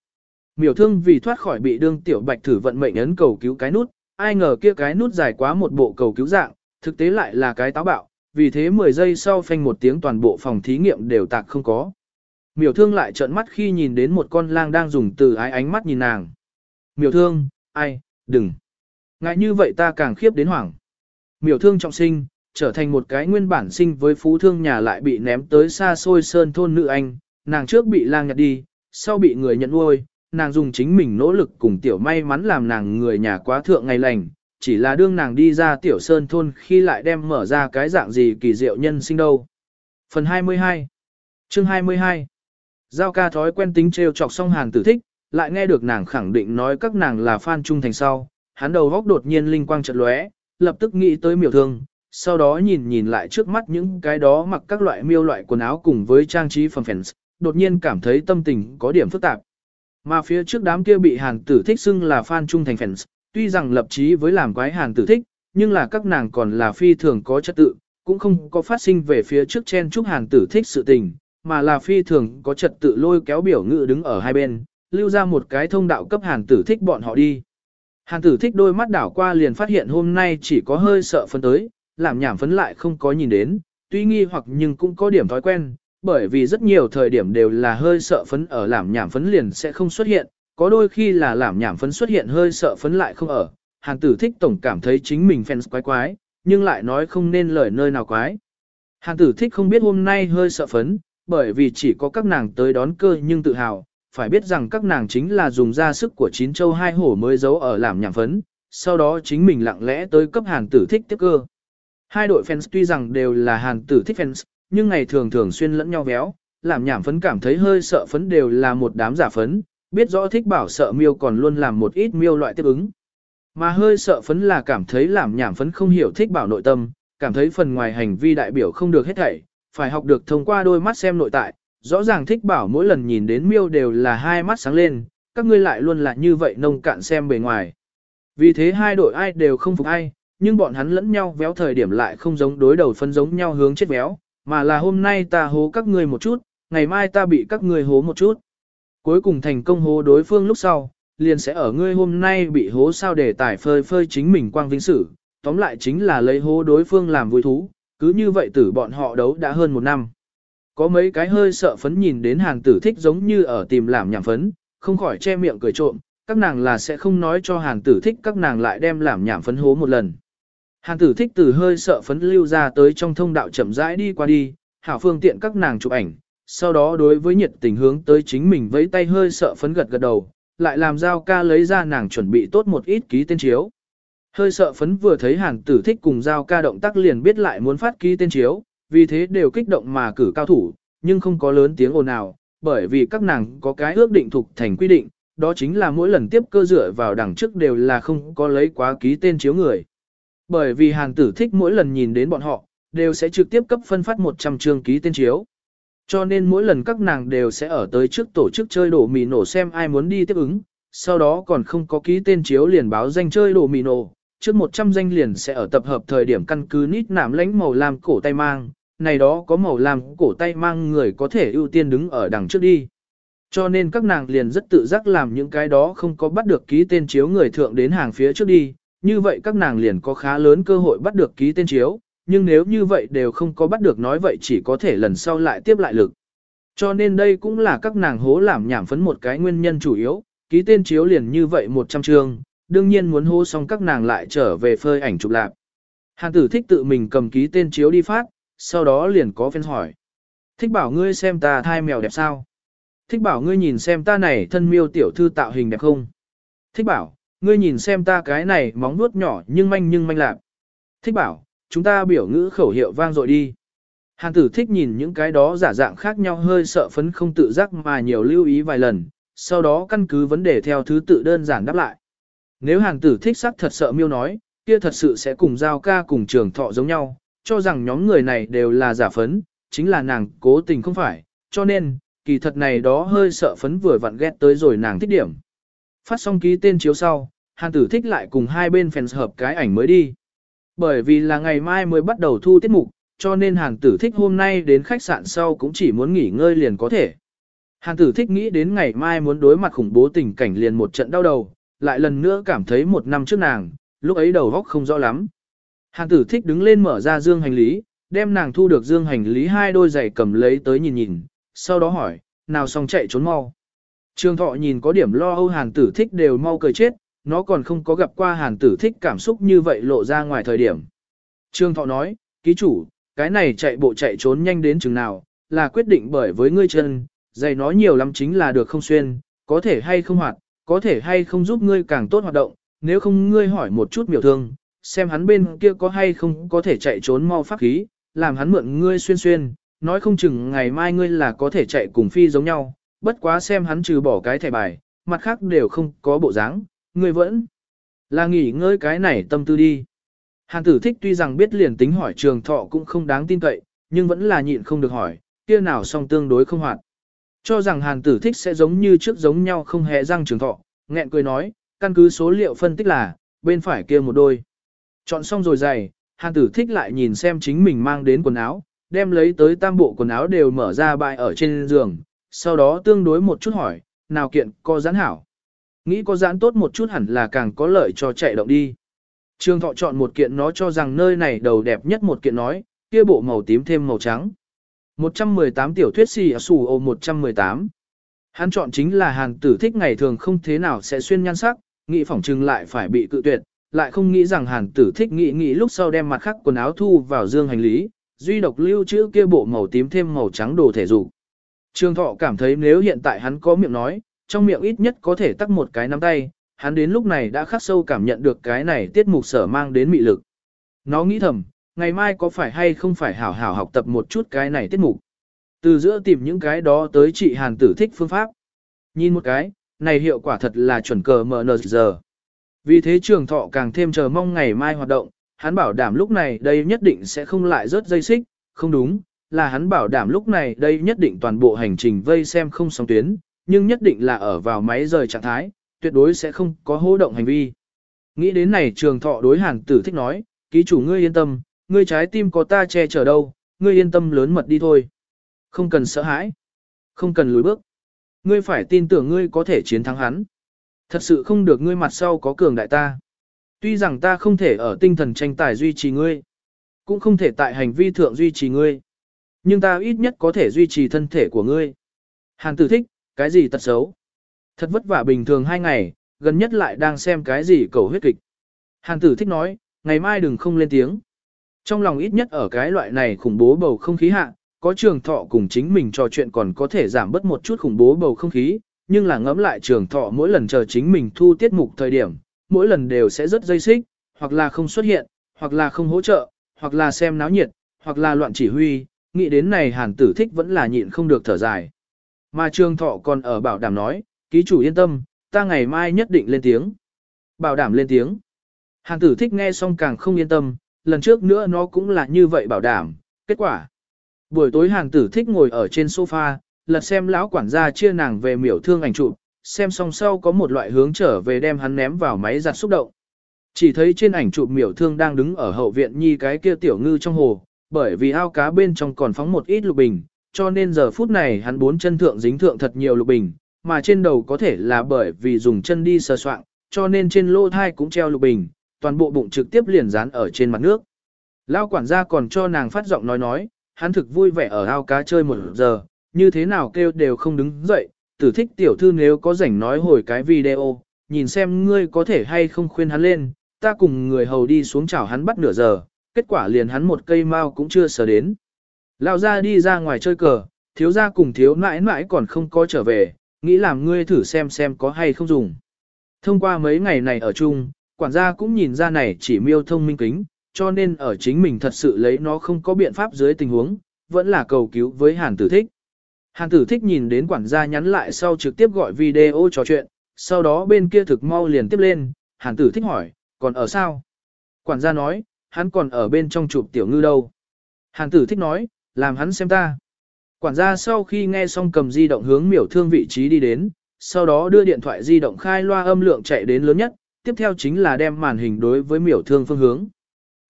Miểu thương vì thoát khỏi bị đương tiểu bạch thử vận mệnh ấn cầu cứu cái nút, ai ngờ kia cái nút dài quá một bộ cầu cứu dạng, thực tế lại là cái táo bạo, vì thế 10 giây sau phanh một tiếng toàn bộ phòng thí nghiệm đều tạc không có. Miểu thương lại trợn mắt khi nhìn đến một con lang đang dùng từ ái ánh mắt nhìn nàng. Miểu thương, ai, đừng. Ngại như vậy ta càng khiếp đến hoảng. Miểu thương trọng sinh, trở thành một cái nguyên bản sinh với phú thương nhà lại bị ném tới xa xôi sơn thôn nữ anh, nàng trước bị lang nhặt đi, sau bị người nhận nuôi, nàng dùng chính mình nỗ lực cùng tiểu may mắn làm nàng người nhà quá thượng ngày lành, chỉ là đương nàng đi ra tiểu sơn thôn khi lại đem mở ra cái dạng gì kỳ diệu nhân sinh đâu. Phần 22 Chương 22 Giao ca thói quen tính trêu chọc song hàng tử thích, lại nghe được nàng khẳng định nói các nàng là fan trung thành sau, hắn đầu góc đột nhiên linh quang chợt lóe, lập tức nghĩ tới miểu thương, sau đó nhìn nhìn lại trước mắt những cái đó mặc các loại miêu loại quần áo cùng với trang trí phẩm phèn đột nhiên cảm thấy tâm tình có điểm phức tạp. Mà phía trước đám kia bị hàn tử thích xưng là fan trung thành fans, tuy rằng lập chí với làm quái hàn tử thích, nhưng là các nàng còn là phi thường có trật tự, cũng không có phát sinh về phía trước chen chúc hàn tử thích sự tình, mà là phi thường có trật tự lôi kéo biểu ngữ đứng ở hai bên, lưu ra một cái thông đạo cấp hàn tử thích bọn họ đi. Hàn tử thích đôi mắt đảo qua liền phát hiện hôm nay chỉ có hơi sợ phấn tới, làm nhảm phấn lại không có nhìn đến, tuy nghi hoặc nhưng cũng có điểm thói quen, bởi vì rất nhiều thời điểm đều là hơi sợ phấn ở làm nhảm phấn liền sẽ không xuất hiện, có đôi khi là làm nhảm phấn xuất hiện hơi sợ phấn lại không ở. Hàn tử thích tổng cảm thấy chính mình fans quái quái, nhưng lại nói không nên lời nơi nào quái. Hàn tử thích không biết hôm nay hơi sợ phấn, bởi vì chỉ có các nàng tới đón cơ nhưng tự hào, phải biết rằng các nàng chính là dùng ra sức của chín châu hai hổ mới giấu ở làm nhảm phấn, sau đó chính mình lặng lẽ tới cấp hàn tử thích tiếp cơ. Hai đội fans tuy rằng đều là hàn tử thích fans, nhưng ngày thường thường xuyên lẫn nhau véo, làm nhảm phấn cảm thấy hơi sợ phấn đều là một đám giả phấn, biết rõ thích bảo sợ miêu còn luôn làm một ít miêu loại tiếp ứng. Mà hơi sợ phấn là cảm thấy làm nhảm phấn không hiểu thích bảo nội tâm, cảm thấy phần ngoài hành vi đại biểu không được hết thảy, phải học được thông qua đôi mắt xem nội tại, rõ ràng thích bảo mỗi lần nhìn đến miêu đều là hai mắt sáng lên, các ngươi lại luôn là như vậy nông cạn xem bề ngoài. Vì thế hai đội ai đều không phục ai, nhưng bọn hắn lẫn nhau véo thời điểm lại không giống đối đầu phân giống nhau hướng chết véo, mà là hôm nay ta hố các ngươi một chút, ngày mai ta bị các ngươi hố một chút. Cuối cùng thành công hố đối phương lúc sau, liền sẽ ở ngươi hôm nay bị hố sao để tải phơi phơi chính mình quang vinh sử, tóm lại chính là lấy hố đối phương làm vui thú, cứ như vậy tử bọn họ đấu đã hơn một năm. Có mấy cái hơi sợ phấn nhìn đến hàng tử thích giống như ở tìm làm nhảm phấn, không khỏi che miệng cười trộm, các nàng là sẽ không nói cho hàng tử thích các nàng lại đem làm nhảm phấn hố một lần. Hàng tử thích từ hơi sợ phấn lưu ra tới trong thông đạo chậm rãi đi qua đi, hảo phương tiện các nàng chụp ảnh, sau đó đối với nhiệt tình hướng tới chính mình vẫy tay hơi sợ phấn gật gật đầu, lại làm giao ca lấy ra nàng chuẩn bị tốt một ít ký tên chiếu. Hơi sợ phấn vừa thấy hàn tử thích cùng giao ca động tác liền biết lại muốn phát ký tên chiếu, vì thế đều kích động mà cử cao thủ, nhưng không có lớn tiếng ồn nào, bởi vì các nàng có cái ước định thuộc thành quy định, đó chính là mỗi lần tiếp cơ dựa vào đằng trước đều là không có lấy quá ký tên chiếu người. Bởi vì hàng tử thích mỗi lần nhìn đến bọn họ, đều sẽ trực tiếp cấp phân phát 100 chương ký tên chiếu. Cho nên mỗi lần các nàng đều sẽ ở tới trước tổ chức chơi đổ mì nổ xem ai muốn đi tiếp ứng, sau đó còn không có ký tên chiếu liền báo danh chơi đổ mì nổ, trước 100 danh liền sẽ ở tập hợp thời điểm căn cứ nít nảm lãnh màu lam cổ tay mang, này đó có màu lam cổ tay mang người có thể ưu tiên đứng ở đằng trước đi. Cho nên các nàng liền rất tự giác làm những cái đó không có bắt được ký tên chiếu người thượng đến hàng phía trước đi, như vậy các nàng liền có khá lớn cơ hội bắt được ký tên chiếu, nhưng nếu như vậy đều không có bắt được nói vậy chỉ có thể lần sau lại tiếp lại lực. Cho nên đây cũng là các nàng hố làm nhảm phấn một cái nguyên nhân chủ yếu, ký tên chiếu liền như vậy 100 chương, đương nhiên muốn hô xong các nàng lại trở về phơi ảnh chụp lạc. Hàn tử thích tự mình cầm ký tên chiếu đi phát, sau đó liền có fan hỏi. Thích bảo ngươi xem ta thai mèo đẹp sao? Thích bảo ngươi nhìn xem ta này thân miêu tiểu thư tạo hình đẹp không? Thích bảo, ngươi nhìn xem ta cái này móng nuốt nhỏ nhưng manh nhưng manh lạc. Thích bảo, chúng ta biểu ngữ khẩu hiệu vang dội đi. Hàn tử thích nhìn những cái đó giả dạng khác nhau hơi sợ phấn không tự giác mà nhiều lưu ý vài lần, sau đó căn cứ vấn đề theo thứ tự đơn giản đáp lại. Nếu hàn tử thích sắc thật sợ miêu nói, kia thật sự sẽ cùng giao ca cùng trường thọ giống nhau, cho rằng nhóm người này đều là giả phấn, chính là nàng cố tình không phải, cho nên, kỳ thật này đó hơi sợ phấn vừa vặn ghét tới rồi nàng thích điểm. Phát xong ký tên chiếu sau, hàn tử thích lại cùng hai bên fans hợp cái ảnh mới đi. Bởi vì là ngày mai mới bắt đầu thu tiết mục, cho nên hàn tử thích hôm nay đến khách sạn sau cũng chỉ muốn nghỉ ngơi liền có thể. Hàn tử thích nghĩ đến ngày mai muốn đối mặt khủng bố tình cảnh liền một trận đau đầu, lại lần nữa cảm thấy một năm trước nàng, lúc ấy đầu góc không rõ lắm. Hàn tử thích đứng lên mở ra dương hành lý, đem nàng thu được dương hành lý hai đôi giày cầm lấy tới nhìn nhìn, sau đó hỏi, nào xong chạy trốn mau. Trương thọ nhìn có điểm lo âu hàn tử thích đều mau cười chết, nó còn không có gặp qua hàn tử thích cảm xúc như vậy lộ ra ngoài thời điểm. Trương thọ nói, ký chủ, cái này chạy bộ chạy trốn nhanh đến chừng nào, là quyết định bởi với ngươi chân, giày nói nhiều lắm chính là được không xuyên, có thể hay không hoạt, có thể hay không giúp ngươi càng tốt hoạt động, nếu không ngươi hỏi một chút miểu thương, xem hắn bên kia có hay không có thể chạy trốn mau pháp khí, làm hắn mượn ngươi xuyên xuyên, nói không chừng ngày mai ngươi là có thể chạy cùng phi giống nhau, bất quá xem hắn trừ bỏ cái thẻ bài, mặt khác đều không có bộ dáng, ngươi vẫn là nghỉ ngơi cái này tâm tư đi. Hàn tử thích tuy rằng biết liền tính hỏi trường thọ cũng không đáng tin cậy, nhưng vẫn là nhịn không được hỏi, kia nào song tương đối không hoạt. Cho rằng hàn tử thích sẽ giống như trước giống nhau không hề răng trường thọ, nghẹn cười nói, căn cứ số liệu phân tích là, bên phải kia một đôi. Chọn xong rồi giày, hàn tử thích lại nhìn xem chính mình mang đến quần áo, đem lấy tới tam bộ quần áo đều mở ra bại ở trên giường, sau đó tương đối một chút hỏi, nào kiện có giãn hảo. Nghĩ có giãn tốt một chút hẳn là càng có lợi cho chạy động đi. Trương thọ chọn một kiện nó cho rằng nơi này đầu đẹp nhất một kiện nói, kia bộ màu tím thêm màu trắng. 118 tiểu thuyết si sủ à ô 118. Hắn chọn chính là hàng tử thích ngày thường không thế nào sẽ xuyên nhan sắc, nghĩ phỏng trừng lại phải bị cự tuyệt, lại không nghĩ rằng hàn tử thích nghĩ nghĩ lúc sau đem mặt khắc quần áo thu vào dương hành lý, duy độc lưu trữ kia bộ màu tím thêm màu trắng đồ thể dục. Trương Thọ cảm thấy nếu hiện tại hắn có miệng nói, trong miệng ít nhất có thể tắt một cái nắm tay, hắn đến lúc này đã khắc sâu cảm nhận được cái này tiết mục sở mang đến mị lực. Nó nghĩ thầm, ngày mai có phải hay không phải hảo hảo học tập một chút cái này tiết mục. Từ giữa tìm những cái đó tới chị Hàn tử thích phương pháp. Nhìn một cái, này hiệu quả thật là chuẩn cờ mở giờ. Vì thế trường thọ càng thêm chờ mong ngày mai hoạt động, hắn bảo đảm lúc này đây nhất định sẽ không lại rớt dây xích, không đúng, là hắn bảo đảm lúc này đây nhất định toàn bộ hành trình vây xem không sóng tuyến, nhưng nhất định là ở vào máy rời trạng thái, tuyệt đối sẽ không có hô động hành vi. Nghĩ đến này trường thọ đối hàn tử thích nói, ký chủ ngươi yên tâm, ngươi trái tim có ta che chở đâu, ngươi yên tâm lớn mật đi thôi. Không cần sợ hãi, không cần lùi bước. Ngươi phải tin tưởng ngươi có thể chiến thắng hắn. Thật sự không được ngươi mặt sau có cường đại ta. Tuy rằng ta không thể ở tinh thần tranh tài duy trì ngươi, cũng không thể tại hành vi thượng duy trì ngươi, nhưng ta ít nhất có thể duy trì thân thể của ngươi. Hàn tử thích, cái gì tật xấu? Thật vất vả bình thường hai ngày, gần nhất lại đang xem cái gì cầu huyết kịch. Hàn tử thích nói, ngày mai đừng không lên tiếng. Trong lòng ít nhất ở cái loại này khủng bố bầu không khí hạ, có trường thọ cùng chính mình trò chuyện còn có thể giảm bớt một chút khủng bố bầu không khí, nhưng là ngẫm lại trường thọ mỗi lần chờ chính mình thu tiết mục thời điểm, mỗi lần đều sẽ rất dây xích, hoặc là không xuất hiện, hoặc là không hỗ trợ, hoặc là xem náo nhiệt, hoặc là loạn chỉ huy, nghĩ đến này hàn tử thích vẫn là nhịn không được thở dài. Mà trường thọ còn ở bảo đảm nói, ký chủ yên tâm, ta ngày mai nhất định lên tiếng. Bảo đảm lên tiếng. Hàn tử thích nghe xong càng không yên tâm, lần trước nữa nó cũng là như vậy bảo đảm, kết quả. Buổi tối hàn tử thích ngồi ở trên sofa, lật xem lão quản gia chia nàng về miểu thương ảnh chụp, xem xong sau có một loại hướng trở về đem hắn ném vào máy giặt xúc động. Chỉ thấy trên ảnh chụp miểu thương đang đứng ở hậu viện nhi cái kia tiểu ngư trong hồ, bởi vì ao cá bên trong còn phóng một ít lục bình, cho nên giờ phút này hắn bốn chân thượng dính thượng thật nhiều lục bình, mà trên đầu có thể là bởi vì dùng chân đi sờ soạn, cho nên trên lô thai cũng treo lục bình, toàn bộ bụng trực tiếp liền dán ở trên mặt nước. Lao quản gia còn cho nàng phát giọng nói nói, hắn thực vui vẻ ở ao cá chơi một giờ, như thế nào kêu đều không đứng dậy, tử thích tiểu thư nếu có rảnh nói hồi cái video, nhìn xem ngươi có thể hay không khuyên hắn lên, ta cùng người hầu đi xuống chảo hắn bắt nửa giờ, kết quả liền hắn một cây mao cũng chưa sờ đến. Lao ra đi ra ngoài chơi cờ, thiếu gia cùng thiếu nãi nãi còn không có trở về, nghĩ làm ngươi thử xem xem có hay không dùng. Thông qua mấy ngày này ở chung, quản gia cũng nhìn ra này chỉ miêu thông minh kính, cho nên ở chính mình thật sự lấy nó không có biện pháp dưới tình huống, vẫn là cầu cứu với hàn tử thích. Hàn tử thích nhìn đến quản gia nhắn lại sau trực tiếp gọi video trò chuyện, sau đó bên kia thực mau liền tiếp lên, hàn tử thích hỏi, còn ở sao? Quản gia nói, hắn còn ở bên trong chụp tiểu ngư đâu. Hàn tử thích nói, làm hắn xem ta. Quản gia sau khi nghe xong cầm di động hướng miểu thương vị trí đi đến, sau đó đưa điện thoại di động khai loa âm lượng chạy đến lớn nhất, tiếp theo chính là đem màn hình đối với miểu thương phương hướng.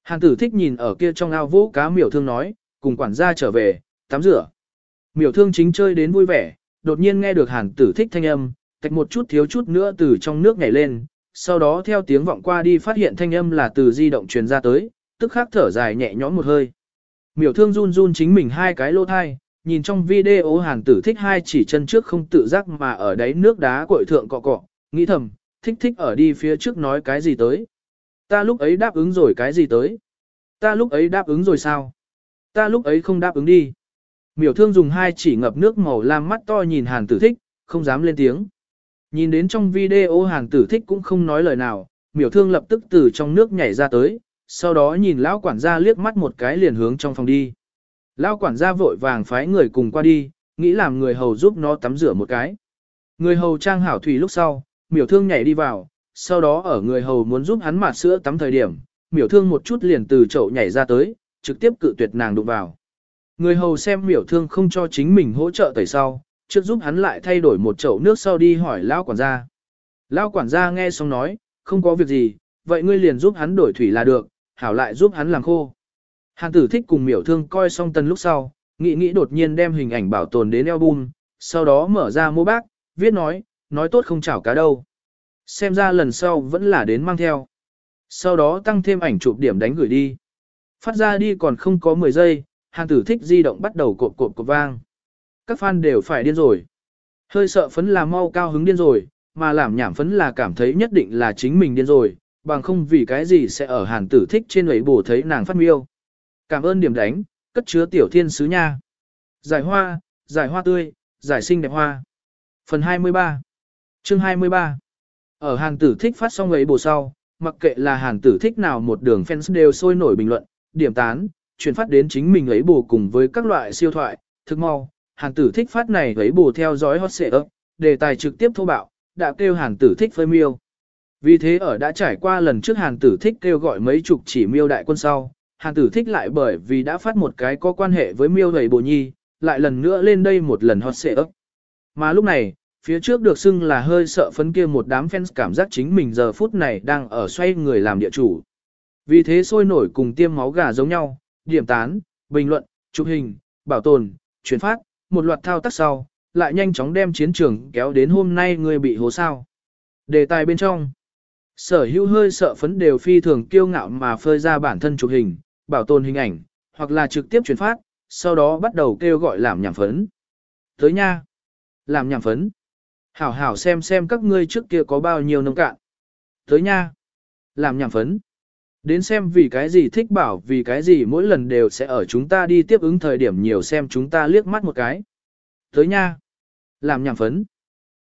Hàn tử thích nhìn ở kia trong ao vũ cá miểu thương nói, cùng quản gia trở về, tắm rửa. Miểu thương chính chơi đến vui vẻ, đột nhiên nghe được hàn tử thích thanh âm, tạch một chút thiếu chút nữa từ trong nước nhảy lên, sau đó theo tiếng vọng qua đi phát hiện thanh âm là từ di động truyền ra tới, tức khắc thở dài nhẹ nhõm một hơi. Miểu thương run run chính mình hai cái lô thai, nhìn trong video hàn tử thích hai chỉ chân trước không tự giác mà ở đáy nước đá cội thượng cọ cọ, nghĩ thầm, thích thích ở đi phía trước nói cái gì tới. Ta lúc ấy đáp ứng rồi cái gì tới. Ta lúc ấy đáp ứng rồi sao. Ta lúc ấy không đáp ứng đi. Miểu thương dùng hai chỉ ngập nước màu lam mắt to nhìn hàn tử thích, không dám lên tiếng. Nhìn đến trong video hàn tử thích cũng không nói lời nào, miểu thương lập tức từ trong nước nhảy ra tới, sau đó nhìn lão quản gia liếc mắt một cái liền hướng trong phòng đi. Lão quản gia vội vàng phái người cùng qua đi, nghĩ làm người hầu giúp nó tắm rửa một cái. Người hầu trang hảo thủy lúc sau, miểu thương nhảy đi vào, sau đó ở người hầu muốn giúp hắn mạt sữa tắm thời điểm, miểu thương một chút liền từ chậu nhảy ra tới, trực tiếp cự tuyệt nàng đụng vào. Người hầu xem miểu thương không cho chính mình hỗ trợ tẩy sau, trước giúp hắn lại thay đổi một chậu nước sau đi hỏi lão quản gia. Lão quản gia nghe xong nói, không có việc gì, vậy ngươi liền giúp hắn đổi thủy là được, hảo lại giúp hắn làm khô. Hàn tử thích cùng miểu thương coi xong tân lúc sau, nghĩ nghĩ đột nhiên đem hình ảnh bảo tồn đến album, sau đó mở ra mô bác, viết nói, nói tốt không chảo cá đâu. Xem ra lần sau vẫn là đến mang theo. Sau đó tăng thêm ảnh chụp điểm đánh gửi đi. Phát ra đi còn không có 10 giây, hàn tử thích di động bắt đầu cộp cộp cộp vang. Các fan đều phải điên rồi. Hơi sợ phấn là mau cao hứng điên rồi, mà làm nhảm phấn là cảm thấy nhất định là chính mình điên rồi, bằng không vì cái gì sẽ ở hàn tử thích trên ấy bổ thấy nàng phát miêu. Cảm ơn điểm đánh, cất chứa tiểu thiên sứ nha. Giải hoa, giải hoa tươi, giải sinh đẹp hoa. Phần 23 Chương 23 Ở hàn tử thích phát xong ấy bổ sau, mặc kệ là hàn tử thích nào một đường fans đều sôi nổi bình luận, điểm tán, chuyển phát đến chính mình ấy bổ cùng với các loại siêu thoại, thực mau. Hàn tử thích phát này ấy bổ theo dõi hot xệ ấp, đề tài trực tiếp thô bạo, đã kêu hàn tử thích phơi miêu. Vì thế ở đã trải qua lần trước hàn tử thích kêu gọi mấy chục chỉ miêu đại quân sau, hàn tử thích lại bởi vì đã phát một cái có quan hệ với miêu đầy bộ nhi, lại lần nữa lên đây một lần hot xệ ấp. Mà lúc này, phía trước được xưng là hơi sợ phấn kia một đám fans cảm giác chính mình giờ phút này đang ở xoay người làm địa chủ. Vì thế sôi nổi cùng tiêm máu gà giống nhau, điểm tán, bình luận, chụp hình, bảo tồn, chuyển phát, một loạt thao tác sau, lại nhanh chóng đem chiến trường kéo đến hôm nay người bị hố sao. Đề tài bên trong, sở hữu hơi sợ phấn đều phi thường kiêu ngạo mà phơi ra bản thân chụp hình, bảo tồn hình ảnh, hoặc là trực tiếp truyền phát, sau đó bắt đầu kêu gọi làm nhảm phấn. Tới nha! Làm nhảm phấn. Hảo hảo xem xem các ngươi trước kia có bao nhiêu nông cạn. Tới nha! Làm nhảm phấn. Đến xem vì cái gì thích bảo vì cái gì mỗi lần đều sẽ ở chúng ta đi tiếp ứng thời điểm nhiều xem chúng ta liếc mắt một cái. Tới nha! Làm nhảm phấn.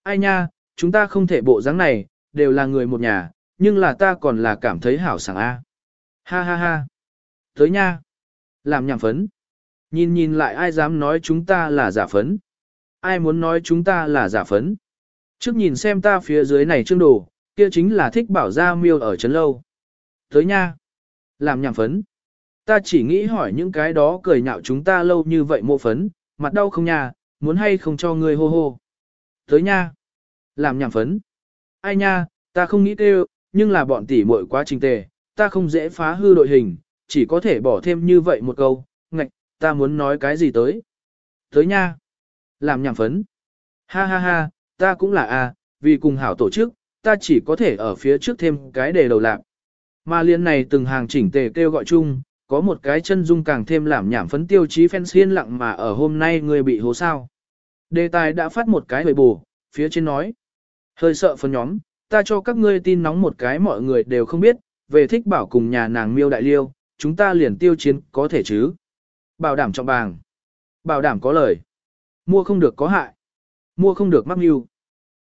Ai nha, chúng ta không thể bộ dáng này, đều là người một nhà, nhưng là ta còn là cảm thấy hảo sảng a. Ha ha ha. Tới nha. Làm nhảm phấn. Nhìn nhìn lại ai dám nói chúng ta là giả phấn. Ai muốn nói chúng ta là giả phấn. Trước nhìn xem ta phía dưới này trương đồ, kia chính là thích bảo ra miêu ở trấn lâu. Tới nha. Làm nhảm phấn. Ta chỉ nghĩ hỏi những cái đó cười nhạo chúng ta lâu như vậy mộ phấn, mặt đau không nha, muốn hay không cho người hô hô. Tới nha. Làm nhảm phấn. Ai nha, ta không nghĩ kêu, nhưng là bọn tỷ muội quá trình tề, ta không dễ phá hư đội hình, chỉ có thể bỏ thêm như vậy một câu, ngạch, ta muốn nói cái gì tới. Tới nha. Làm nhảm phấn. Ha ha ha, ta cũng là a, vì cùng hảo tổ chức, ta chỉ có thể ở phía trước thêm cái đề đầu lạc. Mà liên này từng hàng chỉnh tề kêu gọi chung, có một cái chân dung càng thêm làm nhảm phấn tiêu chí fans hiên lặng mà ở hôm nay người bị hố sao. Đề tài đã phát một cái hồi bù, phía trên nói. Hơi sợ phấn nhóm, ta cho các ngươi tin nóng một cái mọi người đều không biết, về thích bảo cùng nhà nàng miêu đại liêu, chúng ta liền tiêu chiến có thể chứ. Bảo đảm trọng bàng. Bảo đảm có lời. Mua không được có hại. Mua không được mắc mưu.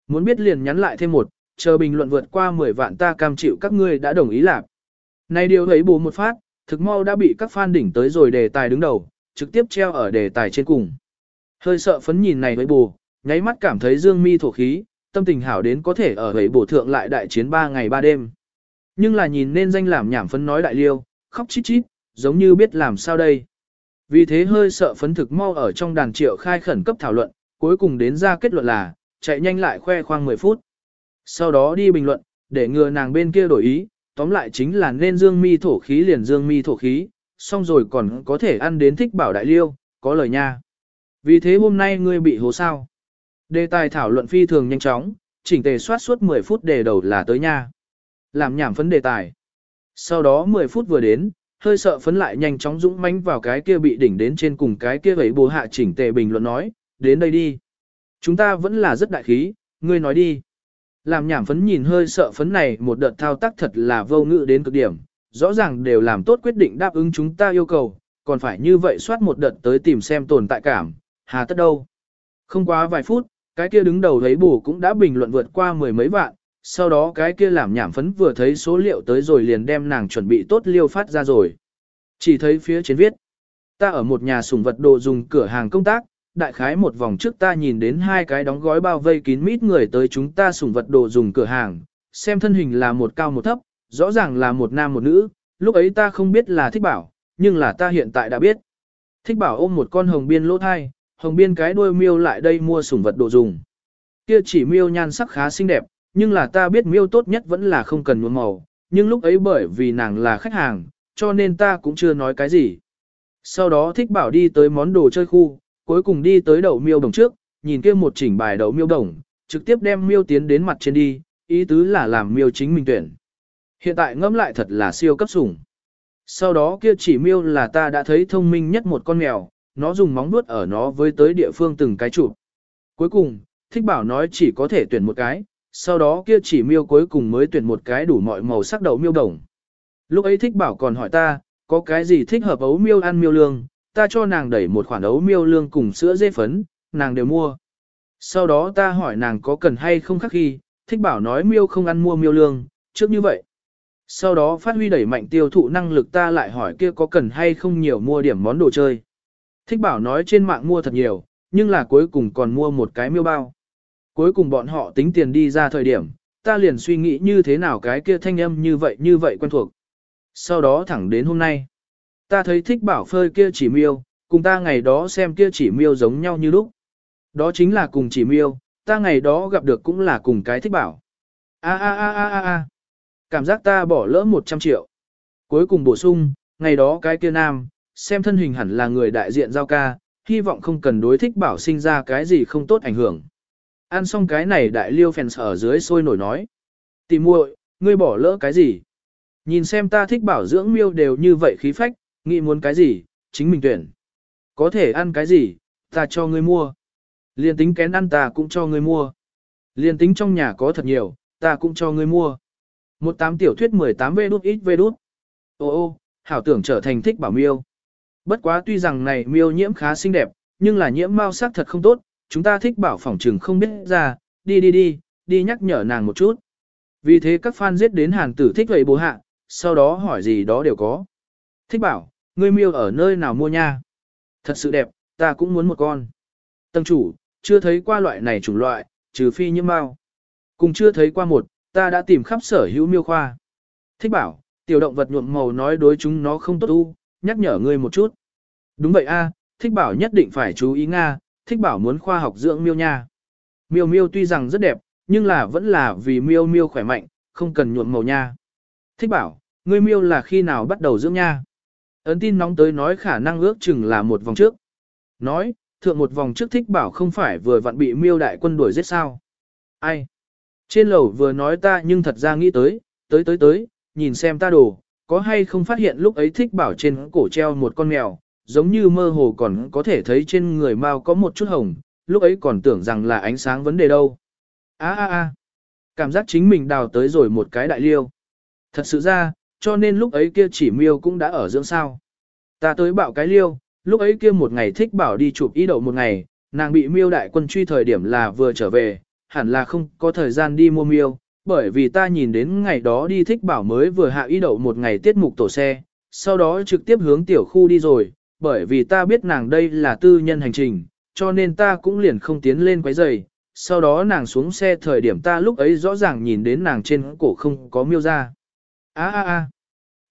Muốn biết liền nhắn lại thêm một, chờ bình luận vượt qua 10 vạn ta cam chịu các ngươi đã đồng ý làm. Này điều ấy bù một phát, thực mau đã bị các fan đỉnh tới rồi đề tài đứng đầu, trực tiếp treo ở đề tài trên cùng. Hơi sợ phấn nhìn này với bù, nháy mắt cảm thấy dương mi thổ khí, tâm tình hảo đến có thể ở ấy bổ thượng lại đại chiến 3 ngày 3 đêm. Nhưng là nhìn nên danh làm nhảm phấn nói đại liêu, khóc chít chít, giống như biết làm sao đây. Vì thế hơi sợ phấn thực mau ở trong đàn triệu khai khẩn cấp thảo luận, cuối cùng đến ra kết luận là, chạy nhanh lại khoe khoang 10 phút. Sau đó đi bình luận, để ngừa nàng bên kia đổi ý, tóm lại chính là nên dương mi thổ khí liền dương mi thổ khí, xong rồi còn có thể ăn đến thích bảo đại liêu, có lời nha. Vì thế hôm nay ngươi bị hố sao. Đề tài thảo luận phi thường nhanh chóng, chỉnh tề soát suốt 10 phút đề đầu là tới nha. Làm nhảm phấn đề tài. Sau đó 10 phút vừa đến, hơi sợ phấn lại nhanh chóng dũng mãnh vào cái kia bị đỉnh đến trên cùng cái kia vậy bố hạ chỉnh tề bình luận nói, đến đây đi. Chúng ta vẫn là rất đại khí, ngươi nói đi. Làm nhảm phấn nhìn hơi sợ phấn này một đợt thao tác thật là vô ngữ đến cực điểm, rõ ràng đều làm tốt quyết định đáp ứng chúng ta yêu cầu, còn phải như vậy soát một đợt tới tìm xem tồn tại cảm, hà tất đâu. Không quá vài phút, cái kia đứng đầu thấy bù cũng đã bình luận vượt qua mười mấy vạn, sau đó cái kia làm nhảm phấn vừa thấy số liệu tới rồi liền đem nàng chuẩn bị tốt liêu phát ra rồi. Chỉ thấy phía trên viết, ta ở một nhà sùng vật đồ dùng cửa hàng công tác, đại khái một vòng trước ta nhìn đến hai cái đóng gói bao vây kín mít người tới chúng ta sùng vật đồ dùng cửa hàng, xem thân hình là một cao một thấp, rõ ràng là một nam một nữ, lúc ấy ta không biết là thích bảo, nhưng là ta hiện tại đã biết. Thích bảo ôm một con hồng biên lỗ thai, hồng biên cái đuôi miêu lại đây mua sủng vật đồ dùng. Kia chỉ miêu nhan sắc khá xinh đẹp, nhưng là ta biết miêu tốt nhất vẫn là không cần nhuộm màu, nhưng lúc ấy bởi vì nàng là khách hàng, cho nên ta cũng chưa nói cái gì. Sau đó thích bảo đi tới món đồ chơi khu, cuối cùng đi tới đậu miêu đồng trước, nhìn kia một chỉnh bài đậu miêu đồng, trực tiếp đem miêu tiến đến mặt trên đi, ý tứ là làm miêu chính mình tuyển. Hiện tại ngẫm lại thật là siêu cấp sủng. Sau đó kia chỉ miêu là ta đã thấy thông minh nhất một con mèo, nó dùng móng vuốt ở nó với tới địa phương từng cái chụp. Cuối cùng, thích bảo nói chỉ có thể tuyển một cái, sau đó kia chỉ miêu cuối cùng mới tuyển một cái đủ mọi màu sắc đầu miêu đồng. Lúc ấy thích bảo còn hỏi ta, có cái gì thích hợp ấu miêu ăn miêu lương, ta cho nàng đẩy một khoản ấu miêu lương cùng sữa dê phấn, nàng đều mua. Sau đó ta hỏi nàng có cần hay không khắc ghi, thích bảo nói miêu không ăn mua miêu lương, trước như vậy. Sau đó phát huy đẩy mạnh tiêu thụ năng lực ta lại hỏi kia có cần hay không nhiều mua điểm món đồ chơi. Thích bảo nói trên mạng mua thật nhiều, nhưng là cuối cùng còn mua một cái miêu bao. Cuối cùng bọn họ tính tiền đi ra thời điểm, ta liền suy nghĩ như thế nào cái kia thanh âm như vậy như vậy quen thuộc. Sau đó thẳng đến hôm nay, ta thấy thích bảo phơi kia chỉ miêu, cùng ta ngày đó xem kia chỉ miêu giống nhau như lúc. Đó chính là cùng chỉ miêu, ta ngày đó gặp được cũng là cùng cái thích bảo. A a a a a a. Cảm giác ta bỏ lỡ 100 triệu. Cuối cùng bổ sung, ngày đó cái kia nam, xem thân hình hẳn là người đại diện giao ca, hy vọng không cần đối thích bảo sinh ra cái gì không tốt ảnh hưởng. Ăn xong cái này đại liêu phèn ở dưới sôi nổi nói. Tìm muội, ngươi bỏ lỡ cái gì? Nhìn xem ta thích bảo dưỡng miêu đều như vậy khí phách, nghĩ muốn cái gì, chính mình tuyển. Có thể ăn cái gì, ta cho ngươi mua. Liên tính kén ăn ta cũng cho ngươi mua. Liên tính trong nhà có thật nhiều, ta cũng cho ngươi mua. Một tám tiểu thuyết 18 vê đút ít vê đút. Ô ô, hảo tưởng trở thành thích bảo miêu. Bất quá tuy rằng này miêu nhiễm khá xinh đẹp, nhưng là nhiễm mau sắc thật không tốt, chúng ta thích bảo phòng trừng không biết ra, đi đi đi, đi nhắc nhở nàng một chút. Vì thế các fan giết đến hàn tử thích vậy bố hạ, sau đó hỏi gì đó đều có. Thích bảo, ngươi miêu ở nơi nào mua nha? Thật sự đẹp, ta cũng muốn một con. Tăng chủ, chưa thấy qua loại này chủng loại, trừ phi nhiễm mau. Cùng chưa thấy qua một, ta đã tìm khắp sở hữu miêu khoa. Thích bảo, tiểu động vật nhuộm màu nói đối chúng nó không tốt u, nhắc nhở ngươi một chút. Đúng vậy a, thích bảo nhất định phải chú ý Nga, thích bảo muốn khoa học dưỡng miêu nha. Miêu miêu tuy rằng rất đẹp, nhưng là vẫn là vì miêu miêu khỏe mạnh, không cần nhuộm màu nha. Thích bảo, ngươi miêu là khi nào bắt đầu dưỡng nha. Ấn tin nóng tới nói khả năng ước chừng là một vòng trước. Nói, thượng một vòng trước thích bảo không phải vừa vặn bị miêu đại quân đuổi giết sao. Ai? Trên lầu vừa nói ta nhưng thật ra nghĩ tới, tới tới tới, nhìn xem ta đồ, có hay không phát hiện lúc ấy thích bảo trên cổ treo một con mèo, giống như mơ hồ còn có thể thấy trên người Mao có một chút hồng, lúc ấy còn tưởng rằng là ánh sáng vấn đề đâu. a a a cảm giác chính mình đào tới rồi một cái đại liêu. Thật sự ra, cho nên lúc ấy kia chỉ miêu cũng đã ở dưỡng sao. Ta tới bảo cái liêu, lúc ấy kia một ngày thích bảo đi chụp ý đậu một ngày, nàng bị miêu đại quân truy thời điểm là vừa trở về, hẳn là không có thời gian đi mua miêu, bởi vì ta nhìn đến ngày đó đi thích bảo mới vừa hạ ý đậu một ngày tiết mục tổ xe, sau đó trực tiếp hướng tiểu khu đi rồi, bởi vì ta biết nàng đây là tư nhân hành trình, cho nên ta cũng liền không tiến lên quấy giày. Sau đó nàng xuống xe thời điểm ta lúc ấy rõ ràng nhìn đến nàng trên cổ không có miêu ra. a a a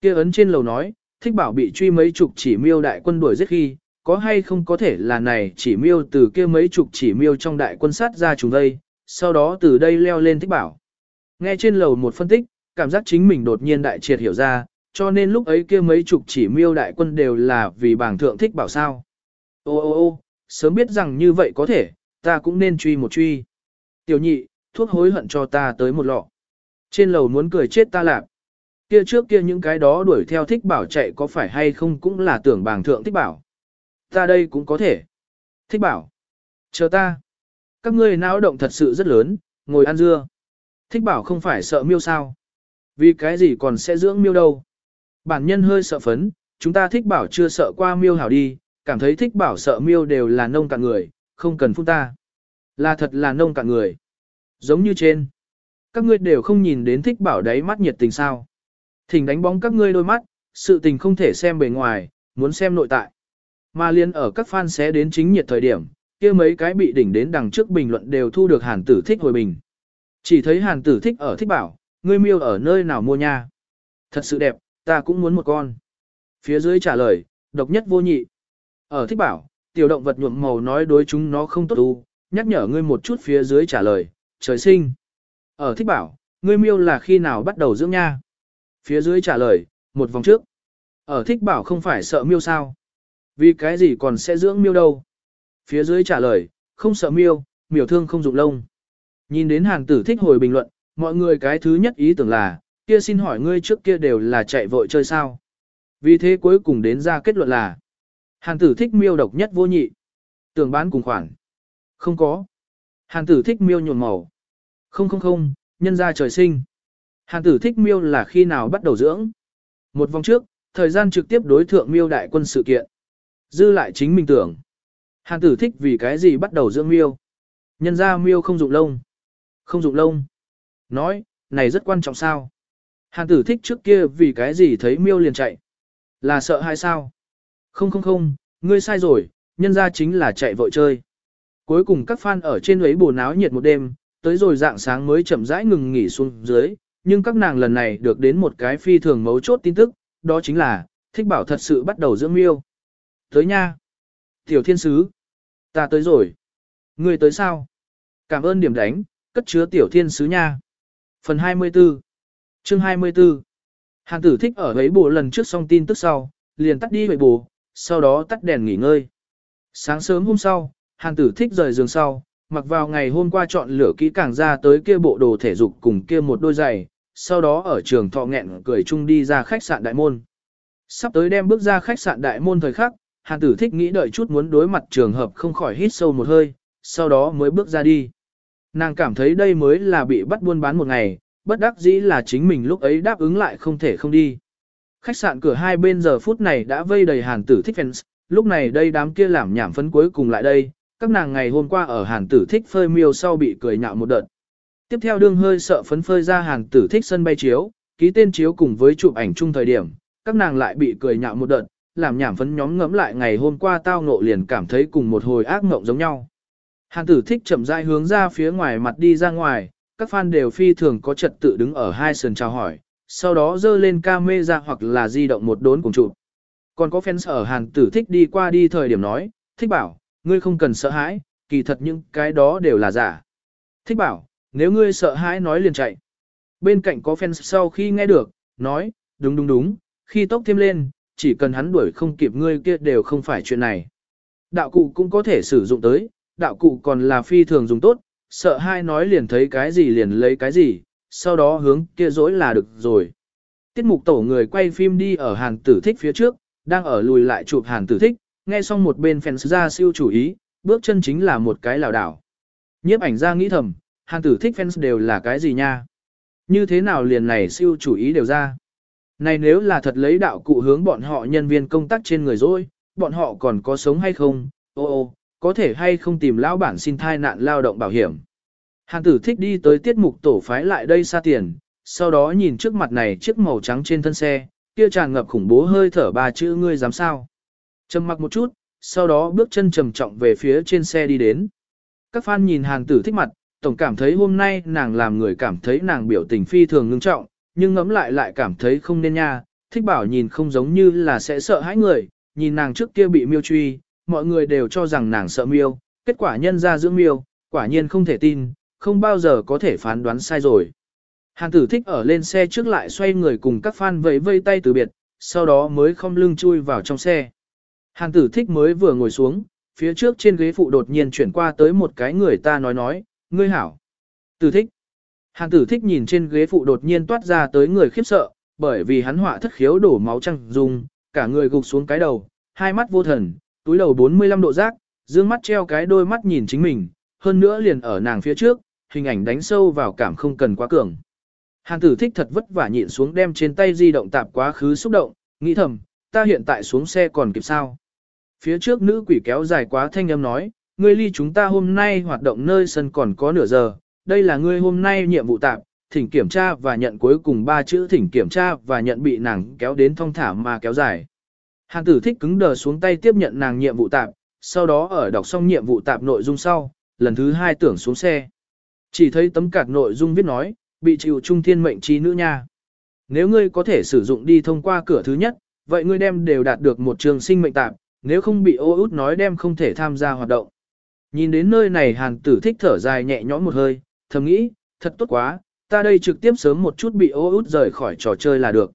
kia ấn trên lầu nói, thích bảo bị truy mấy chục chỉ miêu đại quân đuổi giết khi, có hay không có thể là này chỉ miêu từ kia mấy chục chỉ miêu trong đại quân sát ra chúng đây, sau đó từ đây leo lên thích bảo. Nghe trên lầu một phân tích, cảm giác chính mình đột nhiên đại triệt hiểu ra, cho nên lúc ấy kia mấy chục chỉ miêu đại quân đều là vì bảng thượng thích bảo sao. Ô ô ô, sớm biết rằng như vậy có thể, ta cũng nên truy một truy. Tiểu nhị, thuốc hối hận cho ta tới một lọ. Trên lầu muốn cười chết ta lạc. Kia trước kia những cái đó đuổi theo thích bảo chạy có phải hay không cũng là tưởng bảng thượng thích bảo. Ta đây cũng có thể. Thích bảo. Chờ ta. Các ngươi não động thật sự rất lớn, ngồi ăn dưa. Thích bảo không phải sợ miêu sao. Vì cái gì còn sẽ dưỡng miêu đâu. Bản nhân hơi sợ phấn, chúng ta thích bảo chưa sợ qua miêu hảo đi, cảm thấy thích bảo sợ miêu đều là nông cạn người, không cần phun ta. Là thật là nông cạn người. Giống như trên. Các ngươi đều không nhìn đến thích bảo đáy mắt nhiệt tình sao. Thỉnh đánh bóng các ngươi đôi mắt, sự tình không thể xem bề ngoài, muốn xem nội tại. Mà liên ở các fan sẽ đến chính nhiệt thời điểm, kia mấy cái bị đỉnh đến đằng trước bình luận đều thu được hàn tử thích hồi bình. Chỉ thấy hàn tử thích ở thích bảo, ngươi miêu ở nơi nào mua nha. Thật sự đẹp, Ta cũng muốn một con. Phía dưới trả lời, độc nhất vô nhị. Ở thích bảo, Tiểu động vật nhuộm màu nói đối chúng nó không tốt u, nhắc nhở ngươi một chút phía dưới trả lời, trời sinh. Ở thích bảo, ngươi miêu là khi nào bắt đầu dưỡng nha? Phía dưới trả lời, một vòng trước. Ở thích bảo không phải sợ miêu sao? Vì cái gì còn sẽ dưỡng miêu đâu? Phía dưới trả lời, không sợ miêu, miểu thương không dụng lông. Nhìn đến hàng tử thích hồi bình luận, mọi người cái thứ nhất ý tưởng là, kia xin hỏi ngươi trước kia đều là chạy vội chơi sao? Vì thế cuối cùng đến ra kết luận là, hàn tử thích miêu độc nhất vô nhị. Tưởng bán cùng khoản. Không có. Hàn tử thích miêu nhuộm màu. Không không không, nhân ra trời sinh. Hàn tử thích miêu là khi nào bắt đầu dưỡng. Một vòng trước, thời gian trực tiếp đối thượng miêu đại quân sự kiện. Dư lại chính mình tưởng. Hàn tử thích vì cái gì bắt đầu dưỡng miêu. Nhân ra miêu không dụng lông. Không dụng lông. Nói, này rất quan trọng sao. Hàn tử thích trước kia vì cái gì thấy miêu liền chạy. Là sợ hay sao? Không không không, ngươi sai rồi, nhân ra chính là chạy vội chơi. Cuối cùng các fan ở trên ấy bồ náo nhiệt một đêm, tới rồi dạng sáng mới chậm rãi ngừng nghỉ xuống dưới, nhưng các nàng lần này được đến một cái phi thường mấu chốt tin tức, đó chính là, thích bảo thật sự bắt đầu dưỡng miêu. Tới nha! Tiểu thiên sứ! Ta tới rồi! Ngươi tới sao? Cảm ơn điểm đánh, cất chứa tiểu thiên sứ nha. Phần 24 Chương 24 Hàn tử thích ở ấy bộ lần trước xong tin tức sau, liền tắt đi vậy bù, sau đó tắt đèn nghỉ ngơi. Sáng sớm hôm sau, hàn tử thích rời giường sau, mặc vào ngày hôm qua chọn lửa kỹ càng ra tới kia bộ đồ thể dục cùng kia một đôi giày, sau đó ở trường thọ nghẹn cười chung đi ra khách sạn đại môn. Sắp tới đem bước ra khách sạn đại môn thời khắc, hàn tử thích nghĩ đợi chút muốn đối mặt trường hợp không khỏi hít sâu một hơi, sau đó mới bước ra đi. Nàng cảm thấy đây mới là bị bắt buôn bán một ngày, bất đắc dĩ là chính mình lúc ấy đáp ứng lại không thể không đi. Khách sạn cửa hai bên giờ phút này đã vây đầy hàn tử thích fans, lúc này đây đám kia làm nhảm phấn cuối cùng lại đây, các nàng ngày hôm qua ở hàn tử thích phơi miêu sau bị cười nhạo một đợt. Tiếp theo đương hơi sợ phấn phơi ra hàn tử thích sân bay chiếu, ký tên chiếu cùng với chụp ảnh chung thời điểm, các nàng lại bị cười nhạo một đợt, làm nhảm phấn nhóm ngẫm lại ngày hôm qua tao ngộ liền cảm thấy cùng một hồi ác mộng giống nhau. Hàn tử thích chậm rãi hướng ra phía ngoài mặt đi ra ngoài, các fan đều phi thường có trật tự đứng ở hai sườn chào hỏi, sau đó dơ lên camera hoặc là di động một đốn cùng chụp. Còn có fans ở hàn tử thích đi qua đi thời điểm nói, thích bảo, ngươi không cần sợ hãi, kỳ thật những cái đó đều là giả. Thích bảo, nếu ngươi sợ hãi nói liền chạy. Bên cạnh có fans sau khi nghe được, nói, đúng đúng đúng, khi tốc thêm lên, chỉ cần hắn đuổi không kịp ngươi kia đều không phải chuyện này. Đạo cụ cũng có thể sử dụng tới, đạo cụ còn là phi thường dùng tốt, sợ hai nói liền thấy cái gì liền lấy cái gì, sau đó hướng kia dối là được rồi. Tiết mục tổ người quay phim đi ở hàng tử thích phía trước, đang ở lùi lại chụp hàng tử thích, nghe xong một bên fans ra siêu chủ ý, bước chân chính là một cái lảo đảo. Nhiếp ảnh ra nghĩ thầm, hàng tử thích fans đều là cái gì nha? Như thế nào liền này siêu chủ ý đều ra? Này nếu là thật lấy đạo cụ hướng bọn họ nhân viên công tác trên người rồi, bọn họ còn có sống hay không? Ô ô, có thể hay không tìm lão bản xin thai nạn lao động bảo hiểm. Hàn tử thích đi tới tiết mục tổ phái lại đây xa tiền, sau đó nhìn trước mặt này chiếc màu trắng trên thân xe, kia tràn ngập khủng bố hơi thở ba chữ ngươi dám sao. Trầm mặc một chút, sau đó bước chân trầm trọng về phía trên xe đi đến. Các fan nhìn hàn tử thích mặt, tổng cảm thấy hôm nay nàng làm người cảm thấy nàng biểu tình phi thường ngưng trọng, nhưng ngẫm lại lại cảm thấy không nên nha, thích bảo nhìn không giống như là sẽ sợ hãi người, nhìn nàng trước kia bị miêu truy, mọi người đều cho rằng nàng sợ miêu, kết quả nhân ra dưỡng miêu, quả nhiên không thể tin, không bao giờ có thể phán đoán sai rồi. Hàn tử thích ở lên xe trước lại xoay người cùng các fan vẫy vây tay từ biệt, sau đó mới không lưng chui vào trong xe. Hàn tử thích mới vừa ngồi xuống, phía trước trên ghế phụ đột nhiên chuyển qua tới một cái người ta nói nói, ngươi hảo. Tử thích. Hàn tử thích nhìn trên ghế phụ đột nhiên toát ra tới người khiếp sợ, bởi vì hắn họa thất khiếu đổ máu trăng dùng, cả người gục xuống cái đầu, hai mắt vô thần, túi đầu 45 độ rác, dương mắt treo cái đôi mắt nhìn chính mình, hơn nữa liền ở nàng phía trước, hình ảnh đánh sâu vào cảm không cần quá cường. Hàn tử thích thật vất vả nhịn xuống đem trên tay di động tạp quá khứ xúc động, nghĩ thầm, ta hiện tại xuống xe còn kịp sao. Phía trước nữ quỷ kéo dài quá thanh âm nói, ngươi ly chúng ta hôm nay hoạt động nơi sân còn có nửa giờ, đây là ngươi hôm nay nhiệm vụ tạp, thỉnh kiểm tra và nhận cuối cùng ba chữ thỉnh kiểm tra và nhận bị nàng kéo đến thong thả mà kéo dài. Hàn tử thích cứng đờ xuống tay tiếp nhận nàng nhiệm vụ tạp, sau đó ở đọc xong nhiệm vụ tạp nội dung sau, lần thứ hai tưởng xuống xe. Chỉ thấy tấm cạt nội dung viết nói, bị chịu trung thiên mệnh trí nữ nha. Nếu ngươi có thể sử dụng đi thông qua cửa thứ nhất, vậy ngươi đem đều đạt được một trường sinh mệnh tạp, nếu không bị ô út nói đem không thể tham gia hoạt động. Nhìn đến nơi này hàn tử thích thở dài nhẹ nhõm một hơi, thầm nghĩ, thật tốt quá, ta đây trực tiếp sớm một chút bị ô út rời khỏi trò chơi là được.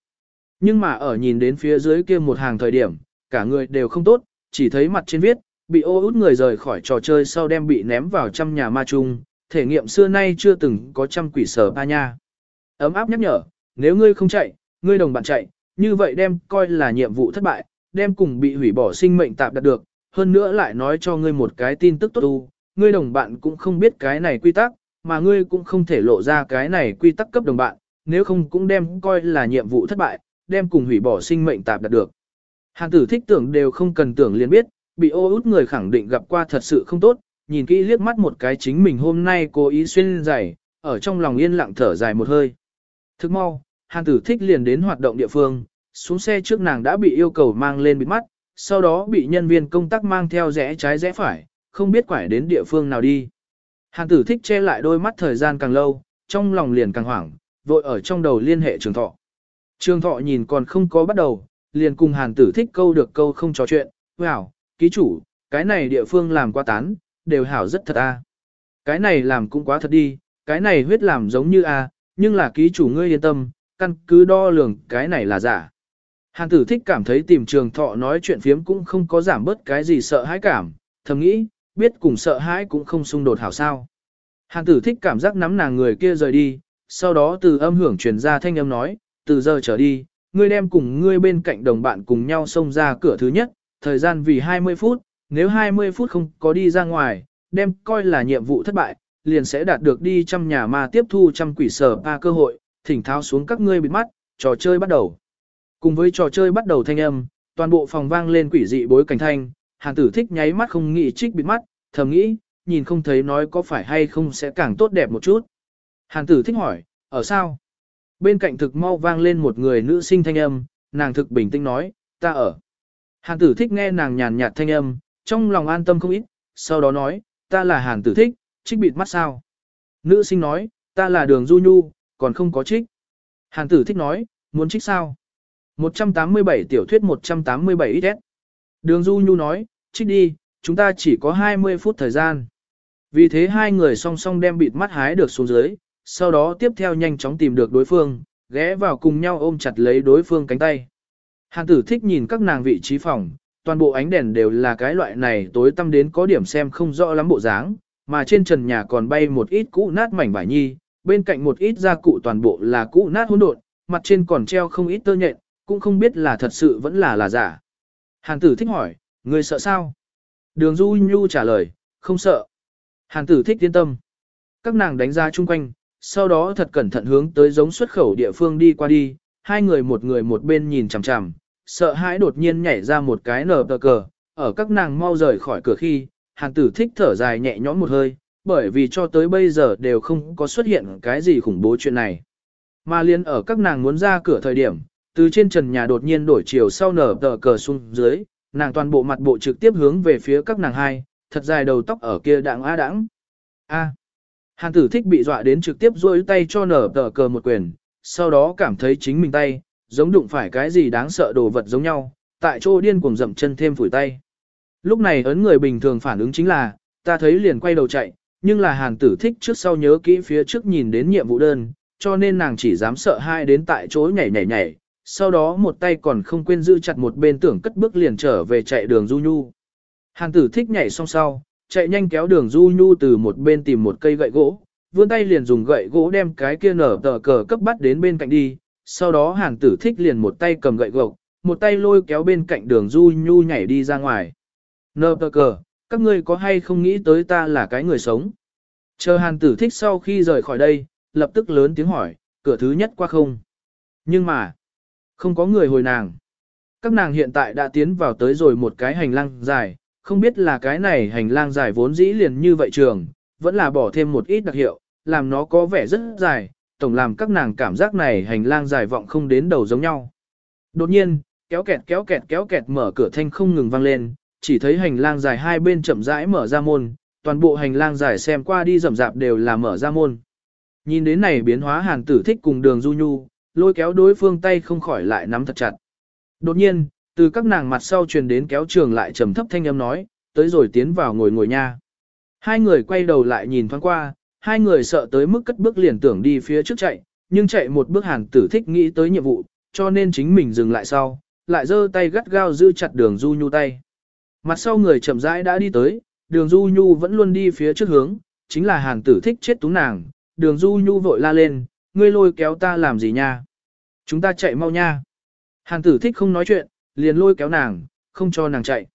Nhưng mà ở nhìn đến phía dưới kia một hàng thời điểm, cả người đều không tốt, chỉ thấy mặt trên viết, bị ô út người rời khỏi trò chơi sau đem bị ném vào trăm nhà ma chung, thể nghiệm xưa nay chưa từng có trăm quỷ sở ba nha. Ấm áp nhắc nhở, nếu ngươi không chạy, ngươi đồng bạn chạy, như vậy đem coi là nhiệm vụ thất bại, đem cùng bị hủy bỏ sinh mệnh tạp đạt được, hơn nữa lại nói cho ngươi một cái tin tức tốt u, ngươi đồng bạn cũng không biết cái này quy tắc, mà ngươi cũng không thể lộ ra cái này quy tắc cấp đồng bạn, nếu không cũng đem coi là nhiệm vụ thất bại, đem cùng hủy bỏ sinh mệnh tạp đạt được. Hàn tử thích tưởng đều không cần tưởng liền biết, bị ô út người khẳng định gặp qua thật sự không tốt, nhìn kỹ liếc mắt một cái chính mình hôm nay cố ý xuyên giày, ở trong lòng yên lặng thở dài một hơi. Thức mau, hàn tử thích liền đến hoạt động địa phương, xuống xe trước nàng đã bị yêu cầu mang lên bịt mắt, sau đó bị nhân viên công tác mang theo rẽ trái rẽ phải, không biết quải đến địa phương nào đi. Hàn tử thích che lại đôi mắt thời gian càng lâu, trong lòng liền càng hoảng, vội ở trong đầu liên hệ trường thọ. Trường thọ nhìn còn không có bắt đầu, liền cùng hàn tử thích câu được câu không trò chuyện, wow, ký chủ, cái này địa phương làm quá tán, đều hảo rất thật a. Cái này làm cũng quá thật đi, cái này huyết làm giống như a, nhưng là ký chủ ngươi yên tâm, căn cứ đo lường cái này là giả. Hàn tử thích cảm thấy tìm trường thọ nói chuyện phiếm cũng không có giảm bớt cái gì sợ hãi cảm, thầm nghĩ, biết cùng sợ hãi cũng không xung đột hảo sao. Hàn tử thích cảm giác nắm nàng người kia rời đi, sau đó từ âm hưởng truyền ra thanh âm nói, từ giờ trở đi, ngươi đem cùng ngươi bên cạnh đồng bạn cùng nhau xông ra cửa thứ nhất, thời gian vì 20 phút, nếu 20 phút không có đi ra ngoài, đem coi là nhiệm vụ thất bại, liền sẽ đạt được đi trăm nhà ma tiếp thu trăm quỷ sở ba cơ hội, thỉnh tháo xuống các ngươi bịt mắt, trò chơi bắt đầu. Cùng với trò chơi bắt đầu thanh âm, toàn bộ phòng vang lên quỷ dị bối cảnh thanh, hàng tử thích nháy mắt không nghĩ trích bịt mắt, thầm nghĩ, nhìn không thấy nói có phải hay không sẽ càng tốt đẹp một chút. Hàng tử thích hỏi, ở sao? Bên cạnh thực mau vang lên một người nữ sinh thanh âm, nàng thực bình tĩnh nói, ta ở. Hàn tử thích nghe nàng nhàn nhạt thanh âm, trong lòng an tâm không ít, sau đó nói, ta là hàn tử thích, trích bịt mắt sao? Nữ sinh nói, ta là đường du nhu, còn không có trích. Hàn tử thích nói, muốn trích sao? 187 tiểu thuyết 187 ít Đường du nhu nói, trích đi, chúng ta chỉ có 20 phút thời gian. Vì thế hai người song song đem bịt mắt hái được xuống dưới, sau đó tiếp theo nhanh chóng tìm được đối phương, ghé vào cùng nhau ôm chặt lấy đối phương cánh tay. Hàn tử thích nhìn các nàng vị trí phòng, toàn bộ ánh đèn đều là cái loại này tối tăm đến có điểm xem không rõ lắm bộ dáng, mà trên trần nhà còn bay một ít cũ nát mảnh vải nhi, bên cạnh một ít gia cụ toàn bộ là cũ nát hỗn độn, mặt trên còn treo không ít tơ nhện, cũng không biết là thật sự vẫn là là giả. Hàn tử thích hỏi, người sợ sao? Đường Du Nhu trả lời, không sợ. Hàn tử thích yên tâm. Các nàng đánh ra chung quanh, sau đó thật cẩn thận hướng tới giống xuất khẩu địa phương đi qua đi, hai người một người một bên nhìn chằm chằm, sợ hãi đột nhiên nhảy ra một cái nở tờ cờ, ở các nàng mau rời khỏi cửa khi, hàng tử thích thở dài nhẹ nhõm một hơi, bởi vì cho tới bây giờ đều không có xuất hiện cái gì khủng bố chuyện này. Mà liên ở các nàng muốn ra cửa thời điểm, từ trên trần nhà đột nhiên đổi chiều sau nở tờ cờ xuống dưới, nàng toàn bộ mặt bộ trực tiếp hướng về phía các nàng hai, thật dài đầu tóc ở kia đạng a đãng. A. Hàn tử thích bị dọa đến trực tiếp duỗi tay cho nở tờ cờ một quyền, sau đó cảm thấy chính mình tay, giống đụng phải cái gì đáng sợ đồ vật giống nhau, tại chỗ điên cuồng dậm chân thêm phủi tay. Lúc này ấn người bình thường phản ứng chính là, ta thấy liền quay đầu chạy, nhưng là hàn tử thích trước sau nhớ kỹ phía trước nhìn đến nhiệm vụ đơn, cho nên nàng chỉ dám sợ hai đến tại chỗ nhảy nhảy nhảy, sau đó một tay còn không quên giữ chặt một bên tưởng cất bước liền trở về chạy đường Du Nhu. Hàn tử thích nhảy xong sau, chạy nhanh kéo đường Du Nhu từ một bên tìm một cây gậy gỗ, vươn tay liền dùng gậy gỗ đem cái kia nở tờ cờ cấp bắt đến bên cạnh đi, sau đó hàng tử thích liền một tay cầm gậy gộc, một tay lôi kéo bên cạnh đường Du Nhu nhảy đi ra ngoài. Nở tờ cờ, các ngươi có hay không nghĩ tới ta là cái người sống? Chờ hàng tử thích sau khi rời khỏi đây, lập tức lớn tiếng hỏi, cửa thứ nhất qua không? Nhưng mà, không có người hồi nàng. Các nàng hiện tại đã tiến vào tới rồi một cái hành lang dài, không biết là cái này hành lang dài vốn dĩ liền như vậy trường, vẫn là bỏ thêm một ít đặc hiệu, làm nó có vẻ rất dài, tổng làm các nàng cảm giác này hành lang dài vọng không đến đầu giống nhau. Đột nhiên, kéo kẹt kéo kẹt kéo kẹt mở cửa thanh không ngừng vang lên, chỉ thấy hành lang dài hai bên chậm rãi mở ra môn, toàn bộ hành lang dài xem qua đi rậm rạp đều là mở ra môn. Nhìn đến này biến hóa hàn tử thích cùng đường du nhu, lôi kéo đối phương tay không khỏi lại nắm thật chặt. Đột nhiên, từ các nàng mặt sau truyền đến kéo trường lại trầm thấp thanh âm nói, tới rồi tiến vào ngồi ngồi nha. Hai người quay đầu lại nhìn thoáng qua, hai người sợ tới mức cất bước liền tưởng đi phía trước chạy, nhưng chạy một bước hàn tử thích nghĩ tới nhiệm vụ, cho nên chính mình dừng lại sau, lại giơ tay gắt gao giữ chặt đường du nhu tay. Mặt sau người chậm rãi đã đi tới, đường du nhu vẫn luôn đi phía trước hướng, chính là hàn tử thích chết túng nàng, đường du nhu vội la lên, ngươi lôi kéo ta làm gì nha? Chúng ta chạy mau nha. Hàn tử thích không nói chuyện, liền lôi kéo nàng, không cho nàng chạy.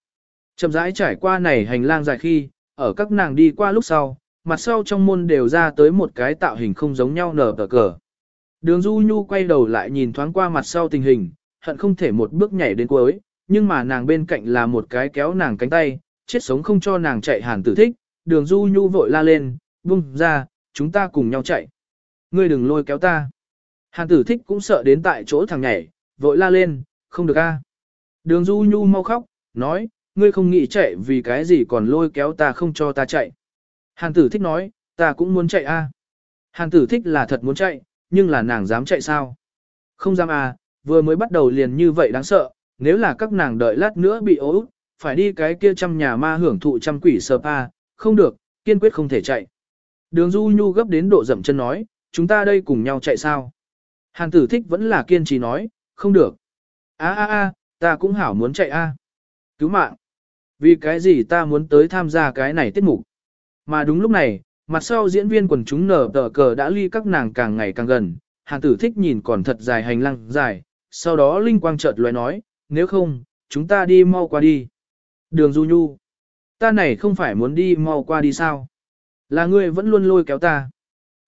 Chậm rãi trải qua này hành lang dài khi, ở các nàng đi qua lúc sau, mặt sau trong môn đều ra tới một cái tạo hình không giống nhau nở tờ cờ. Đường Du Nhu quay đầu lại nhìn thoáng qua mặt sau tình hình, hận không thể một bước nhảy đến cuối, nhưng mà nàng bên cạnh là một cái kéo nàng cánh tay, chết sống không cho nàng chạy hàn tử thích, đường Du Nhu vội la lên, bung ra, chúng ta cùng nhau chạy. Ngươi đừng lôi kéo ta. Hàn tử thích cũng sợ đến tại chỗ thằng nhảy, vội la lên, không được a. Đường Du Nhu mau khóc, nói, ngươi không nghĩ chạy vì cái gì còn lôi kéo ta không cho ta chạy. Hàn tử thích nói, ta cũng muốn chạy a. Hàn tử thích là thật muốn chạy, nhưng là nàng dám chạy sao? Không dám à? vừa mới bắt đầu liền như vậy đáng sợ, nếu là các nàng đợi lát nữa bị ố út, phải đi cái kia trăm nhà ma hưởng thụ trăm quỷ sơ pa, không được, kiên quyết không thể chạy. Đường Du Nhu gấp đến độ dậm chân nói, chúng ta đây cùng nhau chạy sao? Hàn tử thích vẫn là kiên trì nói, không được. a a a, ta cũng hảo muốn chạy a. Cứu mạng. Vì cái gì ta muốn tới tham gia cái này tiết mục. Mà đúng lúc này, mặt sau diễn viên quần chúng nở tờ cờ đã ly các nàng càng ngày càng gần, hàn tử thích nhìn còn thật dài hành lang dài, sau đó linh quang chợt lóe nói, nếu không, chúng ta đi mau qua đi. Đường Du Nhu, ta này không phải muốn đi mau qua đi sao? Là ngươi vẫn luôn lôi kéo ta.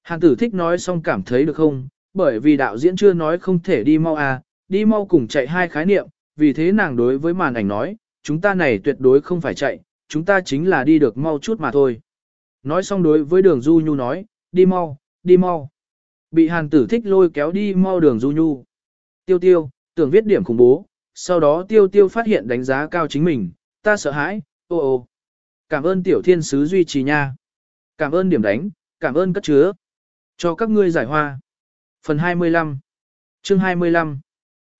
Hàn tử thích nói xong cảm thấy được không, bởi vì đạo diễn chưa nói không thể đi mau à, đi mau cùng chạy hai khái niệm, vì thế nàng đối với màn ảnh nói, chúng ta này tuyệt đối không phải chạy, chúng ta chính là đi được mau chút mà thôi. Nói xong đối với đường Du Nhu nói, đi mau, đi mau. Bị hàn tử thích lôi kéo đi mau đường Du Nhu. Tiêu tiêu, tưởng viết điểm khủng bố, sau đó tiêu tiêu phát hiện đánh giá cao chính mình, ta sợ hãi, ô ô. Cảm ơn tiểu thiên sứ duy trì nha. Cảm ơn điểm đánh, cảm ơn cất chứa. Cho các ngươi giải hoa. Phần 25 Chương 25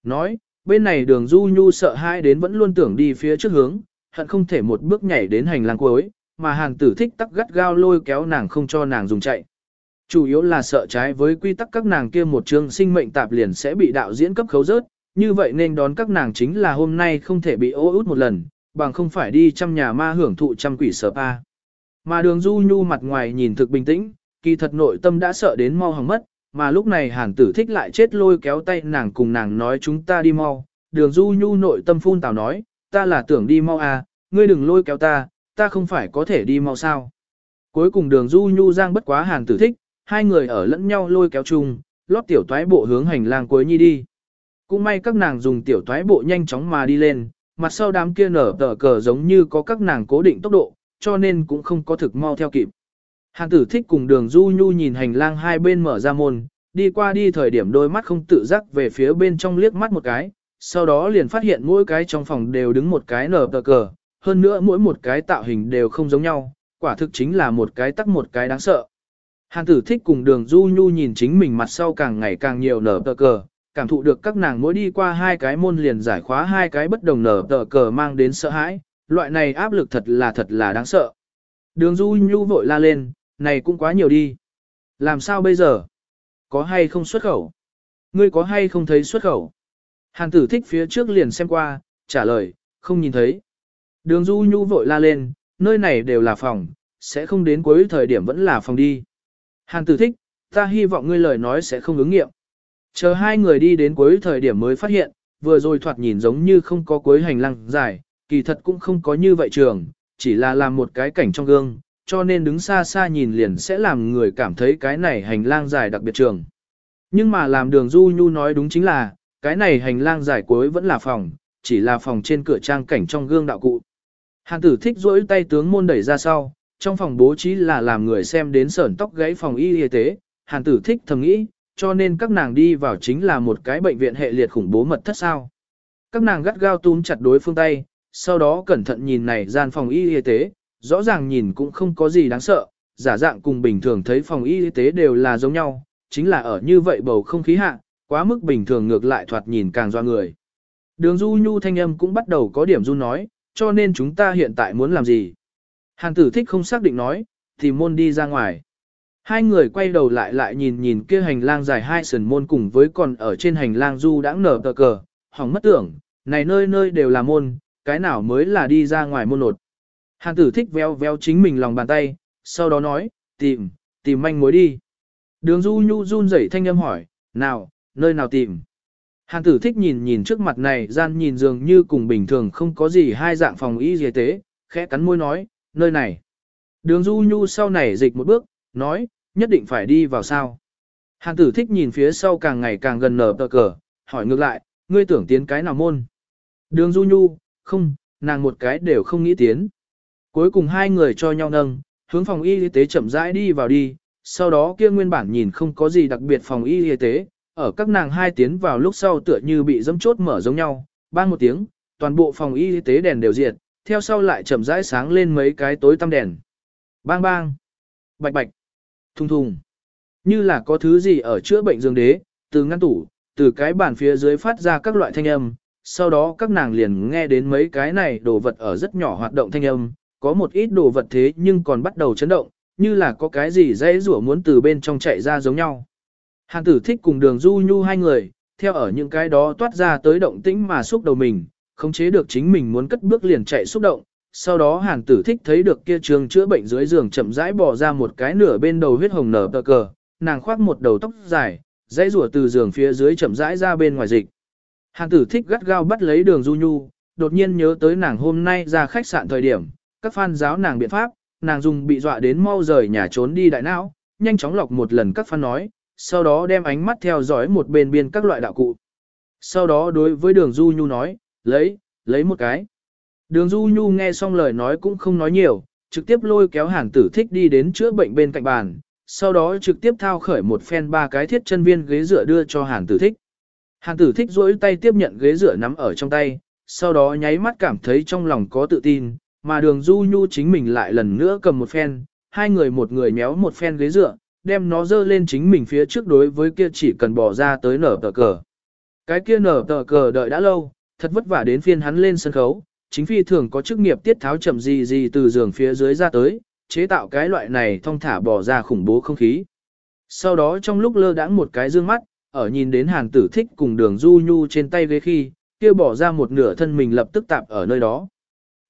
Nói, bên này đường Du Nhu sợ hãi đến vẫn luôn tưởng đi phía trước hướng, hận không thể một bước nhảy đến hành lang cuối, mà hàng tử thích tắc gắt gao lôi kéo nàng không cho nàng dùng chạy. Chủ yếu là sợ trái với quy tắc các nàng kia một chương sinh mệnh tạp liền sẽ bị đạo diễn cấp khấu rớt, như vậy nên đón các nàng chính là hôm nay không thể bị ô út một lần, bằng không phải đi trăm nhà ma hưởng thụ trăm quỷ sở pa. Mà đường du nhu mặt ngoài nhìn thực bình tĩnh, kỳ thật nội tâm đã sợ đến mau hỏng mất, mà lúc này hàn tử thích lại chết lôi kéo tay nàng cùng nàng nói chúng ta đi mau. Đường du nhu nội tâm phun tào nói, ta là tưởng đi mau à, ngươi đừng lôi kéo ta, ta không phải có thể đi mau sao. Cuối cùng đường du nhu giang bất quá hàn tử thích, hai người ở lẫn nhau lôi kéo chung, lót tiểu toái bộ hướng hành lang cuối nhi đi. Cũng may các nàng dùng tiểu toái bộ nhanh chóng mà đi lên, mặt sau đám kia nở tờ cờ giống như có các nàng cố định tốc độ, cho nên cũng không có thực mau theo kịp. Hàn tử thích cùng đường du nhu nhìn hành lang hai bên mở ra môn, đi qua đi thời điểm đôi mắt không tự giác về phía bên trong liếc mắt một cái, sau đó liền phát hiện mỗi cái trong phòng đều đứng một cái nở tờ cờ, hơn nữa mỗi một cái tạo hình đều không giống nhau, quả thực chính là một cái tắc một cái đáng sợ. Hàn tử thích cùng đường du nhu nhìn chính mình mặt sau càng ngày càng nhiều nở tờ cờ, cảm thụ được các nàng mỗi đi qua hai cái môn liền giải khóa hai cái bất đồng nở tờ cờ mang đến sợ hãi, loại này áp lực thật là thật là đáng sợ. Đường du nhu vội la lên, này cũng quá nhiều đi. Làm sao bây giờ? Có hay không xuất khẩu? Ngươi có hay không thấy xuất khẩu? Hàn tử thích phía trước liền xem qua, trả lời, không nhìn thấy. Đường du nhu vội la lên, nơi này đều là phòng, sẽ không đến cuối thời điểm vẫn là phòng đi. Hàn tử thích, ta hy vọng ngươi lời nói sẽ không ứng nghiệm. Chờ hai người đi đến cuối thời điểm mới phát hiện, vừa rồi thoạt nhìn giống như không có cuối hành lang dài, kỳ thật cũng không có như vậy trường, chỉ là làm một cái cảnh trong gương, cho nên đứng xa xa nhìn liền sẽ làm người cảm thấy cái này hành lang dài đặc biệt trường. Nhưng mà làm đường du nhu nói đúng chính là, cái này hành lang dài cuối vẫn là phòng, chỉ là phòng trên cửa trang cảnh trong gương đạo cụ. Hàn tử thích rỗi tay tướng môn đẩy ra sau, trong phòng bố trí là làm người xem đến sởn tóc gãy phòng y y tế, hàn tử thích thầm nghĩ, cho nên các nàng đi vào chính là một cái bệnh viện hệ liệt khủng bố mật thất sao. Các nàng gắt gao túm chặt đối phương tay, sau đó cẩn thận nhìn này gian phòng y y tế, rõ ràng nhìn cũng không có gì đáng sợ, giả dạng cùng bình thường thấy phòng y tế đều là giống nhau, chính là ở như vậy bầu không khí hạ, quá mức bình thường ngược lại thoạt nhìn càng doa người. Đường du nhu thanh âm cũng bắt đầu có điểm run nói, cho nên chúng ta hiện tại muốn làm gì. Hàn tử thích không xác định nói, thì môn đi ra ngoài. Hai người quay đầu lại lại nhìn nhìn kia hành lang dài hai sườn môn cùng với còn ở trên hành lang du đã nở tờ cờ, hỏng mất tưởng, này nơi nơi đều là môn, cái nào mới là đi ra ngoài môn nột. Hàn tử thích véo véo chính mình lòng bàn tay, sau đó nói, tìm, tìm manh mối đi. Đường du nhu run rẩy thanh âm hỏi, nào, nơi nào tìm. Hàn tử thích nhìn nhìn trước mặt này gian nhìn dường như cùng bình thường không có gì hai dạng phòng y y tế, khẽ cắn môi nói, nơi này. Đường du nhu sau này dịch một bước, nói, nhất định phải đi vào sao. Hàn tử thích nhìn phía sau càng ngày càng gần nở tờ cờ, hỏi ngược lại, ngươi tưởng tiến cái nào môn. Đường du nhu, không, nàng một cái đều không nghĩ tiến. Cuối cùng hai người cho nhau nâng, hướng phòng y y tế chậm rãi đi vào đi, sau đó kia nguyên bản nhìn không có gì đặc biệt phòng y y tế, ở các nàng hai tiến vào lúc sau tựa như bị dẫm chốt mở giống nhau, bang một tiếng, toàn bộ phòng y tế đèn đều diệt, theo sau lại chậm rãi sáng lên mấy cái tối tăm đèn. Bang bang, bạch bạch, thùng thùng, như là có thứ gì ở chữa bệnh dương đế, từ ngăn tủ, từ cái bàn phía dưới phát ra các loại thanh âm, sau đó các nàng liền nghe đến mấy cái này đồ vật ở rất nhỏ hoạt động thanh âm, có một ít đồ vật thế nhưng còn bắt đầu chấn động, như là có cái gì dễ rủa muốn từ bên trong chạy ra giống nhau. Hàn tử thích cùng đường du nhu hai người, theo ở những cái đó toát ra tới động tĩnh mà xúc đầu mình, khống chế được chính mình muốn cất bước liền chạy xúc động. Sau đó hàn tử thích thấy được kia trường chữa bệnh dưới giường chậm rãi bỏ ra một cái nửa bên đầu huyết hồng nở tờ cờ, nàng khoác một đầu tóc dài, dãy rủa từ giường phía dưới chậm rãi ra bên ngoài dịch. Hàn tử thích gắt gao bắt lấy đường du nhu, đột nhiên nhớ tới nàng hôm nay ra khách sạn thời điểm, các fan giáo nàng biện pháp, nàng dùng bị dọa đến mau rời nhà trốn đi đại não, nhanh chóng lọc một lần các fan nói, sau đó đem ánh mắt theo dõi một bên biên các loại đạo cụ. Sau đó đối với đường Du Nhu nói, lấy, lấy một cái. Đường Du Nhu nghe xong lời nói cũng không nói nhiều, trực tiếp lôi kéo hàng tử thích đi đến chữa bệnh bên cạnh bàn, sau đó trực tiếp thao khởi một phen ba cái thiết chân viên ghế dựa đưa cho hàng tử thích. Hàng tử thích duỗi tay tiếp nhận ghế dựa nắm ở trong tay, sau đó nháy mắt cảm thấy trong lòng có tự tin, mà đường Du Nhu chính mình lại lần nữa cầm một phen, hai người một người méo một phen ghế dựa, đem nó dơ lên chính mình phía trước đối với kia chỉ cần bỏ ra tới nở tờ cờ. Cái kia nở tờ cờ đợi đã lâu, thật vất vả đến phiên hắn lên sân khấu, chính phi thường có chức nghiệp tiết tháo chậm gì gì từ giường phía dưới ra tới, chế tạo cái loại này thong thả bỏ ra khủng bố không khí. Sau đó trong lúc lơ đãng một cái dương mắt, ở nhìn đến hàn tử thích cùng đường du nhu trên tay ghế khi, kia bỏ ra một nửa thân mình lập tức tạp ở nơi đó.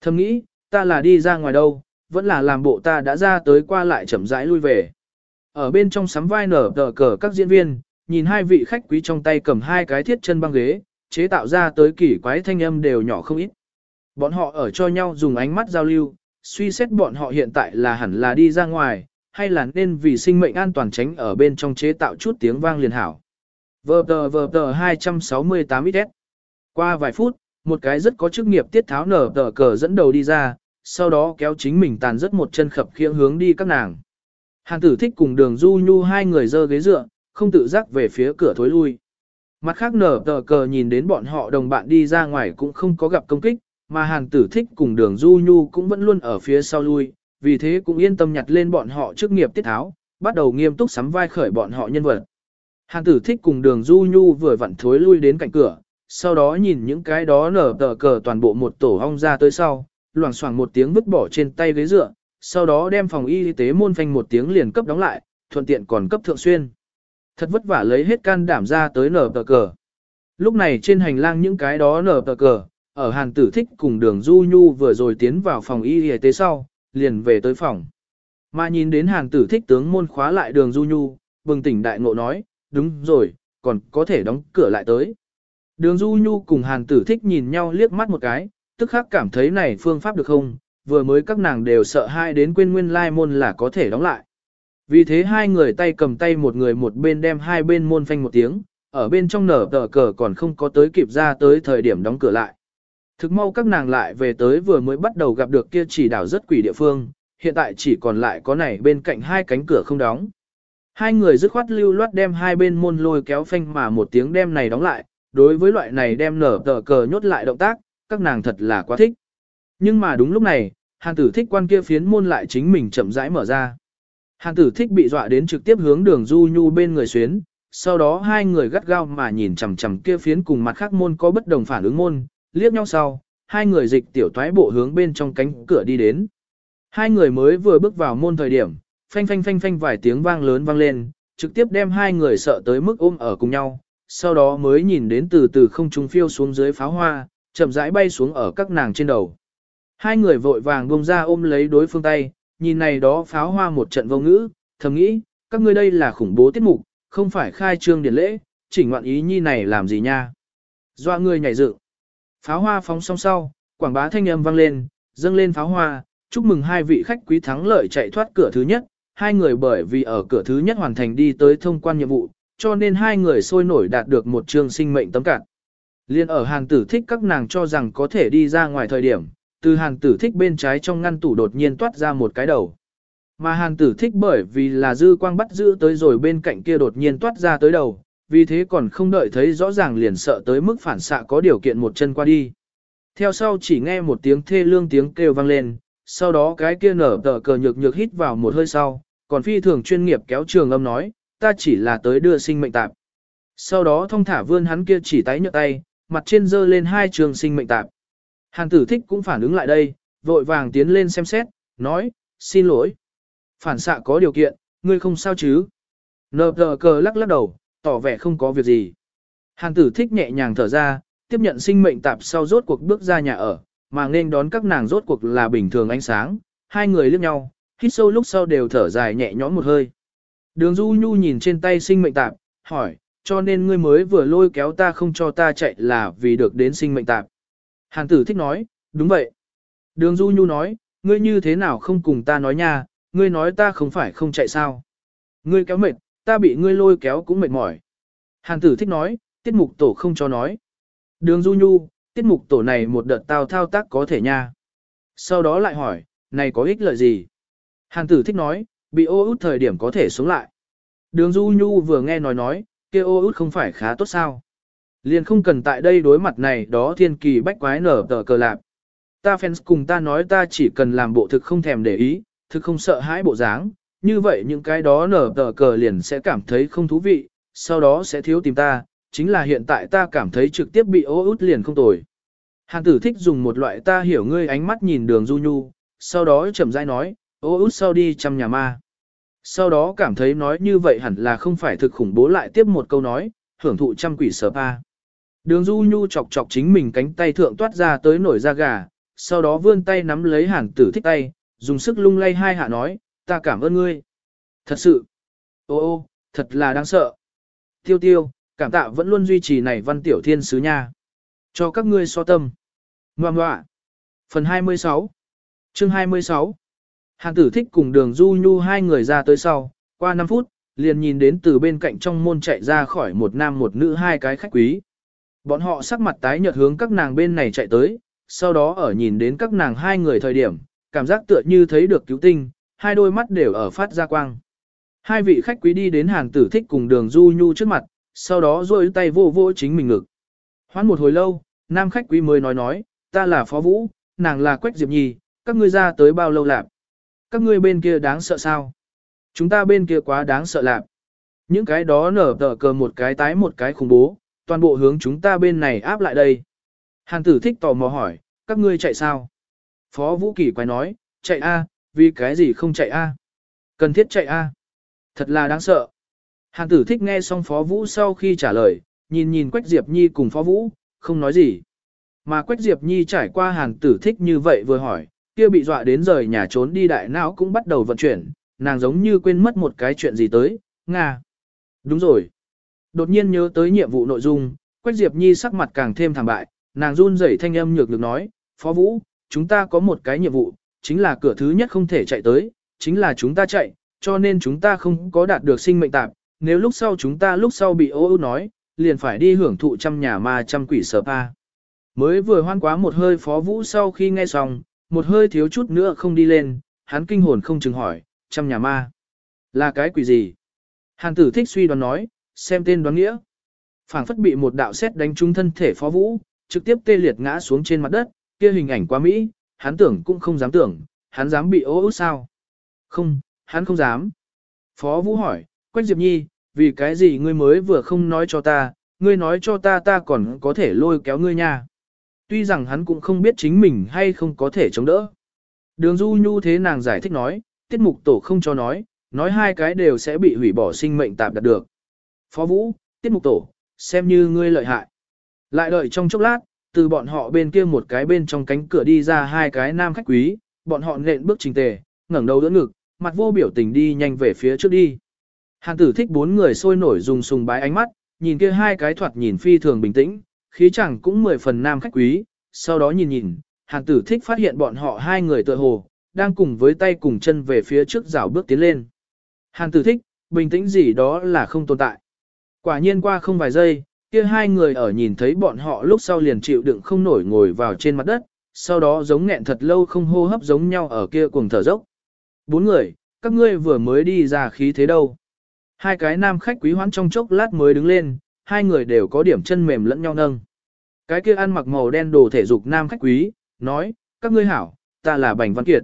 Thầm nghĩ, ta là đi ra ngoài đâu, vẫn là làm bộ ta đã ra tới qua lại chậm rãi lui về. Ở bên trong sắm vai nở tờ cờ các diễn viên, nhìn hai vị khách quý trong tay cầm hai cái thiết chân băng ghế, chế tạo ra tới kỳ quái thanh âm đều nhỏ không ít. Bọn họ ở cho nhau dùng ánh mắt giao lưu, suy xét bọn họ hiện tại là hẳn là đi ra ngoài, hay là nên vì sinh mệnh an toàn tránh ở bên trong chế tạo chút tiếng vang liền hảo. Vờ tờ vờ tờ 268 ít Qua vài phút, một cái rất có chức nghiệp tiết tháo nở tờ cờ dẫn đầu đi ra, sau đó kéo chính mình tàn rất một chân khập khiễng hướng đi các nàng. Hàn tử thích cùng đường du nhu hai người dơ ghế dựa, không tự giác về phía cửa thối lui. Mặt khác nở tờ cờ nhìn đến bọn họ đồng bạn đi ra ngoài cũng không có gặp công kích, mà hàn tử thích cùng đường du nhu cũng vẫn luôn ở phía sau lui, vì thế cũng yên tâm nhặt lên bọn họ trước nghiệp tiết tháo, bắt đầu nghiêm túc sắm vai khởi bọn họ nhân vật. Hàn tử thích cùng đường du nhu vừa vặn thối lui đến cạnh cửa, sau đó nhìn những cái đó nở tờ cờ toàn bộ một tổ hong ra tới sau, loảng xoảng một tiếng vứt bỏ trên tay ghế dựa, sau đó đem phòng y tế môn phanh một tiếng liền cấp đóng lại, thuận tiện còn cấp thượng xuyên. Thật vất vả lấy hết can đảm ra tới nở tờ cờ. Lúc này trên hành lang những cái đó nở tờ cờ, ở hàn tử thích cùng đường du nhu vừa rồi tiến vào phòng y tế sau, liền về tới phòng. Mà nhìn đến hàn tử thích tướng môn khóa lại đường du nhu, bừng tỉnh đại ngộ nói, đúng rồi, còn có thể đóng cửa lại tới. Đường du nhu cùng hàn tử thích nhìn nhau liếc mắt một cái, tức khắc cảm thấy này phương pháp được không, vừa mới các nàng đều sợ hai đến quên nguyên lai môn là có thể đóng lại. Vì thế hai người tay cầm tay một người một bên đem hai bên môn phanh một tiếng, ở bên trong nở tờ cờ còn không có tới kịp ra tới thời điểm đóng cửa lại. Thực mau các nàng lại về tới vừa mới bắt đầu gặp được kia chỉ đảo rất quỷ địa phương, hiện tại chỉ còn lại có này bên cạnh hai cánh cửa không đóng. Hai người dứt khoát lưu loát đem hai bên môn lôi kéo phanh mà một tiếng đem này đóng lại, đối với loại này đem nở tờ cờ nhốt lại động tác, các nàng thật là quá thích. Nhưng mà đúng lúc này, hàn tử thích quan kia phiến môn lại chính mình chậm rãi mở ra. Hàn tử thích bị dọa đến trực tiếp hướng đường du nhu bên người xuyến, sau đó hai người gắt gao mà nhìn chằm chằm kia phiến cùng mặt khác môn có bất đồng phản ứng môn, liếc nhau sau, hai người dịch tiểu toái bộ hướng bên trong cánh cửa đi đến. Hai người mới vừa bước vào môn thời điểm, phanh phanh phanh phanh vài tiếng vang lớn vang lên, trực tiếp đem hai người sợ tới mức ôm ở cùng nhau, sau đó mới nhìn đến từ từ không trung phiêu xuống dưới pháo hoa, chậm rãi bay xuống ở các nàng trên đầu. Hai người vội vàng buông ra ôm lấy đối phương tay, nhìn này đó pháo hoa một trận vô ngữ, thầm nghĩ, các ngươi đây là khủng bố tiết mục, không phải khai trương điển lễ, chỉnh ngoạn ý nhi này làm gì nha. Doa người nhảy dựng. Pháo hoa phóng song sau, quảng bá thanh âm vang lên, dâng lên pháo hoa, chúc mừng hai vị khách quý thắng lợi chạy thoát cửa thứ nhất, hai người bởi vì ở cửa thứ nhất hoàn thành đi tới thông quan nhiệm vụ, cho nên hai người sôi nổi đạt được một chương sinh mệnh tấm cạn. Liên ở hàng tử thích các nàng cho rằng có thể đi ra ngoài thời điểm, từ hàng tử thích bên trái trong ngăn tủ đột nhiên toát ra một cái đầu. Mà hàng tử thích bởi vì là dư quang bắt giữ tới rồi bên cạnh kia đột nhiên toát ra tới đầu, vì thế còn không đợi thấy rõ ràng liền sợ tới mức phản xạ có điều kiện một chân qua đi. Theo sau chỉ nghe một tiếng thê lương tiếng kêu vang lên, sau đó cái kia nở tờ cờ nhược nhược hít vào một hơi sau, còn phi thường chuyên nghiệp kéo trường âm nói, ta chỉ là tới đưa sinh mệnh tạp. Sau đó thông thả vươn hắn kia chỉ tái nhợt tay, mặt trên dơ lên hai trường sinh mệnh tạp. Hàn tử thích cũng phản ứng lại đây, vội vàng tiến lên xem xét, nói, xin lỗi. Phản xạ có điều kiện, ngươi không sao chứ. Nờ tờ cờ lắc lắc đầu, tỏ vẻ không có việc gì. Hàn tử thích nhẹ nhàng thở ra, tiếp nhận sinh mệnh tạp sau rốt cuộc bước ra nhà ở, mà nên đón các nàng rốt cuộc là bình thường ánh sáng, hai người liếc nhau, hít sâu lúc sau đều thở dài nhẹ nhõm một hơi. Đường Du Nhu nhìn trên tay sinh mệnh tạp, hỏi, cho nên ngươi mới vừa lôi kéo ta không cho ta chạy là vì được đến sinh mệnh tạp. Hàn tử thích nói, đúng vậy. Đường Du Nhu nói, ngươi như thế nào không cùng ta nói nha, ngươi nói ta không phải không chạy sao. Ngươi kéo mệt, ta bị ngươi lôi kéo cũng mệt mỏi. Hàn tử thích nói, tiết mục tổ không cho nói. Đường Du Nhu, tiết mục tổ này một đợt tao thao tác có thể nha. Sau đó lại hỏi, này có ích lợi gì? Hàn tử thích nói, bị ô út thời điểm có thể sống lại. Đường Du Nhu vừa nghe nói nói, kia ô út không phải khá tốt sao? Liền không cần tại đây đối mặt này đó thiên kỳ bách quái nở tờ cờ lạp. Ta fans cùng ta nói ta chỉ cần làm bộ thực không thèm để ý, thực không sợ hãi bộ dáng, như vậy những cái đó nở tờ cờ liền sẽ cảm thấy không thú vị, sau đó sẽ thiếu tìm ta, chính là hiện tại ta cảm thấy trực tiếp bị ô út liền không tồi. hàng tử thích dùng một loại ta hiểu ngươi ánh mắt nhìn đường du nhu, sau đó chậm rãi nói, ô út sau đi chăm nhà ma. Sau đó cảm thấy nói như vậy hẳn là không phải thực khủng bố lại tiếp một câu nói, hưởng thụ trăm quỷ sở pa. Đường du nhu chọc chọc chính mình cánh tay thượng toát ra tới nổi da gà, sau đó vươn tay nắm lấy hàn tử thích tay, dùng sức lung lay hai hạ nói, ta cảm ơn ngươi. Thật sự, ô ô, thật là đáng sợ. Tiêu tiêu, cảm tạ vẫn luôn duy trì này văn tiểu thiên sứ nha. Cho các ngươi so tâm. Ngoà ngoạ. Phần 26 Chương 26 Hàn tử thích cùng đường du nhu hai người ra tới sau, qua 5 phút, liền nhìn đến từ bên cạnh trong môn chạy ra khỏi một nam một nữ hai cái khách quý. Bọn họ sắc mặt tái nhợt hướng các nàng bên này chạy tới, sau đó ở nhìn đến các nàng hai người thời điểm, cảm giác tựa như thấy được cứu tinh, hai đôi mắt đều ở phát ra quang. Hai vị khách quý đi đến hàng tử thích cùng đường du nhu trước mặt, sau đó rôi tay vô vô chính mình ngực. Hoán một hồi lâu, nam khách quý mới nói nói, ta là Phó Vũ, nàng là Quách Diệp Nhi, các ngươi ra tới bao lâu lạc. Các ngươi bên kia đáng sợ sao? Chúng ta bên kia quá đáng sợ lạc. Những cái đó nở tờ cờ một cái tái một cái khủng bố, toàn bộ hướng chúng ta bên này áp lại đây. Hàn tử thích tò mò hỏi, các ngươi chạy sao? Phó Vũ Kỳ quay nói, chạy a, vì cái gì không chạy a? Cần thiết chạy a. Thật là đáng sợ. Hàn tử thích nghe xong Phó Vũ sau khi trả lời, nhìn nhìn Quách Diệp Nhi cùng Phó Vũ, không nói gì. Mà Quách Diệp Nhi trải qua Hàn tử thích như vậy vừa hỏi, kia bị dọa đến rời nhà trốn đi đại não cũng bắt đầu vận chuyển, nàng giống như quên mất một cái chuyện gì tới, Nga. Đúng rồi. Đột nhiên nhớ tới nhiệm vụ nội dung, Quách Diệp Nhi sắc mặt càng thêm thảm bại, nàng run rẩy thanh âm nhược được nói, Phó Vũ, chúng ta có một cái nhiệm vụ, chính là cửa thứ nhất không thể chạy tới, chính là chúng ta chạy, cho nên chúng ta không có đạt được sinh mệnh tạp, nếu lúc sau chúng ta lúc sau bị ô ô nói, liền phải đi hưởng thụ trăm nhà ma trăm quỷ sở pa. Mới vừa hoan quá một hơi Phó Vũ sau khi nghe xong, một hơi thiếu chút nữa không đi lên, hắn kinh hồn không chừng hỏi, trăm nhà ma. Là cái quỷ gì? Hàn tử thích suy đoán nói, xem tên đoán nghĩa. phảng phất bị một đạo xét đánh trúng thân thể phó vũ, trực tiếp tê liệt ngã xuống trên mặt đất, kia hình ảnh quá mỹ, hắn tưởng cũng không dám tưởng, hắn dám bị ố ức sao? Không, hắn không dám. Phó vũ hỏi, Quách Diệp Nhi, vì cái gì ngươi mới vừa không nói cho ta, ngươi nói cho ta ta còn có thể lôi kéo ngươi nha. Tuy rằng hắn cũng không biết chính mình hay không có thể chống đỡ. Đường Du Nhu thế nàng giải thích nói, tiết mục tổ không cho nói, nói hai cái đều sẽ bị hủy bỏ sinh mệnh tạp đặt được. Phó Vũ, tiết mục tổ, xem như ngươi lợi hại. Lại đợi trong chốc lát, từ bọn họ bên kia một cái bên trong cánh cửa đi ra hai cái nam khách quý, bọn họ nện bước trình tề, ngẩng đầu đỡ ngực, mặt vô biểu tình đi nhanh về phía trước đi. Hàn tử thích bốn người sôi nổi dùng sùng bái ánh mắt, nhìn kia hai cái thoạt nhìn phi thường bình tĩnh, khí chẳng cũng mười phần nam khách quý, sau đó nhìn nhìn, hàn tử thích phát hiện bọn họ hai người tựa hồ, đang cùng với tay cùng chân về phía trước rào bước tiến lên. Hàn tử thích, bình tĩnh gì đó là không tồn tại. Quả nhiên qua không vài giây, kia hai người ở nhìn thấy bọn họ lúc sau liền chịu đựng không nổi ngồi vào trên mặt đất, sau đó giống nghẹn thật lâu không hô hấp giống nhau ở kia cùng thở dốc. Bốn người, các ngươi vừa mới đi ra khí thế đâu. Hai cái nam khách quý hoán trong chốc lát mới đứng lên, hai người đều có điểm chân mềm lẫn nhau nâng. Cái kia ăn mặc màu đen đồ thể dục nam khách quý, nói, các ngươi hảo, ta là Bành Văn Kiệt.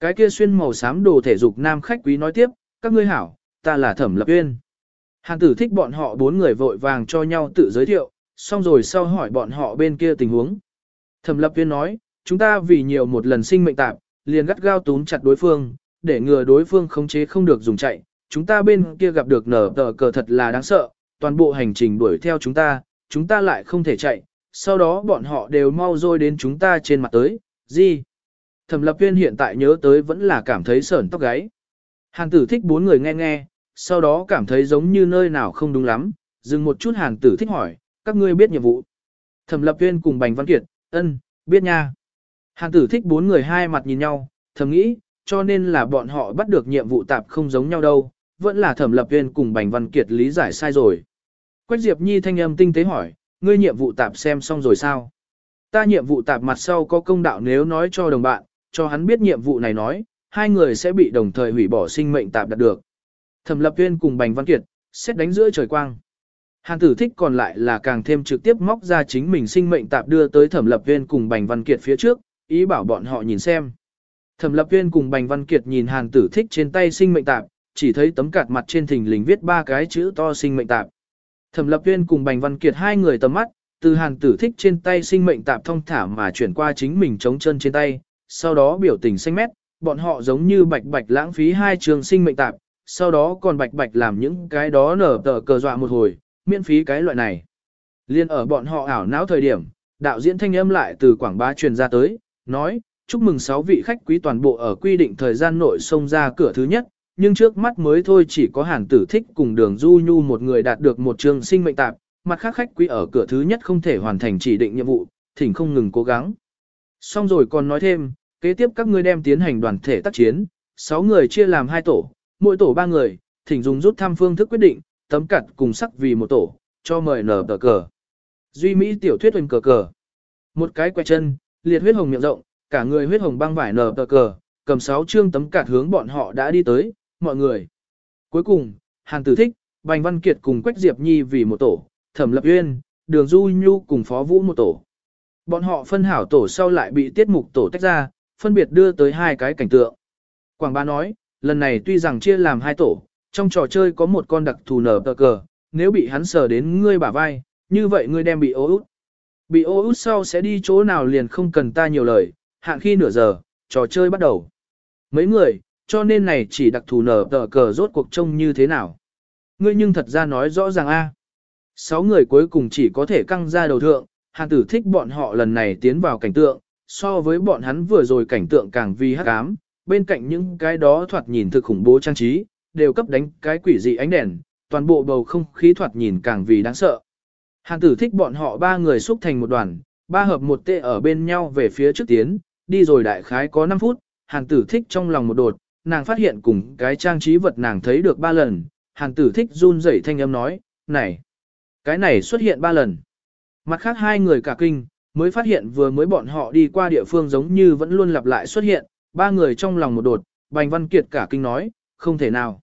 Cái kia xuyên màu xám đồ thể dục nam khách quý nói tiếp, các ngươi hảo, ta là Thẩm Lập Uyên. hàng tử thích bọn họ bốn người vội vàng cho nhau tự giới thiệu, xong rồi sau hỏi bọn họ bên kia tình huống. Thẩm Lập Uyên nói, chúng ta vì nhiều một lần sinh mệnh tạp, liền gắt gao túm chặt đối phương, để ngừa đối phương khống chế không được dùng chạy. Chúng ta bên kia gặp được nở tờ cờ thật là đáng sợ, toàn bộ hành trình đuổi theo chúng ta, chúng ta lại không thể chạy, sau đó bọn họ đều mau rôi đến chúng ta trên mặt tới, gì? Thẩm lập viên hiện tại nhớ tới vẫn là cảm thấy sởn tóc gáy. Hàn tử thích bốn người nghe nghe, sau đó cảm thấy giống như nơi nào không đúng lắm, dừng một chút hàn tử thích hỏi, các ngươi biết nhiệm vụ. Thẩm lập viên cùng Bành Văn Kiệt, ân, biết nha. Hàn tử thích bốn người hai mặt nhìn nhau, thầm nghĩ, cho nên là bọn họ bắt được nhiệm vụ tạp không giống nhau đâu, vẫn là thẩm lập viên cùng Bành Văn Kiệt lý giải sai rồi. Quách Diệp Nhi thanh âm tinh tế hỏi, ngươi nhiệm vụ tạp xem xong rồi sao? Ta nhiệm vụ tạp mặt sau có công đạo nếu nói cho đồng bạn, cho hắn biết nhiệm vụ này nói, hai người sẽ bị đồng thời hủy bỏ sinh mệnh tạp đạt được. Thẩm lập viên cùng Bành Văn Kiệt, xét đánh giữa trời quang. Hàn tử thích còn lại là càng thêm trực tiếp móc ra chính mình sinh mệnh tạp đưa tới thẩm lập viên cùng Bành Văn Kiệt phía trước, ý bảo bọn họ nhìn xem. Thẩm lập viên cùng Bành Văn Kiệt nhìn Hàn tử thích trên tay sinh mệnh tạp, chỉ thấy tấm cạt mặt trên thình lình viết ba cái chữ to sinh mệnh tạp. Thẩm lập viên cùng Bành Văn Kiệt hai người tầm mắt, từ Hàn tử thích trên tay sinh mệnh tạp thông thả mà chuyển qua chính mình chống chân trên tay, sau đó biểu tình xanh mét, bọn họ giống như bạch bạch lãng phí hai trường sinh mệnh tạp, sau đó còn bạch bạch làm những cái đó nở tờ cờ dọa một hồi, miễn phí cái loại này. Liên ở bọn họ ảo não thời điểm, đạo diễn thanh âm lại từ quảng bá truyền ra tới, nói, chúc mừng 6 vị khách quý toàn bộ ở quy định thời gian nội xông ra cửa thứ nhất, nhưng trước mắt mới thôi chỉ có hàn tử thích cùng đường du nhu một người đạt được một trường sinh mệnh tạp, mặt khác khách quý ở cửa thứ nhất không thể hoàn thành chỉ định nhiệm vụ, thỉnh không ngừng cố gắng. Xong rồi còn nói thêm, kế tiếp các ngươi đem tiến hành đoàn thể tác chiến, 6 người chia làm hai tổ, mỗi tổ 3 người, thỉnh dùng rút thăm phương thức quyết định, tấm cặt cùng sắc vì một tổ, cho mời nở tờ cờ. Duy Mỹ tiểu thuyết hình cờ cờ. Một cái quẹt chân, liệt huyết hồng miệng rộng, cả người huyết hồng băng vải nở tờ cờ, cầm 6 chương tấm cạt hướng bọn họ đã đi tới, mọi người. Cuối cùng, Hàn Tử Thích, Bành Văn Kiệt cùng Quách Diệp Nhi vì một tổ, Thẩm Lập Uyên, Đường Du Nhu cùng Phó Vũ một tổ. Bọn họ phân hảo tổ sau lại bị tiết mục tổ tách ra, phân biệt đưa tới hai cái cảnh tượng. Quảng bá nói, lần này tuy rằng chia làm hai tổ, trong trò chơi có một con đặc thù nở tờ cờ, nếu bị hắn sờ đến ngươi bả vai, như vậy ngươi đem bị ô út. Bị ô út sau sẽ đi chỗ nào liền không cần ta nhiều lời, hạn khi nửa giờ, trò chơi bắt đầu. Mấy người, cho nên này chỉ đặc thù nở tờ cờ rốt cuộc trông như thế nào. Ngươi nhưng thật ra nói rõ ràng a. Sáu người cuối cùng chỉ có thể căng ra đầu thượng, hàng tử thích bọn họ lần này tiến vào cảnh tượng, so với bọn hắn vừa rồi cảnh tượng càng vi hắc ám, bên cạnh những cái đó thoạt nhìn thực khủng bố trang trí, đều cấp đánh cái quỷ dị ánh đèn, toàn bộ bầu không khí thoạt nhìn càng vì đáng sợ. Hàng tử thích bọn họ ba người xúc thành một đoàn, ba hợp một tệ ở bên nhau về phía trước tiến, đi rồi đại khái có 5 phút, hàng tử thích trong lòng một đột, nàng phát hiện cùng cái trang trí vật nàng thấy được ba lần, hàng tử thích run rẩy thanh âm nói, này, cái này xuất hiện ba lần. Mặt khác hai người cả kinh, mới phát hiện vừa mới bọn họ đi qua địa phương giống như vẫn luôn lặp lại xuất hiện, ba người trong lòng một đột, Bành Văn Kiệt cả kinh nói, không thể nào.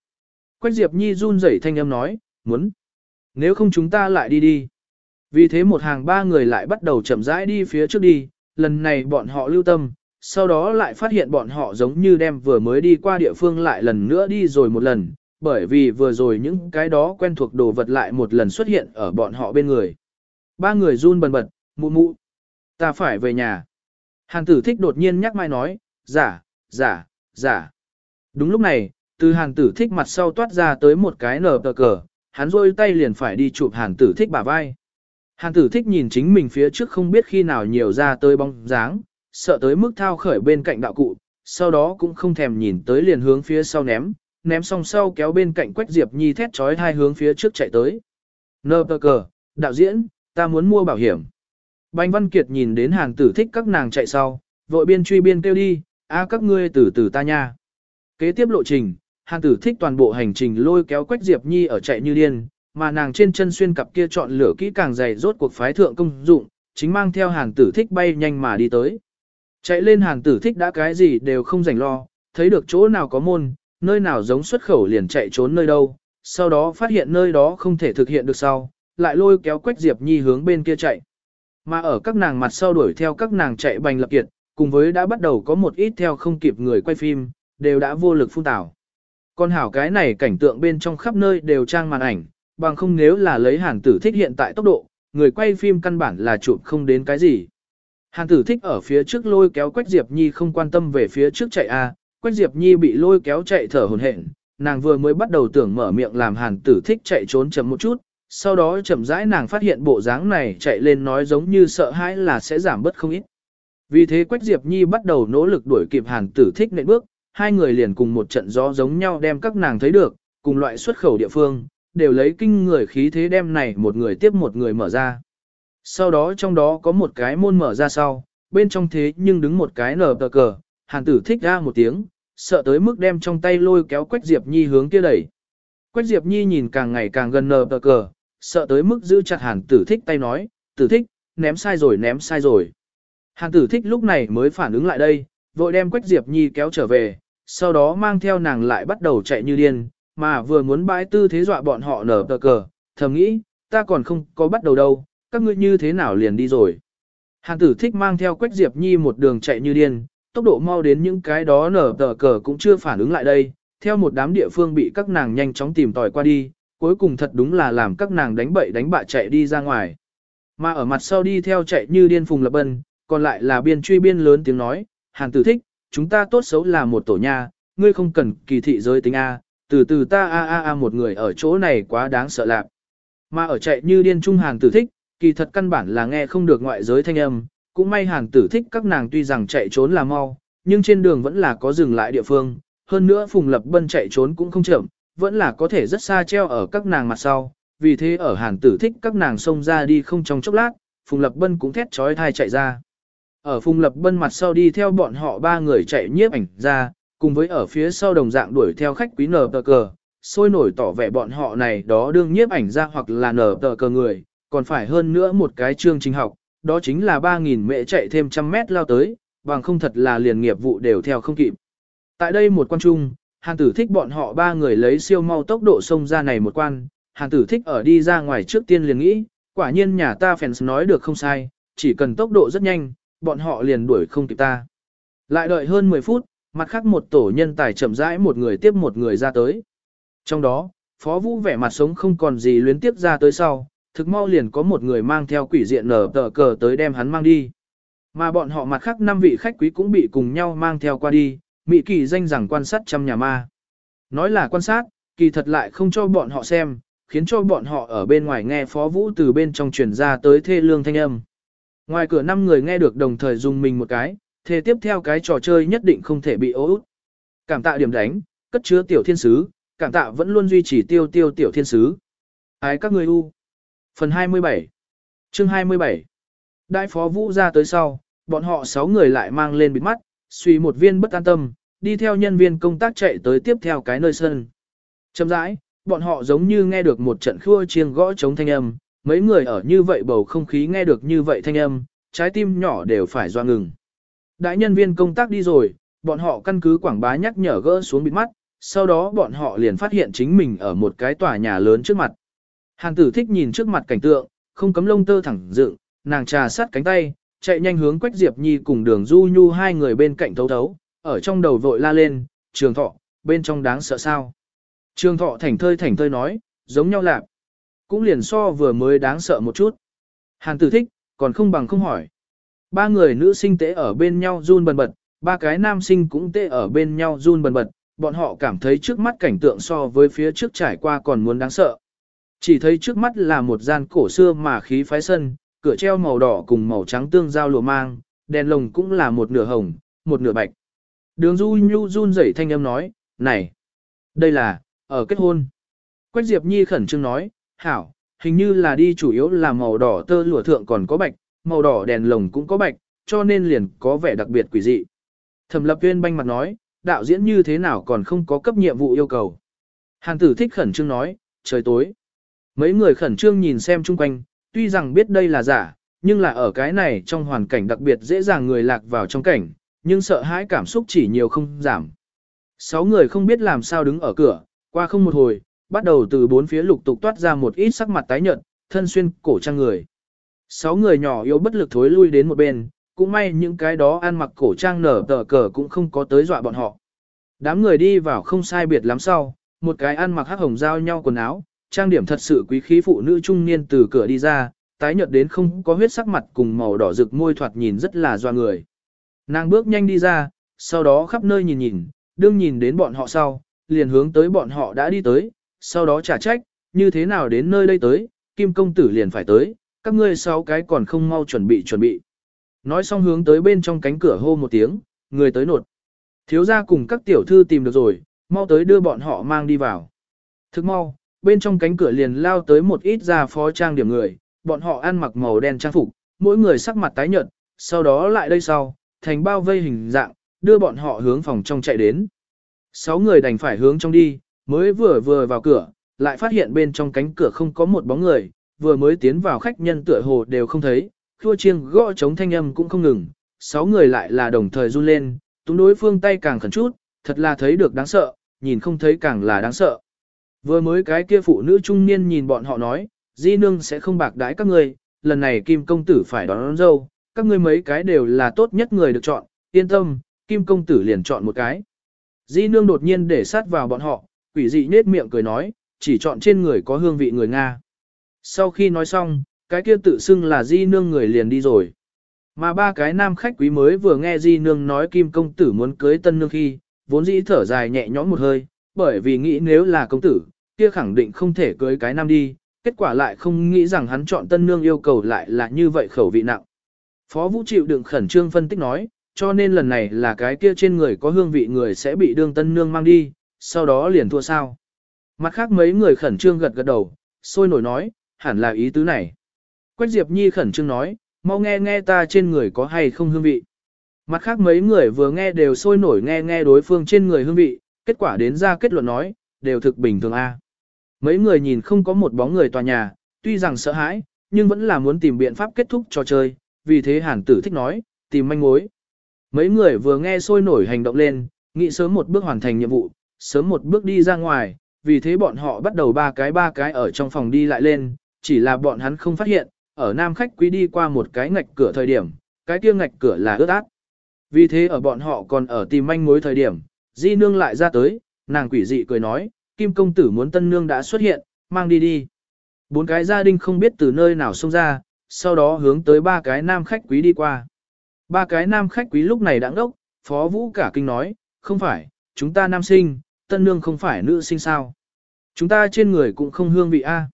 Quách Diệp Nhi run rẩy thanh âm nói, muốn. Nếu không chúng ta lại đi đi. Vì thế một hàng ba người lại bắt đầu chậm rãi đi phía trước đi, lần này bọn họ lưu tâm, sau đó lại phát hiện bọn họ giống như đem vừa mới đi qua địa phương lại lần nữa đi rồi một lần, bởi vì vừa rồi những cái đó quen thuộc đồ vật lại một lần xuất hiện ở bọn họ bên người. Ba người run bần bật, mụ mụ. Ta phải về nhà. Hàn tử thích đột nhiên nhắc mai nói, giả, giả, giả. Đúng lúc này, từ hàn tử thích mặt sau toát ra tới một cái nở tờ cờ, hắn rôi tay liền phải đi chụp hàn tử thích bả vai. Hàn tử thích nhìn chính mình phía trước không biết khi nào nhiều ra tới bóng dáng, sợ tới mức thao khởi bên cạnh đạo cụ, sau đó cũng không thèm nhìn tới liền hướng phía sau ném, ném xong sau kéo bên cạnh Quách Diệp Nhi thét trói hai hướng phía trước chạy tới. Nơ tờ cờ, đạo diễn, ta muốn mua bảo hiểm. Bành Văn Kiệt nhìn đến hàng tử thích các nàng chạy sau, vội biên truy biên kêu đi, a các ngươi từ từ ta nha. Kế tiếp lộ trình, hàng tử thích toàn bộ hành trình lôi kéo Quách Diệp Nhi ở chạy như điên, mà nàng trên chân xuyên cặp kia chọn lửa kỹ càng dày rốt cuộc phái thượng công dụng, chính mang theo hàng tử thích bay nhanh mà đi tới. Chạy lên hàng tử thích đã cái gì đều không rảnh lo, thấy được chỗ nào có môn, nơi nào giống xuất khẩu liền chạy trốn nơi đâu, sau đó phát hiện nơi đó không thể thực hiện được sau, lại lôi kéo Quách Diệp Nhi hướng bên kia chạy. Mà ở các nàng mặt sau đuổi theo các nàng chạy bành lập kiệt, cùng với đã bắt đầu có một ít theo không kịp người quay phim, đều đã vô lực phun tảo. Con hảo cái này cảnh tượng bên trong khắp nơi đều trang màn ảnh, bằng không nếu là lấy hàn tử thích hiện tại tốc độ, người quay phim căn bản là chụp không đến cái gì. Hàn tử thích ở phía trước lôi kéo Quách Diệp Nhi không quan tâm về phía trước chạy a, Quách Diệp Nhi bị lôi kéo chạy thở hổn hển, nàng vừa mới bắt đầu tưởng mở miệng làm Hàn tử thích chạy trốn chậm một chút, sau đó chậm rãi nàng phát hiện bộ dáng này chạy lên nói giống như sợ hãi là sẽ giảm bớt không ít. Vì thế Quách Diệp Nhi bắt đầu nỗ lực đuổi kịp Hàn tử thích nệm bước, hai người liền cùng một trận gió giống nhau đem các nàng thấy được, cùng loại xuất khẩu địa phương, đều lấy kinh người khí thế đem này một người tiếp một người mở ra. Sau đó trong đó có một cái môn mở ra sau, bên trong thế nhưng đứng một cái nở tờ cờ, hàn tử thích ra một tiếng, sợ tới mức đem trong tay lôi kéo Quách Diệp Nhi hướng kia đẩy. Quách Diệp Nhi nhìn càng ngày càng gần nở tờ cờ, sợ tới mức giữ chặt hàn tử thích tay nói, tử thích, ném sai rồi ném sai rồi. Hàn tử thích lúc này mới phản ứng lại đây, vội đem Quách Diệp Nhi kéo trở về, sau đó mang theo nàng lại bắt đầu chạy như điên, mà vừa muốn bãi tư thế dọa bọn họ nở tờ cờ, thầm nghĩ, ta còn không có bắt đầu đâu, các ngươi như thế nào liền đi rồi. Hàn tử thích mang theo Quách Diệp Nhi một đường chạy như điên, tốc độ mau đến những cái đó nở tờ cờ cũng chưa phản ứng lại đây, theo một đám địa phương bị các nàng nhanh chóng tìm tòi qua đi, cuối cùng thật đúng là làm các nàng đánh bậy đánh bạ chạy đi ra ngoài. Mà ở mặt sau đi theo chạy như điên phùng lập bân, còn lại là biên truy biên lớn tiếng nói, Hàn tử thích, chúng ta tốt xấu là một tổ nha, ngươi không cần kỳ thị giới tính A, từ từ ta a a a một người ở chỗ này quá đáng sợ lạc. Mà ở chạy như điên trung Hàn tử thích, kỳ thật căn bản là nghe không được ngoại giới thanh âm, cũng may Hàn tử thích các nàng tuy rằng chạy trốn là mau, nhưng trên đường vẫn là có dừng lại địa phương, hơn nữa Phùng Lập Bân chạy trốn cũng không chậm, vẫn là có thể rất xa treo ở các nàng mặt sau, vì thế ở Hàn tử thích các nàng xông ra đi không trong chốc lát, Phùng Lập Bân cũng thét trói thai chạy ra. Ở Phùng Lập Bân mặt sau đi theo bọn họ ba người chạy nhiếp ảnh ra, cùng với ở phía sau đồng dạng đuổi theo khách quý nở tờ cờ, sôi nổi tỏ vẻ bọn họ này đó đương nhiếp ảnh ra hoặc là nở tờ cờ người, còn phải hơn nữa một cái chương trình học, đó chính là 3.000 mẹ chạy thêm trăm mét lao tới, bằng không thật là liền nghiệp vụ đều theo không kịp. Tại đây một quan trung, hàng tử thích bọn họ ba người lấy siêu mau tốc độ xông ra này một quan, hàng tử thích ở đi ra ngoài trước tiên liền nghĩ, quả nhiên nhà ta fans nói được không sai, chỉ cần tốc độ rất nhanh, bọn họ liền đuổi không kịp ta. Lại đợi hơn 10 phút, mặt khác một tổ nhân tài chậm rãi một người tiếp một người ra tới. Trong đó, Phó Vũ vẻ mặt sống không còn gì luyến tiếp ra tới sau, thực mau liền có một người mang theo quỷ diện nở tờ cờ tới đem hắn mang đi. Mà bọn họ mặt khác năm vị khách quý cũng bị cùng nhau mang theo qua đi, Mỹ kỳ danh rằng quan sát trăm nhà ma. Nói là quan sát, kỳ thật lại không cho bọn họ xem, khiến cho bọn họ ở bên ngoài nghe Phó Vũ từ bên trong truyền ra tới thê lương thanh âm. Ngoài cửa năm người nghe được đồng thời dùng mình một cái, thế tiếp theo cái trò chơi nhất định không thể bị ố út. Cảm tạ điểm đánh, cất chứa tiểu thiên sứ, cảm tạ vẫn luôn duy trì tiêu tiêu tiểu thiên sứ. Ái các người u. Phần 27 Chương 27 Đại phó vũ ra tới sau, bọn họ 6 người lại mang lên bịt mắt, suy một viên bất an tâm, đi theo nhân viên công tác chạy tới tiếp theo cái nơi sân. Chậm rãi, bọn họ giống như nghe được một trận khua chiêng gõ chống thanh âm, mấy người ở như vậy bầu không khí nghe được như vậy thanh âm, trái tim nhỏ đều phải doa ngừng. Đại nhân viên công tác đi rồi, bọn họ căn cứ quảng bá nhắc nhở gỡ xuống bịt mắt, sau đó bọn họ liền phát hiện chính mình ở một cái tòa nhà lớn trước mặt. Hàn tử thích nhìn trước mặt cảnh tượng, không cấm lông tơ thẳng dựng, nàng trà sát cánh tay, chạy nhanh hướng Quách Diệp Nhi cùng đường Du Nhu hai người bên cạnh thấu thấu, ở trong đầu vội la lên, trường thọ, bên trong đáng sợ sao. Trường thọ thảnh thơi thảnh thơi nói, giống nhau lạc. Cũng liền so vừa mới đáng sợ một chút. Hàn tử thích, còn không bằng không hỏi. Ba người nữ sinh tế ở bên nhau run bần bật, ba cái nam sinh cũng tế ở bên nhau run bần bật, bọn họ cảm thấy trước mắt cảnh tượng so với phía trước trải qua còn muốn đáng sợ. Chỉ thấy trước mắt là một gian cổ xưa mà khí phái sân, cửa treo màu đỏ cùng màu trắng tương giao lùa mang, đèn lồng cũng là một nửa hồng, một nửa bạch. Đường du nhu run rẩy thanh âm nói, này, đây là, ở kết hôn. Quách Diệp Nhi khẩn trương nói, hảo, hình như là đi chủ yếu là màu đỏ tơ lụa thượng còn có bạch, màu đỏ đèn lồng cũng có bạch, cho nên liền có vẻ đặc biệt quỷ dị. Thẩm lập viên banh mặt nói, đạo diễn như thế nào còn không có cấp nhiệm vụ yêu cầu. Hàn tử thích khẩn trương nói, trời tối. Mấy người khẩn trương nhìn xem chung quanh, tuy rằng biết đây là giả, nhưng là ở cái này trong hoàn cảnh đặc biệt dễ dàng người lạc vào trong cảnh, nhưng sợ hãi cảm xúc chỉ nhiều không giảm. Sáu người không biết làm sao đứng ở cửa, qua không một hồi, bắt đầu từ bốn phía lục tục toát ra một ít sắc mặt tái nhợt, thân xuyên cổ trang người. Sáu người nhỏ yếu bất lực thối lui đến một bên, cũng may những cái đó ăn mặc cổ trang nở tờ cờ cũng không có tới dọa bọn họ. Đám người đi vào không sai biệt lắm sau, một cái ăn mặc hắc hồng giao nhau quần áo, trang điểm thật sự quý khí phụ nữ trung niên từ cửa đi ra, tái nhợt đến không có huyết sắc mặt cùng màu đỏ rực môi thoạt nhìn rất là doa người. Nàng bước nhanh đi ra, sau đó khắp nơi nhìn nhìn, đương nhìn đến bọn họ sau, liền hướng tới bọn họ đã đi tới, sau đó trả trách, như thế nào đến nơi đây tới, kim công tử liền phải tới, các ngươi sáu cái còn không mau chuẩn bị chuẩn bị. Nói xong hướng tới bên trong cánh cửa hô một tiếng, người tới nột. Thiếu gia cùng các tiểu thư tìm được rồi, mau tới đưa bọn họ mang đi vào. Thức mau, bên trong cánh cửa liền lao tới một ít gia phó trang điểm người, bọn họ ăn mặc màu đen trang phục, mỗi người sắc mặt tái nhợt, sau đó lại đây sau, thành bao vây hình dạng, đưa bọn họ hướng phòng trong chạy đến. Sáu người đành phải hướng trong đi, mới vừa vừa vào cửa, lại phát hiện bên trong cánh cửa không có một bóng người, vừa mới tiến vào khách nhân tựa hồ đều không thấy, khua chiêng gõ chống thanh âm cũng không ngừng, sáu người lại là đồng thời run lên, túng đối phương tay càng khẩn chút, thật là thấy được đáng sợ, nhìn không thấy càng là đáng sợ. Vừa mới cái kia phụ nữ trung niên nhìn bọn họ nói, di nương sẽ không bạc đái các ngươi, lần này kim công tử phải đón, đón dâu, các ngươi mấy cái đều là tốt nhất người được chọn, yên tâm, kim công tử liền chọn một cái. Di nương đột nhiên để sát vào bọn họ, quỷ dị nết miệng cười nói, chỉ chọn trên người có hương vị người Nga. Sau khi nói xong, cái kia tự xưng là di nương người liền đi rồi. Mà ba cái nam khách quý mới vừa nghe di nương nói kim công tử muốn cưới tân nương khi, vốn dĩ thở dài nhẹ nhõm một hơi, bởi vì nghĩ nếu là công tử, kia khẳng định không thể cưới cái nam đi, kết quả lại không nghĩ rằng hắn chọn tân nương yêu cầu lại là như vậy khẩu vị nặng. Phó Vũ chịu đựng khẩn trương phân tích nói, cho nên lần này là cái kia trên người có hương vị người sẽ bị đương tân nương mang đi, sau đó liền thua sao. Mặt khác mấy người khẩn trương gật gật đầu, sôi nổi nói, hẳn là ý tứ này. Quách Diệp Nhi khẩn trương nói, mau nghe nghe ta trên người có hay không hương vị. Mặt khác mấy người vừa nghe đều sôi nổi nghe nghe đối phương trên người hương vị, kết quả đến ra kết luận nói, đều thực bình thường a. Mấy người nhìn không có một bóng người tòa nhà, tuy rằng sợ hãi, nhưng vẫn là muốn tìm biện pháp kết thúc trò chơi, vì thế hàn tử thích nói, tìm manh mối. Mấy người vừa nghe sôi nổi hành động lên, nghĩ sớm một bước hoàn thành nhiệm vụ, sớm một bước đi ra ngoài, vì thế bọn họ bắt đầu ba cái ba cái ở trong phòng đi lại lên, chỉ là bọn hắn không phát hiện, ở nam khách quý đi qua một cái ngạch cửa thời điểm, cái kia ngạch cửa là ướt át. Vì thế ở bọn họ còn ở tìm manh mối thời điểm, di nương lại ra tới, nàng quỷ dị cười nói, kim công tử muốn tân nương đã xuất hiện, mang đi đi. Bốn cái gia đình không biết từ nơi nào xông ra, sau đó hướng tới ba cái nam khách quý đi qua. Ba cái nam khách quý lúc này đã ngốc, phó vũ cả kinh nói, không phải, chúng ta nam sinh, tân nương không phải nữ sinh sao. Chúng ta trên người cũng không hương vị A.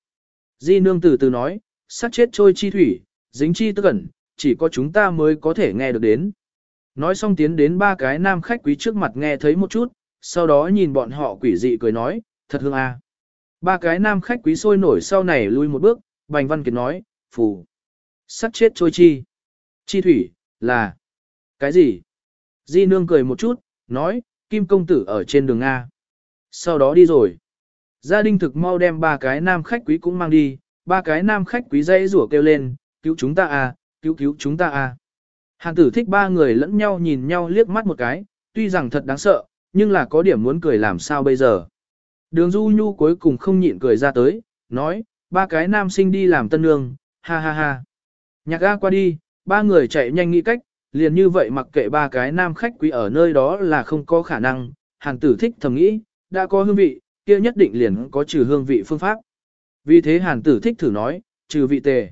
Di nương từ từ nói, sát chết trôi chi thủy, dính chi tức ẩn, chỉ có chúng ta mới có thể nghe được đến. Nói xong tiến đến ba cái nam khách quý trước mặt nghe thấy một chút, sau đó nhìn bọn họ quỷ dị cười nói, thật hương à Ba cái nam khách quý sôi nổi sau này lui một bước, Bành Văn Kiệt nói, phù. Sắt chết trôi chi. Chi thủy, là. Cái gì? Di nương cười một chút, nói, Kim công tử ở trên đường A. Sau đó đi rồi. Gia đình thực mau đem ba cái nam khách quý cũng mang đi, ba cái nam khách quý dây rủa kêu lên, cứu chúng ta à, cứu cứu chúng ta à. Hàn tử thích ba người lẫn nhau nhìn nhau liếc mắt một cái, tuy rằng thật đáng sợ, nhưng là có điểm muốn cười làm sao bây giờ. Đường Du Nhu cuối cùng không nhịn cười ra tới, nói, ba cái nam sinh đi làm tân nương, ha ha ha. Nhạc ga qua đi, ba người chạy nhanh nghĩ cách, liền như vậy mặc kệ ba cái nam khách quý ở nơi đó là không có khả năng, hàn tử thích thầm nghĩ, đã có hương vị, kia nhất định liền có trừ hương vị phương pháp. Vì thế hàn tử thích thử nói, trừ vị tề.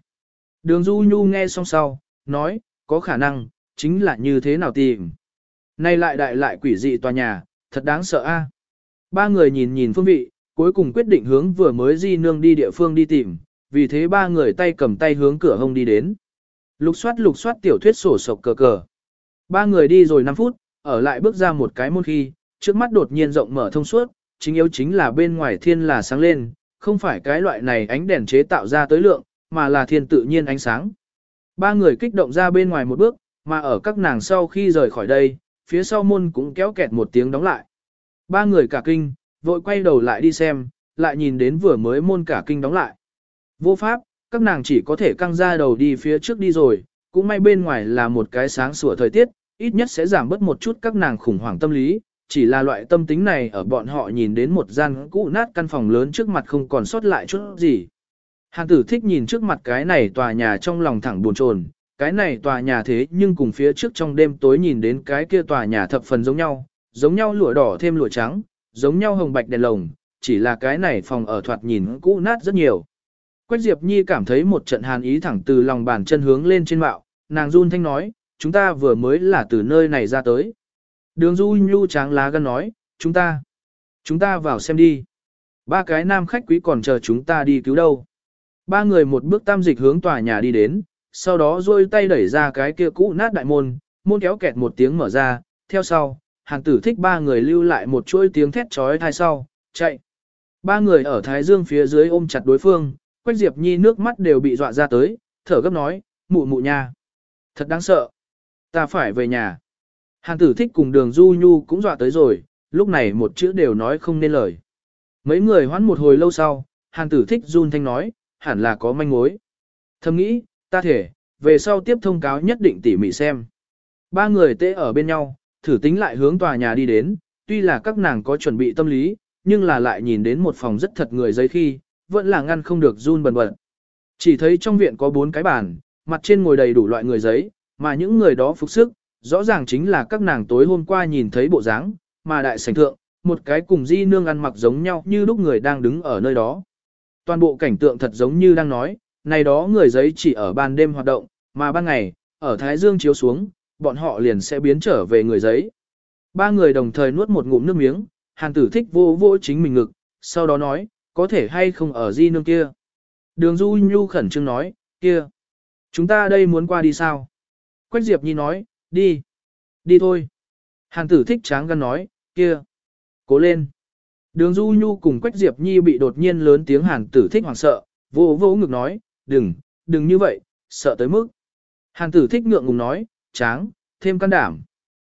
Đường Du Nhu nghe xong sau, nói, có khả năng, chính là như thế nào tìm. Nay lại đại lại quỷ dị tòa nhà, thật đáng sợ a. Ba người nhìn nhìn phương vị, cuối cùng quyết định hướng vừa mới di nương đi địa phương đi tìm, vì thế ba người tay cầm tay hướng cửa hông đi đến. Lục soát lục soát tiểu thuyết sổ sộc cờ cờ. Ba người đi rồi 5 phút, ở lại bước ra một cái môn khi, trước mắt đột nhiên rộng mở thông suốt, chính yếu chính là bên ngoài thiên là sáng lên, không phải cái loại này ánh đèn chế tạo ra tới lượng, mà là thiên tự nhiên ánh sáng. Ba người kích động ra bên ngoài một bước, mà ở các nàng sau khi rời khỏi đây, phía sau môn cũng kéo kẹt một tiếng đóng lại. Ba người cả kinh, vội quay đầu lại đi xem, lại nhìn đến vừa mới môn cả kinh đóng lại. Vô pháp, các nàng chỉ có thể căng ra đầu đi phía trước đi rồi, cũng may bên ngoài là một cái sáng sủa thời tiết, ít nhất sẽ giảm bớt một chút các nàng khủng hoảng tâm lý, chỉ là loại tâm tính này ở bọn họ nhìn đến một gian cũ nát căn phòng lớn trước mặt không còn sót lại chút gì. Hàn tử thích nhìn trước mặt cái này tòa nhà trong lòng thẳng buồn chồn, cái này tòa nhà thế nhưng cùng phía trước trong đêm tối nhìn đến cái kia tòa nhà thập phần giống nhau, giống nhau lụa đỏ thêm lụa trắng, giống nhau hồng bạch đèn lồng, chỉ là cái này phòng ở thoạt nhìn cũ nát rất nhiều. Quách Diệp Nhi cảm thấy một trận hàn ý thẳng từ lòng bàn chân hướng lên trên mạo, nàng run thanh nói, chúng ta vừa mới là từ nơi này ra tới. Đường Du Nhu tráng lá gan nói, chúng ta, chúng ta vào xem đi. Ba cái nam khách quý còn chờ chúng ta đi cứu đâu. Ba người một bước tam dịch hướng tòa nhà đi đến, sau đó rôi tay đẩy ra cái kia cũ nát đại môn, môn kéo kẹt một tiếng mở ra, theo sau, hàng tử thích ba người lưu lại một chuỗi tiếng thét trói thai sau, chạy. Ba người ở Thái Dương phía dưới ôm chặt đối phương, Quách Diệp Nhi nước mắt đều bị dọa ra tới, thở gấp nói, mụ mụ nha. Thật đáng sợ. Ta phải về nhà. Hàng tử thích cùng đường Du Nhu cũng dọa tới rồi, lúc này một chữ đều nói không nên lời. Mấy người hoãn một hồi lâu sau, hàng tử thích run thanh nói, hẳn là có manh mối. Thầm nghĩ, ta thể, về sau tiếp thông cáo nhất định tỉ mỉ xem. Ba người tê ở bên nhau, thử tính lại hướng tòa nhà đi đến, tuy là các nàng có chuẩn bị tâm lý, nhưng là lại nhìn đến một phòng rất thật người giấy khi, vẫn là ngăn không được run bần bật. Chỉ thấy trong viện có bốn cái bàn, mặt trên ngồi đầy đủ loại người giấy, mà những người đó phục sức, rõ ràng chính là các nàng tối hôm qua nhìn thấy bộ dáng, mà đại sảnh thượng, một cái cùng di nương ăn mặc giống nhau như lúc người đang đứng ở nơi đó. Toàn bộ cảnh tượng thật giống như đang nói, này đó người giấy chỉ ở ban đêm hoạt động, mà ban ngày, ở Thái Dương chiếu xuống, bọn họ liền sẽ biến trở về người giấy. Ba người đồng thời nuốt một ngụm nước miếng, hàn tử thích vô vô chính mình ngực, sau đó nói, có thể hay không ở di nương kia. Đường Du Nhu khẩn trương nói, kia, chúng ta đây muốn qua đi sao? Quách Diệp Nhi nói, đi, đi thôi. Hàn tử thích tráng gan nói, kia, cố lên. Đường Du Nhu cùng Quách Diệp Nhi bị đột nhiên lớn tiếng hàn tử thích hoảng sợ, vô vô ngực nói, đừng, đừng như vậy, sợ tới mức. Hàn tử thích ngượng ngùng nói, tráng, thêm can đảm.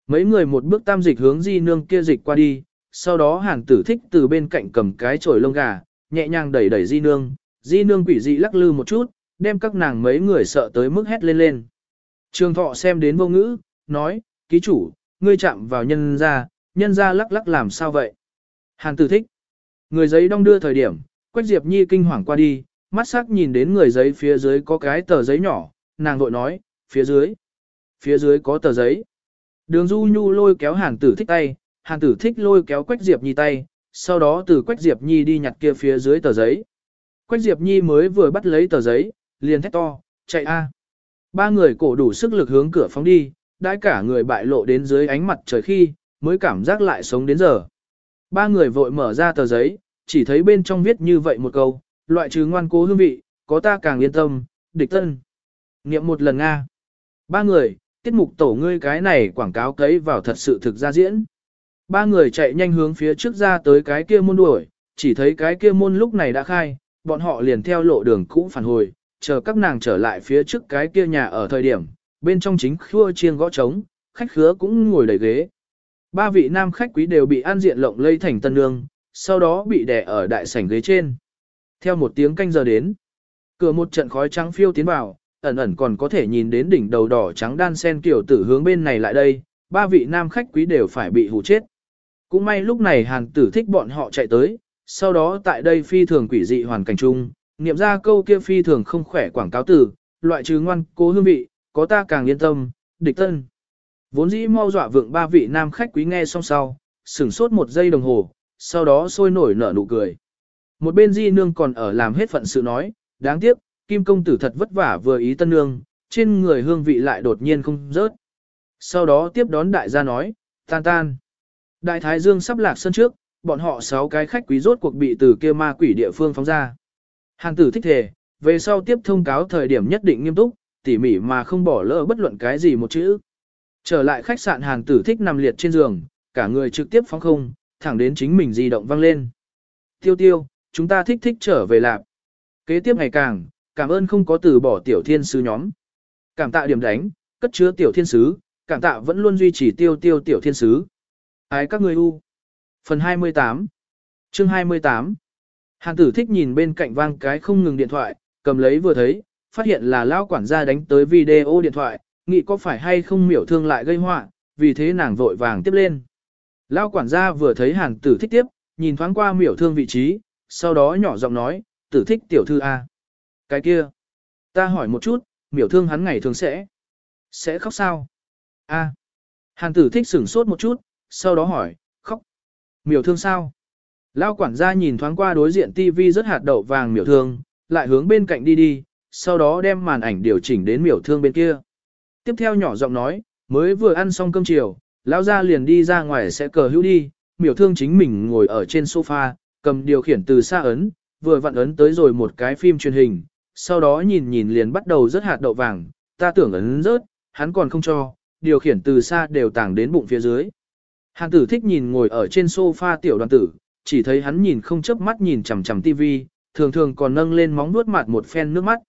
Mấy người một bước tam dịch hướng di nương kia dịch qua đi, sau đó hàn tử thích từ bên cạnh cầm cái chổi lông gà, nhẹ nhàng đẩy đẩy di nương, di nương quỷ dị lắc lư một chút, đem các nàng mấy người sợ tới mức hét lên lên. Trường thọ xem đến vô ngữ, nói, ký chủ, ngươi chạm vào nhân ra, nhân ra lắc lắc làm sao vậy? Hàn tử thích. Người giấy đong đưa thời điểm, Quách Diệp Nhi kinh hoàng qua đi, mắt sắc nhìn đến người giấy phía dưới có cái tờ giấy nhỏ, nàng vội nói, phía dưới, phía dưới có tờ giấy. Đường Du Nhu lôi kéo Hàn Tử Thích tay, Hàn Tử Thích lôi kéo Quách Diệp Nhi tay, sau đó từ Quách Diệp Nhi đi nhặt kia phía dưới tờ giấy. Quách Diệp Nhi mới vừa bắt lấy tờ giấy, liền thét to, chạy a. Ba người cổ đủ sức lực hướng cửa phóng đi, đã cả người bại lộ đến dưới ánh mặt trời khi, mới cảm giác lại sống đến giờ. Ba người vội mở ra tờ giấy, chỉ thấy bên trong viết như vậy một câu, loại trừ ngoan cố hương vị, có ta càng yên tâm, địch tân. Niệm một lần Nga. Ba người, tiết mục tổ ngươi cái này quảng cáo cấy vào thật sự thực ra diễn. Ba người chạy nhanh hướng phía trước ra tới cái kia môn đuổi, chỉ thấy cái kia môn lúc này đã khai, bọn họ liền theo lộ đường cũ phản hồi, chờ các nàng trở lại phía trước cái kia nhà ở thời điểm, bên trong chính khua chiên gõ trống, khách khứa cũng ngồi đầy ghế. Ba vị nam khách quý đều bị an diện lộng lây thành tân nương, sau đó bị đè ở đại sảnh ghế trên. Theo một tiếng canh giờ đến, cửa một trận khói trắng phiêu tiến vào, ẩn ẩn còn có thể nhìn đến đỉnh đầu đỏ trắng đan sen kiểu tử hướng bên này lại đây, ba vị nam khách quý đều phải bị hù chết. Cũng may lúc này hàn tử thích bọn họ chạy tới, sau đó tại đây phi thường quỷ dị hoàn cảnh chung, niệm ra câu kia phi thường không khỏe quảng cáo tử, loại trừ ngoan cố hương vị, có ta càng yên tâm, địch tân. Vốn dĩ mau dọa vượng ba vị nam khách quý nghe xong sau, sửng sốt một giây đồng hồ, sau đó sôi nổi nở nụ cười. Một bên di nương còn ở làm hết phận sự nói, đáng tiếc, kim công tử thật vất vả vừa ý tân nương, trên người hương vị lại đột nhiên không rớt. Sau đó tiếp đón đại gia nói, tan tan. Đại thái dương sắp lạc sân trước, bọn họ sáu cái khách quý rốt cuộc bị từ kia ma quỷ địa phương phóng ra. Hàng tử thích thề, về sau tiếp thông cáo thời điểm nhất định nghiêm túc, tỉ mỉ mà không bỏ lỡ bất luận cái gì một chữ. Trở lại khách sạn hàn tử thích nằm liệt trên giường, cả người trực tiếp phóng không, thẳng đến chính mình di động vang lên. Tiêu tiêu, chúng ta thích thích trở về lạp. Kế tiếp ngày càng, cảm ơn không có từ bỏ tiểu thiên sứ nhóm. Cảm tạ điểm đánh, cất chứa tiểu thiên sứ, cảm tạ vẫn luôn duy trì tiêu tiêu tiểu thiên sứ. Ái các người u. Phần 28 Chương 28 Hàn tử thích nhìn bên cạnh vang cái không ngừng điện thoại, cầm lấy vừa thấy, phát hiện là lão quản gia đánh tới video điện thoại, nghĩ có phải hay không miểu thương lại gây họa, vì thế nàng vội vàng tiếp lên. Lao quản gia vừa thấy hàn tử thích tiếp, nhìn thoáng qua miểu thương vị trí, sau đó nhỏ giọng nói, tử thích tiểu thư A. Cái kia, ta hỏi một chút, miểu thương hắn ngày thường sẽ, sẽ khóc sao? A. Hàn tử thích sửng sốt một chút, sau đó hỏi, khóc. Miểu thương sao? Lao quản gia nhìn thoáng qua đối diện TV rất hạt đậu vàng miểu thương, lại hướng bên cạnh đi đi, sau đó đem màn ảnh điều chỉnh đến miểu thương bên kia. Tiếp theo nhỏ giọng nói, mới vừa ăn xong cơm chiều, lão gia liền đi ra ngoài sẽ cờ hữu đi, miểu thương chính mình ngồi ở trên sofa, cầm điều khiển từ xa ấn, vừa vặn ấn tới rồi một cái phim truyền hình, sau đó nhìn nhìn liền bắt đầu rớt hạt đậu vàng, ta tưởng ấn rớt, hắn còn không cho, điều khiển từ xa đều tàng đến bụng phía dưới. Hàn tử thích nhìn ngồi ở trên sofa tiểu đoàn tử, chỉ thấy hắn nhìn không chớp mắt nhìn chằm chằm tivi, thường thường còn nâng lên móng nuốt mặt một phen nước mắt.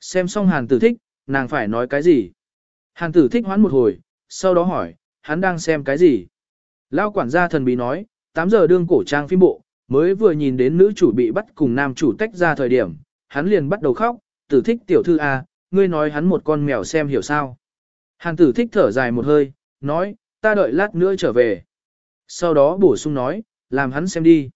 Xem xong hàn tử thích, nàng phải nói cái gì? Hàn tử thích hoán một hồi, sau đó hỏi, hắn đang xem cái gì? Lao quản gia thần bí nói, 8 giờ đương cổ trang phim bộ, mới vừa nhìn đến nữ chủ bị bắt cùng nam chủ tách ra thời điểm, hắn liền bắt đầu khóc, tử thích tiểu thư A, ngươi nói hắn một con mèo xem hiểu sao. Hàn tử thích thở dài một hơi, nói, ta đợi lát nữa trở về. Sau đó bổ sung nói, làm hắn xem đi.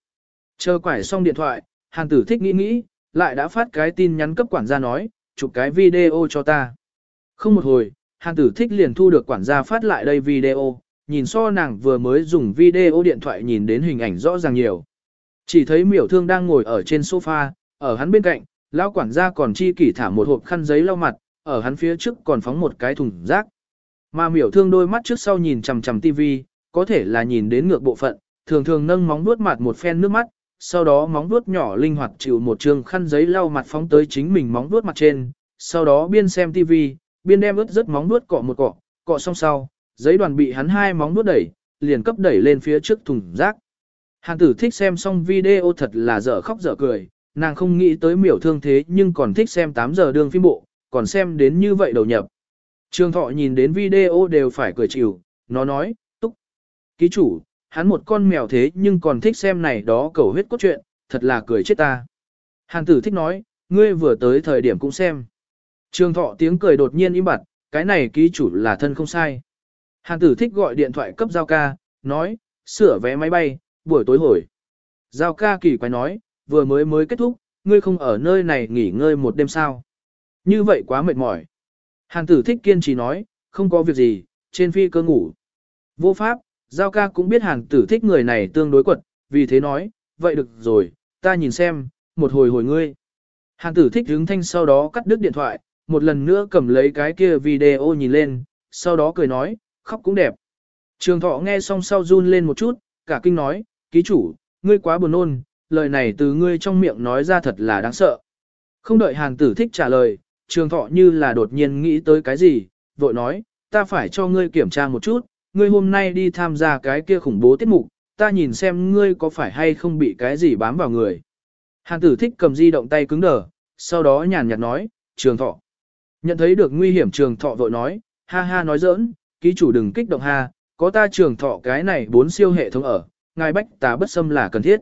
Chờ quải xong điện thoại, hàn tử thích nghĩ nghĩ, lại đã phát cái tin nhắn cấp quản gia nói, chụp cái video cho ta. Không một hồi, hàn tử thích liền thu được quản gia phát lại đây video, nhìn so nàng vừa mới dùng video điện thoại nhìn đến hình ảnh rõ ràng nhiều. Chỉ thấy miểu thương đang ngồi ở trên sofa, ở hắn bên cạnh, lão quản gia còn chi kỷ thả một hộp khăn giấy lau mặt, ở hắn phía trước còn phóng một cái thùng rác. Mà miểu thương đôi mắt trước sau nhìn chằm chằm tivi, có thể là nhìn đến ngược bộ phận, thường thường nâng móng vuốt mặt một phen nước mắt, sau đó móng vuốt nhỏ linh hoạt chịu một trường khăn giấy lau mặt phóng tới chính mình móng vuốt mặt trên, sau đó biên xem tivi, biên đem ướt rất móng nuốt cọ một cọ, cọ xong sau, giấy đoàn bị hắn hai móng nuốt đẩy, liền cấp đẩy lên phía trước thùng rác. Hàn tử thích xem xong video thật là dở khóc dở cười, nàng không nghĩ tới miểu thương thế nhưng còn thích xem 8 giờ đường phim bộ, còn xem đến như vậy đầu nhập. Trường thọ nhìn đến video đều phải cười chịu, nó nói, túc. Ký chủ, hắn một con mèo thế nhưng còn thích xem này đó cầu huyết cốt truyện, thật là cười chết ta. Hàn tử thích nói, ngươi vừa tới thời điểm cũng xem. Trương thọ tiếng cười đột nhiên im bặt, cái này ký chủ là thân không sai. Hàn tử thích gọi điện thoại cấp giao ca, nói, sửa vé máy bay, buổi tối hồi. Giao ca kỳ quái nói, vừa mới mới kết thúc, ngươi không ở nơi này nghỉ ngơi một đêm sao. Như vậy quá mệt mỏi. Hàn tử thích kiên trì nói, không có việc gì, trên phi cơ ngủ. Vô pháp, Giao ca cũng biết hàn tử thích người này tương đối quật, vì thế nói, vậy được rồi, ta nhìn xem, một hồi hồi ngươi. Hàn tử thích hướng thanh sau đó cắt đứt điện thoại, một lần nữa cầm lấy cái kia video nhìn lên, sau đó cười nói, khóc cũng đẹp. Trường thọ nghe xong sau run lên một chút, cả kinh nói, ký chủ, ngươi quá buồn nôn, lời này từ ngươi trong miệng nói ra thật là đáng sợ. Không đợi hàng tử thích trả lời, trường thọ như là đột nhiên nghĩ tới cái gì, vội nói, ta phải cho ngươi kiểm tra một chút, ngươi hôm nay đi tham gia cái kia khủng bố tiết mục, ta nhìn xem ngươi có phải hay không bị cái gì bám vào người. Hàn tử thích cầm di động tay cứng đờ, sau đó nhàn nhạt nói, trường thọ. Nhận thấy được nguy hiểm trường thọ vội nói, ha ha nói giỡn, ký chủ đừng kích động ha, có ta trường thọ cái này bốn siêu hệ thống ở, ngài bách tá bất xâm là cần thiết.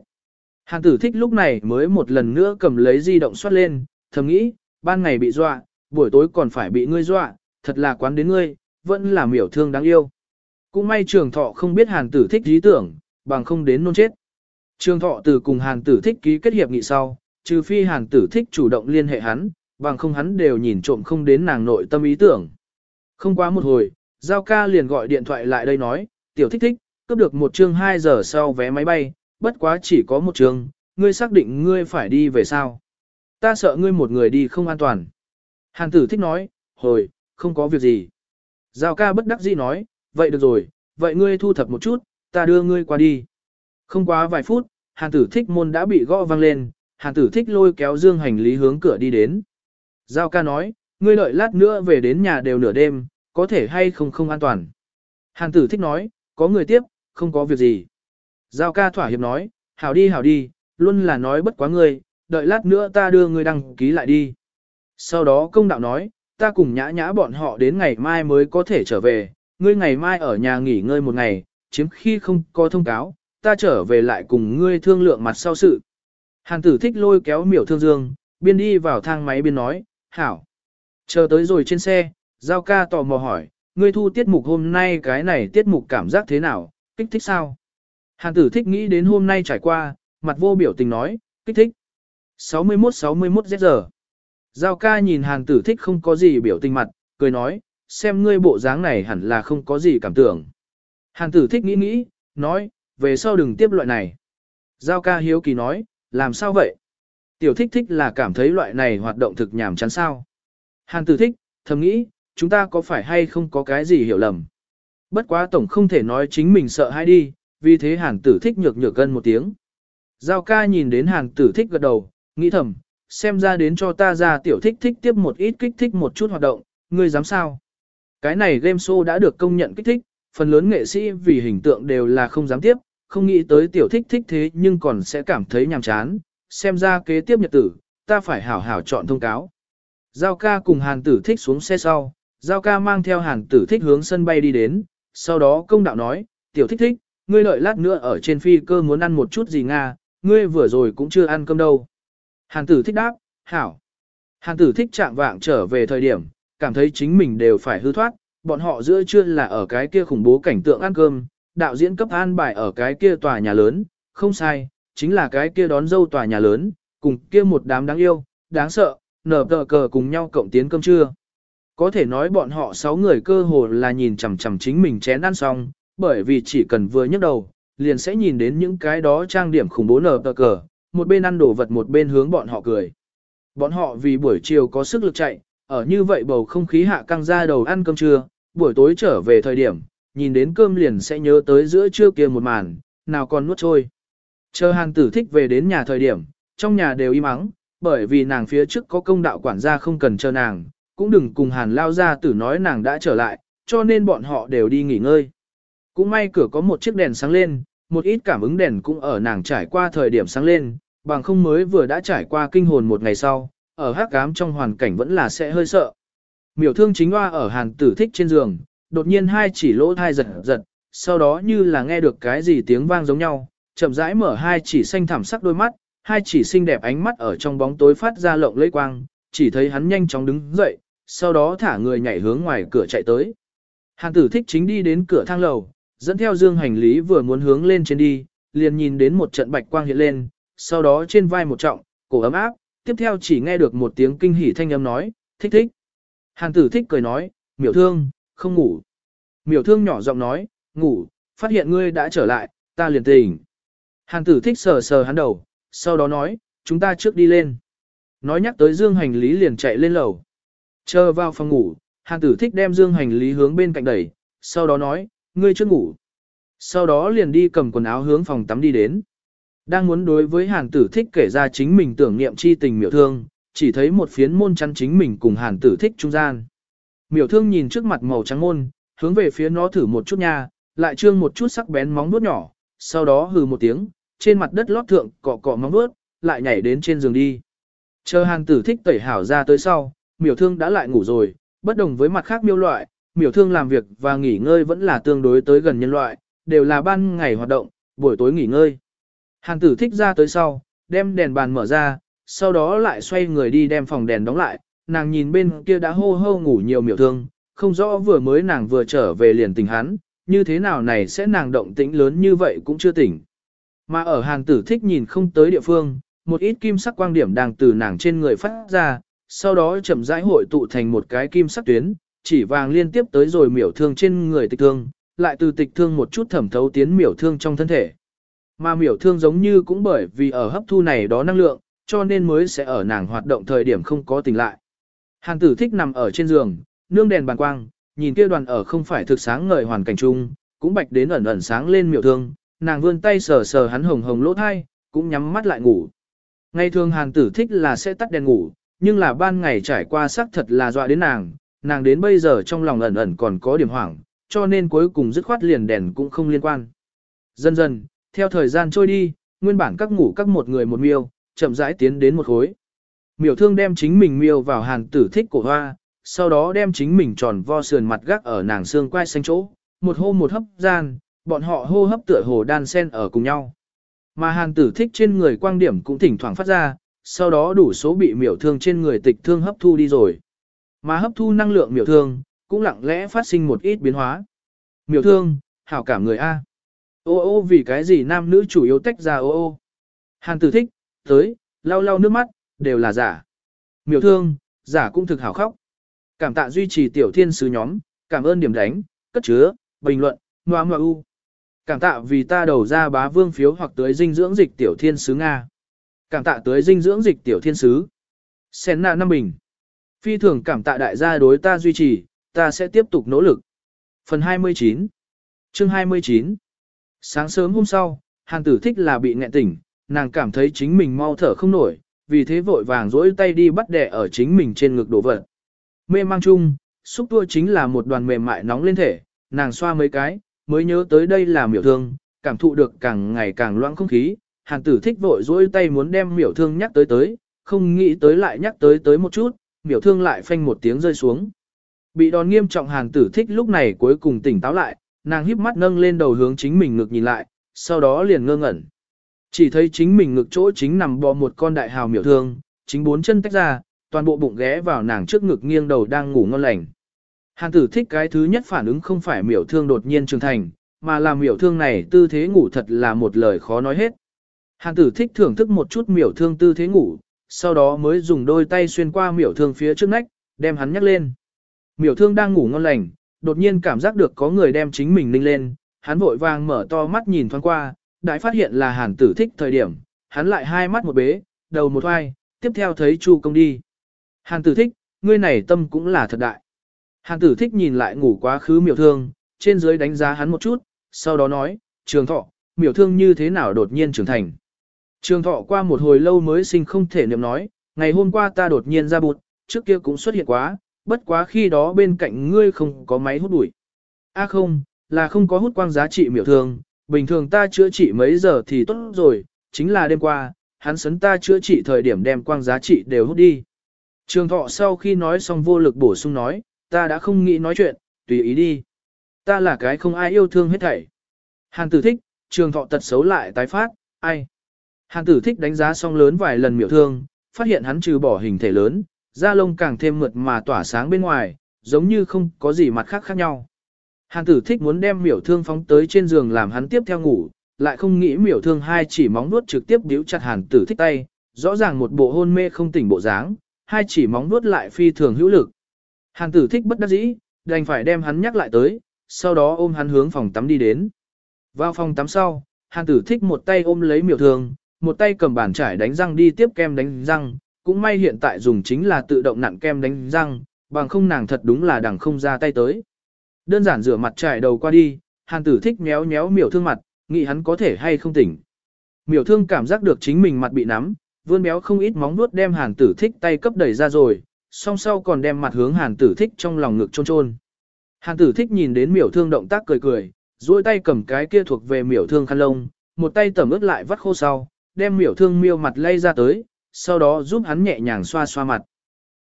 Hàng tử thích lúc này mới một lần nữa cầm lấy di động xoát lên, thầm nghĩ, ban ngày bị dọa, buổi tối còn phải bị ngươi dọa, thật là quán đến ngươi, vẫn là miểu thương đáng yêu. Cũng may trường thọ không biết hàng tử thích ý tưởng, bằng không đến nôn chết. Trường thọ từ cùng hàng tử thích ký kết hiệp nghị sau, trừ phi hàng tử thích chủ động liên hệ hắn, bằng không hắn đều nhìn trộm không đến nàng nội tâm ý tưởng. Không quá một hồi, Giao ca liền gọi điện thoại lại đây nói, tiểu thích thích, cướp được một chương 2 giờ sau vé máy bay, bất quá chỉ có một trường, ngươi xác định ngươi phải đi về sao. Ta sợ ngươi một người đi không an toàn. Hàn tử thích nói, hồi, không có việc gì. Giao ca bất đắc dĩ nói, vậy được rồi, vậy ngươi thu thập một chút, ta đưa ngươi qua đi. Không quá vài phút, hàn tử thích môn đã bị gõ vang lên, hàn tử thích lôi kéo dương hành lý hướng cửa đi đến. Giao ca nói, ngươi lợi lát nữa về đến nhà đều nửa đêm, có thể hay không không an toàn. Hàn tử thích nói, có người tiếp, không có việc gì. Giao ca thỏa hiệp nói, hảo đi hảo đi, luôn là nói bất quá ngươi, đợi lát nữa ta đưa ngươi đăng ký lại đi. Sau đó công đạo nói, ta cùng nhã nhã bọn họ đến ngày mai mới có thể trở về, ngươi ngày mai ở nhà nghỉ ngơi một ngày, chiếm khi không có thông cáo, ta trở về lại cùng ngươi thương lượng mặt sau sự. Hàn tử thích lôi kéo miểu thương dương, biên đi vào thang máy biên nói, hảo. Chờ tới rồi trên xe, Giao ca tò mò hỏi, ngươi thu tiết mục hôm nay cái này tiết mục cảm giác thế nào, kích thích sao? Hàn tử thích nghĩ đến hôm nay trải qua, mặt vô biểu tình nói, kích thích. 61-61 giờ. Giao ca nhìn hàn tử thích không có gì biểu tình mặt, cười nói, xem ngươi bộ dáng này hẳn là không có gì cảm tưởng. Hàn tử thích nghĩ nghĩ, nói, về sau đừng tiếp loại này. Giao ca hiếu kỳ nói, làm sao vậy? Tiểu thích thích là cảm thấy loại này hoạt động thực nhảm chán sao. Hàn tử thích, thầm nghĩ, chúng ta có phải hay không có cái gì hiểu lầm. Bất quá tổng không thể nói chính mình sợ hay đi, vì thế hàn tử thích nhược nhược gân một tiếng. Giao ca nhìn đến hàn tử thích gật đầu, nghĩ thầm, xem ra đến cho ta ra tiểu thích thích tiếp một ít kích thích một chút hoạt động, ngươi dám sao? Cái này game show đã được công nhận kích thích, phần lớn nghệ sĩ vì hình tượng đều là không dám tiếp, không nghĩ tới tiểu thích thích thế nhưng còn sẽ cảm thấy nhàm chán, xem ra kế tiếp nhật tử, ta phải hảo hảo chọn thông cáo. Giao ca cùng hàn tử thích xuống xe sau, Giao ca mang theo hàn tử thích hướng sân bay đi đến, sau đó công đạo nói, tiểu thích thích, ngươi lợi lát nữa ở trên phi cơ muốn ăn một chút gì Nga, ngươi vừa rồi cũng chưa ăn cơm đâu. Hàn tử thích đáp, hảo. Hàn tử thích trạng vạng trở về thời điểm, cảm thấy chính mình đều phải hư thoát, bọn họ giữa trưa là ở cái kia khủng bố cảnh tượng ăn cơm, đạo diễn cấp an bài ở cái kia tòa nhà lớn, không sai, chính là cái kia đón dâu tòa nhà lớn, cùng kia một đám đáng yêu, đáng sợ, nở tờ cờ cùng nhau cộng tiến cơm trưa. Có thể nói bọn họ 6 người cơ hồ là nhìn chằm chằm chính mình chén ăn xong, bởi vì chỉ cần vừa nhấc đầu, liền sẽ nhìn đến những cái đó trang điểm khủng bố nở tờ cờ, một bên ăn đồ vật một bên hướng bọn họ cười. Bọn họ vì buổi chiều có sức lực chạy, ở như vậy bầu không khí hạ căng ra đầu ăn cơm trưa, buổi tối trở về thời điểm, nhìn đến cơm liền sẽ nhớ tới giữa trưa kia một màn, nào còn nuốt trôi. Chờ hàn tử thích về đến nhà thời điểm, trong nhà đều im ắng, bởi vì nàng phía trước có công đạo quản gia không cần chờ nàng, cũng đừng cùng hàn lao ra tử nói nàng đã trở lại, cho nên bọn họ đều đi nghỉ ngơi. Cũng may cửa có một chiếc đèn sáng lên, một ít cảm ứng đèn cũng ở nàng trải qua thời điểm sáng lên, bằng không mới vừa đã trải qua kinh hồn một ngày sau, ở hắc cám trong hoàn cảnh vẫn là sẽ hơi sợ. Miểu thương chính hoa ở hàn tử thích trên giường, đột nhiên hai chỉ lỗ thai giật giật, sau đó như là nghe được cái gì tiếng vang giống nhau, chậm rãi mở hai chỉ xanh thảm sắc đôi mắt, hai chỉ xinh đẹp ánh mắt ở trong bóng tối phát ra lộng lẫy quang, chỉ thấy hắn nhanh chóng đứng dậy, sau đó thả người nhảy hướng ngoài cửa chạy tới. Hàn tử thích chính đi đến cửa thang lầu, dẫn theo dương hành lý vừa muốn hướng lên trên đi, liền nhìn đến một trận bạch quang hiện lên, sau đó trên vai một trọng, cổ ấm áp, tiếp theo chỉ nghe được một tiếng kinh hỉ thanh âm nói, thích thích. Hàn tử thích cười nói, miểu thương, không ngủ. Miểu thương nhỏ giọng nói, ngủ, phát hiện ngươi đã trở lại, ta liền tỉnh. Hàn tử thích sờ sờ hắn đầu, sau đó nói, chúng ta trước đi lên. Nói nhắc tới dương hành lý liền chạy lên lầu. Chờ vào phòng ngủ, hàn tử thích đem dương hành lý hướng bên cạnh đẩy, sau đó nói, ngươi chưa ngủ. Sau đó liền đi cầm quần áo hướng phòng tắm đi đến. Đang muốn đối với hàn tử thích kể ra chính mình tưởng niệm chi tình miểu thương, chỉ thấy một phiến môn chắn chính mình cùng hàn tử thích trung gian. Miểu thương nhìn trước mặt màu trắng môn, hướng về phía nó thử một chút nha, lại trương một chút sắc bén móng vuốt nhỏ, sau đó hừ một tiếng, trên mặt đất lót thượng cọ cọ móng vuốt, lại nhảy đến trên giường đi. Chờ hàn tử thích tẩy hảo ra tới sau, miểu thương đã lại ngủ rồi, bất đồng với mặt khác miêu loại, miểu thương làm việc và nghỉ ngơi vẫn là tương đối tới gần nhân loại, đều là ban ngày hoạt động, buổi tối nghỉ ngơi. Hàn tử thích ra tới sau, đem đèn bàn mở ra, sau đó lại xoay người đi đem phòng đèn đóng lại, nàng nhìn bên kia đã hô hô ngủ nhiều miểu thương, không rõ vừa mới nàng vừa trở về liền tình hắn, như thế nào này sẽ nàng động tĩnh lớn như vậy cũng chưa tỉnh. Mà ở hàng tử thích nhìn không tới địa phương, một ít kim sắc quang điểm đang từ nàng trên người phát ra, sau đó chậm rãi hội tụ thành một cái kim sắc tuyến, chỉ vàng liên tiếp tới rồi miểu thương trên người tịch thương, lại từ tịch thương một chút thẩm thấu tiến miểu thương trong thân thể. Mà miểu thương giống như cũng bởi vì ở hấp thu này đó năng lượng, cho nên mới sẽ ở nàng hoạt động thời điểm không có tỉnh lại. hàng tử thích nằm ở trên giường, nương đèn bàn quang, nhìn kia đoàn ở không phải thực sáng ngời hoàn cảnh chung, cũng bạch đến ẩn ẩn sáng lên miểu thương, nàng vươn tay sờ sờ hắn hồng hồng lỗ thai, cũng nhắm mắt lại ngủ. Ngày thường hàn tử thích là sẽ tắt đèn ngủ, nhưng là ban ngày trải qua xác thật là dọa đến nàng, nàng đến bây giờ trong lòng ẩn ẩn còn có điểm hoảng, cho nên cuối cùng dứt khoát liền đèn cũng không liên quan. Dần dần, theo thời gian trôi đi, nguyên bản các ngủ các một người một miêu, chậm rãi tiến đến một khối. Miểu thương đem chính mình miêu vào hàn tử thích cổ hoa, sau đó đem chính mình tròn vo sườn mặt gác ở nàng xương quai xanh chỗ, một hô một hấp gian, bọn họ hô hấp tựa hồ đan sen ở cùng nhau. Mà hàn tử thích trên người quang điểm cũng thỉnh thoảng phát ra, sau đó đủ số bị miểu thương trên người tịch thương hấp thu đi rồi. Mà hấp thu năng lượng miểu thương, cũng lặng lẽ phát sinh một ít biến hóa. Miểu thương, hảo cảm người A. Ô ô vì cái gì nam nữ chủ yếu tách ra ô ô. Hàn tử thích, tới, lau lau nước mắt, đều là giả. Miểu thương, giả cũng thực hảo khóc. Cảm tạ duy trì tiểu thiên sứ nhóm, cảm ơn điểm đánh, cất chứa, bình luận, ngoa ngoa u. Cảm tạ vì ta đầu ra bá vương phiếu hoặc tới dinh dưỡng dịch tiểu thiên sứ Nga. Cảm tạ tới dinh dưỡng dịch tiểu thiên sứ. Sen nạ năm bình. Phi thường cảm tạ đại gia đối ta duy trì, ta sẽ tiếp tục nỗ lực. Phần 29 Chương 29 Sáng sớm hôm sau, hàng tử thích là bị nghẹn tỉnh, nàng cảm thấy chính mình mau thở không nổi, vì thế vội vàng dỗi tay đi bắt đẻ ở chính mình trên ngực đổ vật. Mê mang chung, xúc tua chính là một đoàn mềm mại nóng lên thể, nàng xoa mấy cái, mới nhớ tới đây là miểu thương, cảm thụ được càng ngày càng loãng không khí, hàn tử thích vội dỗi tay muốn đem miểu thương nhắc tới tới, không nghĩ tới lại nhắc tới tới một chút, miểu thương lại phanh một tiếng rơi xuống. Bị đòn nghiêm trọng hàn tử thích lúc này cuối cùng tỉnh táo lại, nàng híp mắt nâng lên đầu hướng chính mình ngực nhìn lại, sau đó liền ngơ ngẩn. Chỉ thấy chính mình ngực chỗ chính nằm bò một con đại hào miểu thương, chính bốn chân tách ra, toàn bộ bụng ghé vào nàng trước ngực nghiêng đầu đang ngủ ngon lành. Hàn tử thích cái thứ nhất phản ứng không phải miểu thương đột nhiên trưởng thành, mà là miểu thương này tư thế ngủ thật là một lời khó nói hết. Hàn tử thích thưởng thức một chút miểu thương tư thế ngủ, sau đó mới dùng đôi tay xuyên qua miểu thương phía trước nách, đem hắn nhắc lên. Miểu thương đang ngủ ngon lành, đột nhiên cảm giác được có người đem chính mình ninh lên, hắn vội vàng mở to mắt nhìn thoáng qua, đại phát hiện là hàn tử thích thời điểm, hắn lại hai mắt một bế, đầu một hoai, tiếp theo thấy chu công đi. Hàn tử thích, ngươi này tâm cũng là thật đại. Hàn tử thích nhìn lại ngủ quá khứ miểu thương, trên dưới đánh giá hắn một chút, sau đó nói, trường thọ, miểu thương như thế nào đột nhiên trưởng thành. Trường thọ qua một hồi lâu mới sinh không thể niệm nói, ngày hôm qua ta đột nhiên ra bụt, trước kia cũng xuất hiện quá, bất quá khi đó bên cạnh ngươi không có máy hút bụi. A không, là không có hút quang giá trị miểu thương, bình thường ta chữa trị mấy giờ thì tốt rồi, chính là đêm qua, hắn sấn ta chữa trị thời điểm đem quang giá trị đều hút đi. Trường thọ sau khi nói xong vô lực bổ sung nói, ta đã không nghĩ nói chuyện, tùy ý đi. Ta là cái không ai yêu thương hết thảy. Hàn tử thích, trường thọ tật xấu lại tái phát, ai. Hàn tử thích đánh giá xong lớn vài lần miểu thương, phát hiện hắn trừ bỏ hình thể lớn, da lông càng thêm mượt mà tỏa sáng bên ngoài, giống như không có gì mặt khác khác nhau. Hàn tử thích muốn đem miểu thương phóng tới trên giường làm hắn tiếp theo ngủ, lại không nghĩ miểu thương hai chỉ móng nuốt trực tiếp điếu chặt hàn tử thích tay, rõ ràng một bộ hôn mê không tỉnh bộ dáng, hai chỉ móng nuốt lại phi thường hữu lực. Hàn tử thích bất đắc dĩ, đành phải đem hắn nhắc lại tới, sau đó ôm hắn hướng phòng tắm đi đến. Vào phòng tắm sau, hàn tử thích một tay ôm lấy miểu thương, một tay cầm bàn chải đánh răng đi tiếp kem đánh răng, cũng may hiện tại dùng chính là tự động nặn kem đánh răng, bằng không nàng thật đúng là đằng không ra tay tới. Đơn giản rửa mặt chải đầu qua đi, hàn tử thích méo méo miểu thương mặt, nghĩ hắn có thể hay không tỉnh. Miểu thương cảm giác được chính mình mặt bị nắm, vươn béo không ít móng nuốt đem hàn tử thích tay cấp đẩy ra rồi, song sau còn đem mặt hướng hàn tử thích trong lòng ngực trôn trôn. Hàn tử thích nhìn đến miểu thương động tác cười cười, duỗi tay cầm cái kia thuộc về miểu thương khăn lông, một tay tẩm ướt lại vắt khô sau, đem miểu thương miêu mặt lay ra tới, sau đó giúp hắn nhẹ nhàng xoa xoa mặt.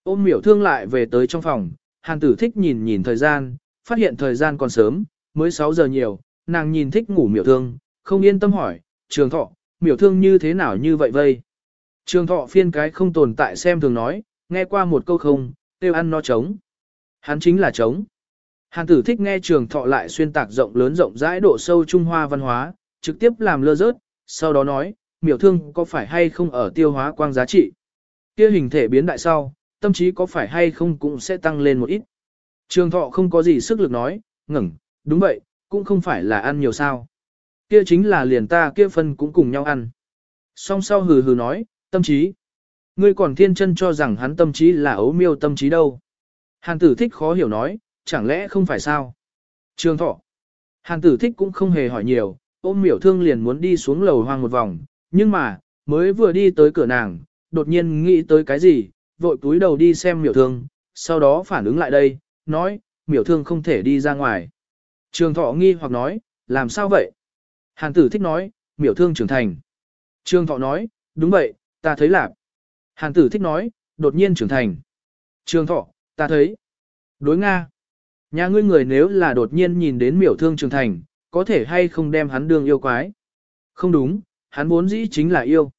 Ôm miểu thương lại về tới trong phòng, hàn tử thích nhìn nhìn thời gian, phát hiện thời gian còn sớm, mới 6 giờ nhiều, nàng nhìn thích ngủ miểu thương, không yên tâm hỏi, trường thọ, miểu thương như thế nào như vậy vây. Trường thọ phiên cái không tồn tại xem thường nói, nghe qua một câu không, tiêu ăn no trống. Hắn chính là trống. Hàn tử thích nghe trường thọ lại xuyên tạc rộng lớn rộng rãi độ sâu Trung Hoa văn hóa, trực tiếp làm lơ rớt, sau đó nói, miểu thương có phải hay không ở tiêu hóa quang giá trị. Kia hình thể biến đại sau, tâm trí có phải hay không cũng sẽ tăng lên một ít. Trường thọ không có gì sức lực nói, ngẩng, đúng vậy, cũng không phải là ăn nhiều sao. Kia chính là liền ta kia phân cũng cùng nhau ăn. Song sau hừ hừ nói, tâm trí. Ngươi còn thiên chân cho rằng hắn tâm trí là ấu miêu tâm trí đâu. Hàn tử thích khó hiểu nói, chẳng lẽ không phải sao? Trường thọ. Hàn tử thích cũng không hề hỏi nhiều, ôm miểu thương liền muốn đi xuống lầu hoang một vòng, nhưng mà, mới vừa đi tới cửa nàng, đột nhiên nghĩ tới cái gì, vội túi đầu đi xem miểu thương, sau đó phản ứng lại đây, nói, miểu thương không thể đi ra ngoài. Trường thọ nghi hoặc nói, làm sao vậy? Hàn tử thích nói, miểu thương trưởng thành. Trường thọ nói, đúng vậy, ta thấy lạc. Hàn tử thích nói, đột nhiên trưởng thành. Trường thọ, ta thấy. Đối Nga. Nhà ngươi người nếu là đột nhiên nhìn đến miểu thương trưởng thành, có thể hay không đem hắn đường yêu quái. Không đúng, hắn vốn dĩ chính là yêu.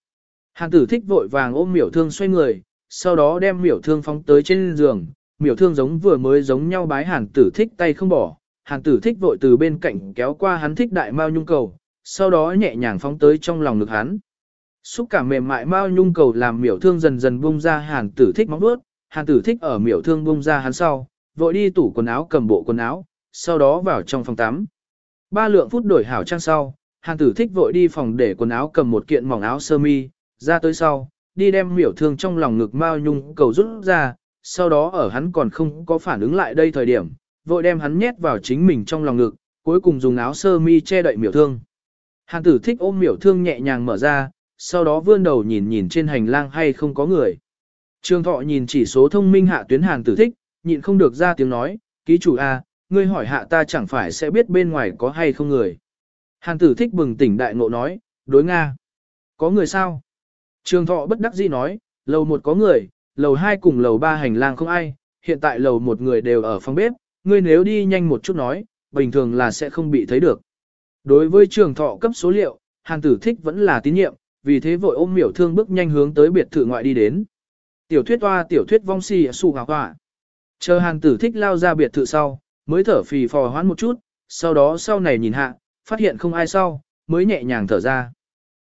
Hàn tử thích vội vàng ôm miểu thương xoay người, sau đó đem miểu thương phóng tới trên giường. Miểu thương giống vừa mới giống nhau bái hàn tử thích tay không bỏ. Hàn tử thích vội từ bên cạnh kéo qua hắn thích đại mao nhung cầu, sau đó nhẹ nhàng phóng tới trong lòng ngực hắn. Xúc cảm mềm mại mao nhung cầu làm miểu thương dần dần bung ra hàn tử thích móng vuốt, hàn tử thích ở miểu thương bung ra hắn sau, vội đi tủ quần áo cầm bộ quần áo, sau đó vào trong phòng tắm. Ba lượng phút đổi hảo trang sau, hàn tử thích vội đi phòng để quần áo cầm một kiện mỏng áo sơ mi, ra tới sau, đi đem miểu thương trong lòng ngực mao nhung cầu rút ra, sau đó ở hắn còn không có phản ứng lại đây thời điểm, vội đem hắn nhét vào chính mình trong lòng ngực, cuối cùng dùng áo sơ mi che đậy miểu thương. Hàn tử thích ôm miểu thương nhẹ nhàng mở ra, sau đó vươn đầu nhìn nhìn trên hành lang hay không có người. Trương thọ nhìn chỉ số thông minh hạ tuyến hàng tử thích, nhịn không được ra tiếng nói, ký chủ A, ngươi hỏi hạ ta chẳng phải sẽ biết bên ngoài có hay không người. hàng tử thích bừng tỉnh đại ngộ nói, đối Nga. Có người sao? Trương thọ bất đắc dĩ nói, lầu một có người, lầu hai cùng lầu ba hành lang không ai, hiện tại lầu một người đều ở phòng bếp, ngươi nếu đi nhanh một chút nói, bình thường là sẽ không bị thấy được. Đối với trường thọ cấp số liệu, hàng tử thích vẫn là tín nhiệm, vì thế vội ôm miểu thương bước nhanh hướng tới biệt thự ngoại đi đến. Tiểu thuyết toa tiểu thuyết vong si su hòa hoa. Chờ hàn tử thích lao ra biệt thự sau, mới thở phì phò hoán một chút, sau đó sau này nhìn hạ, phát hiện không ai sau, mới nhẹ nhàng thở ra.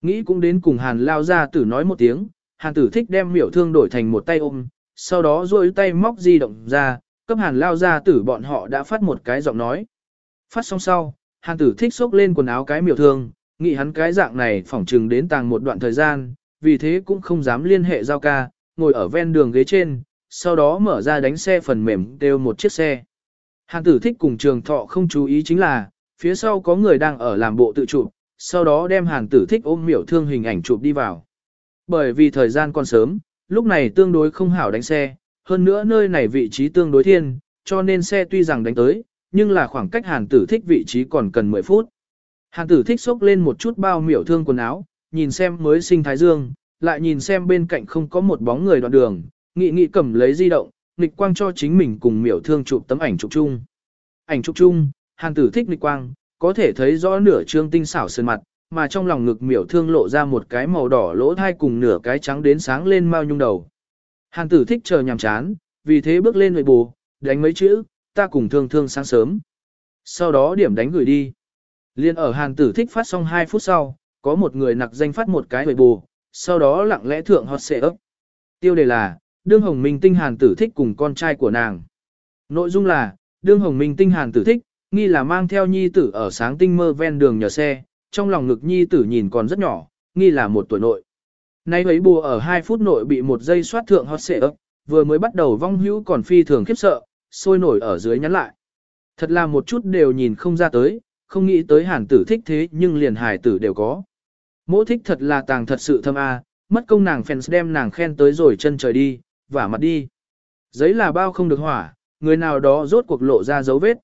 Nghĩ cũng đến cùng hàn lao ra tử nói một tiếng, hàn tử thích đem miểu thương đổi thành một tay ôm, sau đó duỗi tay móc di động ra, cấp hàn lao ra tử bọn họ đã phát một cái giọng nói. Phát xong sau, hàn tử thích xốc lên quần áo cái miểu thương, nghĩ hắn cái dạng này phỏng trừng đến tàng một đoạn thời gian, vì thế cũng không dám liên hệ giao ca, ngồi ở ven đường ghế trên, sau đó mở ra đánh xe phần mềm đều một chiếc xe. Hàng tử thích cùng trường thọ không chú ý chính là, phía sau có người đang ở làm bộ tự chụp, sau đó đem hàng tử thích ôm miểu thương hình ảnh chụp đi vào. Bởi vì thời gian còn sớm, lúc này tương đối không hảo đánh xe, hơn nữa nơi này vị trí tương đối thiên, cho nên xe tuy rằng đánh tới, nhưng là khoảng cách hàng tử thích vị trí còn cần 10 phút. Hàng tử thích xốc lên một chút bao miểu thương quần áo, nhìn xem mới sinh thái dương, lại nhìn xem bên cạnh không có một bóng người đoạn đường, nghị nghị cầm lấy di động, nghịch quang cho chính mình cùng miểu thương chụp tấm ảnh chụp chung. Ảnh chụp chung, Hàng tử thích nghịch quang, có thể thấy rõ nửa trương tinh xảo sơn mặt, mà trong lòng ngực miểu thương lộ ra một cái màu đỏ lỗ thai cùng nửa cái trắng đến sáng lên mau nhung đầu. Hàng tử thích chờ nhàm chán, vì thế bước lên người bù, đánh mấy chữ, ta cùng thương thương sáng sớm. Sau đó điểm đánh gửi đi. Liên ở hàn tử thích phát xong 2 phút sau, có một người nặc danh phát một cái hồi bù, sau đó lặng lẽ thượng hot xệ ấp. Tiêu đề là, đương hồng minh tinh hàn tử thích cùng con trai của nàng. Nội dung là, đương hồng minh tinh hàn tử thích, nghi là mang theo nhi tử ở sáng tinh mơ ven đường nhờ xe, trong lòng ngực nhi tử nhìn còn rất nhỏ, nghi là một tuổi nội. Nay ấy bù ở 2 phút nội bị một giây soát thượng hot xệ ấp, vừa mới bắt đầu vong hữu còn phi thường khiếp sợ, sôi nổi ở dưới nhắn lại. Thật là một chút đều nhìn không ra tới, không nghĩ tới hàn tử thích thế nhưng liền hài tử đều có. Mỗ thích thật là tàng thật sự thâm a, mất công nàng fans đem nàng khen tới rồi chân trời đi, vả mặt đi. Giấy là bao không được hỏa, người nào đó rốt cuộc lộ ra dấu vết.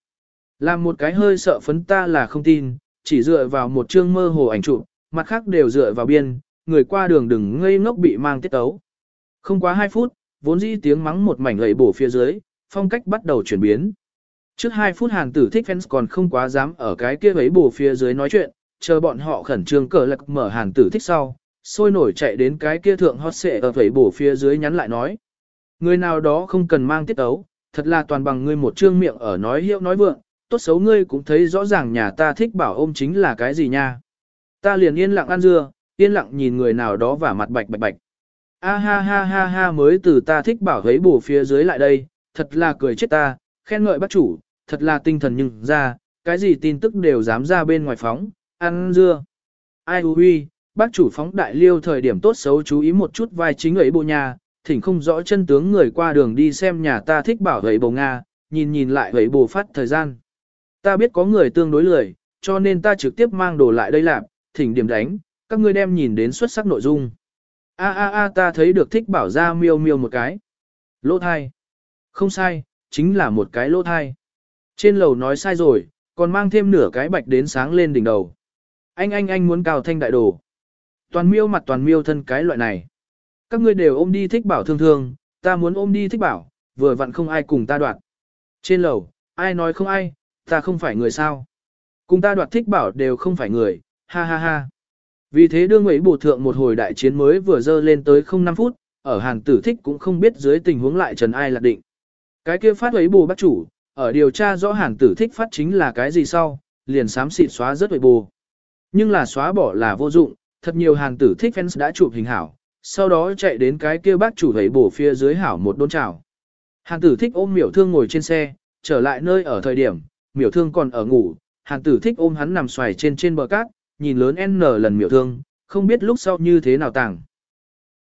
Làm một cái hơi sợ phấn ta là không tin, chỉ dựa vào một chương mơ hồ ảnh chụp, mặt khác đều dựa vào biên, người qua đường đừng ngây ngốc bị mang tiết tấu. Không quá 2 phút, vốn dĩ tiếng mắng một mảnh lầy bổ phía dưới, phong cách bắt đầu chuyển biến. Trước 2 phút hàng tử thích fans còn không quá dám ở cái kia ấy bù phía dưới nói chuyện, chờ bọn họ khẩn trương cờ lạc mở hàng tử thích sau, sôi nổi chạy đến cái kia thượng hot xệ ở ấy bù phía dưới nhắn lại nói. Người nào đó không cần mang tiết ấu, thật là toàn bằng ngươi một trương miệng ở nói hiệu nói vượng, tốt xấu ngươi cũng thấy rõ ràng nhà ta thích bảo ôm chính là cái gì nha. Ta liền yên lặng ăn dưa, yên lặng nhìn người nào đó và mặt bạch bạch bạch. A ha ha ha ha mới từ ta thích bảo thấy bù phía dưới lại đây, thật là cười chết ta, khen ngợi bác chủ, thật là tinh thần nhưng ra, cái gì tin tức đều dám ra bên ngoài phóng, Ăn dưa. Ai hư huy, bác chủ phóng đại liêu thời điểm tốt xấu chú ý một chút vai chính ấy bộ nhà, thỉnh không rõ chân tướng người qua đường đi xem nhà ta thích bảo ấy bồ Nga, nhìn nhìn lại ấy bồ phát thời gian. Ta biết có người tương đối lười, cho nên ta trực tiếp mang đồ lại đây làm, thỉnh điểm đánh, các ngươi đem nhìn đến xuất sắc nội dung. A a a ta thấy được thích bảo ra miêu miêu một cái. Lỗ thai. Không sai, chính là một cái lỗ thai. Trên lầu nói sai rồi, còn mang thêm nửa cái bạch đến sáng lên đỉnh đầu. Anh anh anh muốn cào thanh đại đồ. Toàn miêu mặt toàn miêu thân cái loại này. Các ngươi đều ôm đi thích bảo thương thương, ta muốn ôm đi thích bảo, vừa vặn không ai cùng ta đoạt. Trên lầu, ai nói không ai, ta không phải người sao. Cùng ta đoạt thích bảo đều không phải người, ha ha ha. Vì thế đương ấy bổ thượng một hồi đại chiến mới vừa dơ lên tới không 5 phút, ở hàng tử thích cũng không biết dưới tình huống lại trần ai lạc định. Cái kia phát ấy bù bác chủ, ở điều tra rõ hàng tử thích phát chính là cái gì sau, liền sám xịt xóa rất vội bù. Nhưng là xóa bỏ là vô dụng, thật nhiều hàng tử thích fans đã chụp hình hảo, sau đó chạy đến cái kia bác chủ ấy bổ phía dưới hảo một đôn trào. Hàng tử thích ôm miểu thương ngồi trên xe, trở lại nơi ở thời điểm, miểu thương còn ở ngủ, hàng tử thích ôm hắn nằm xoài trên trên bờ cát, nhìn lớn N lần miểu thương, không biết lúc sau như thế nào tàng.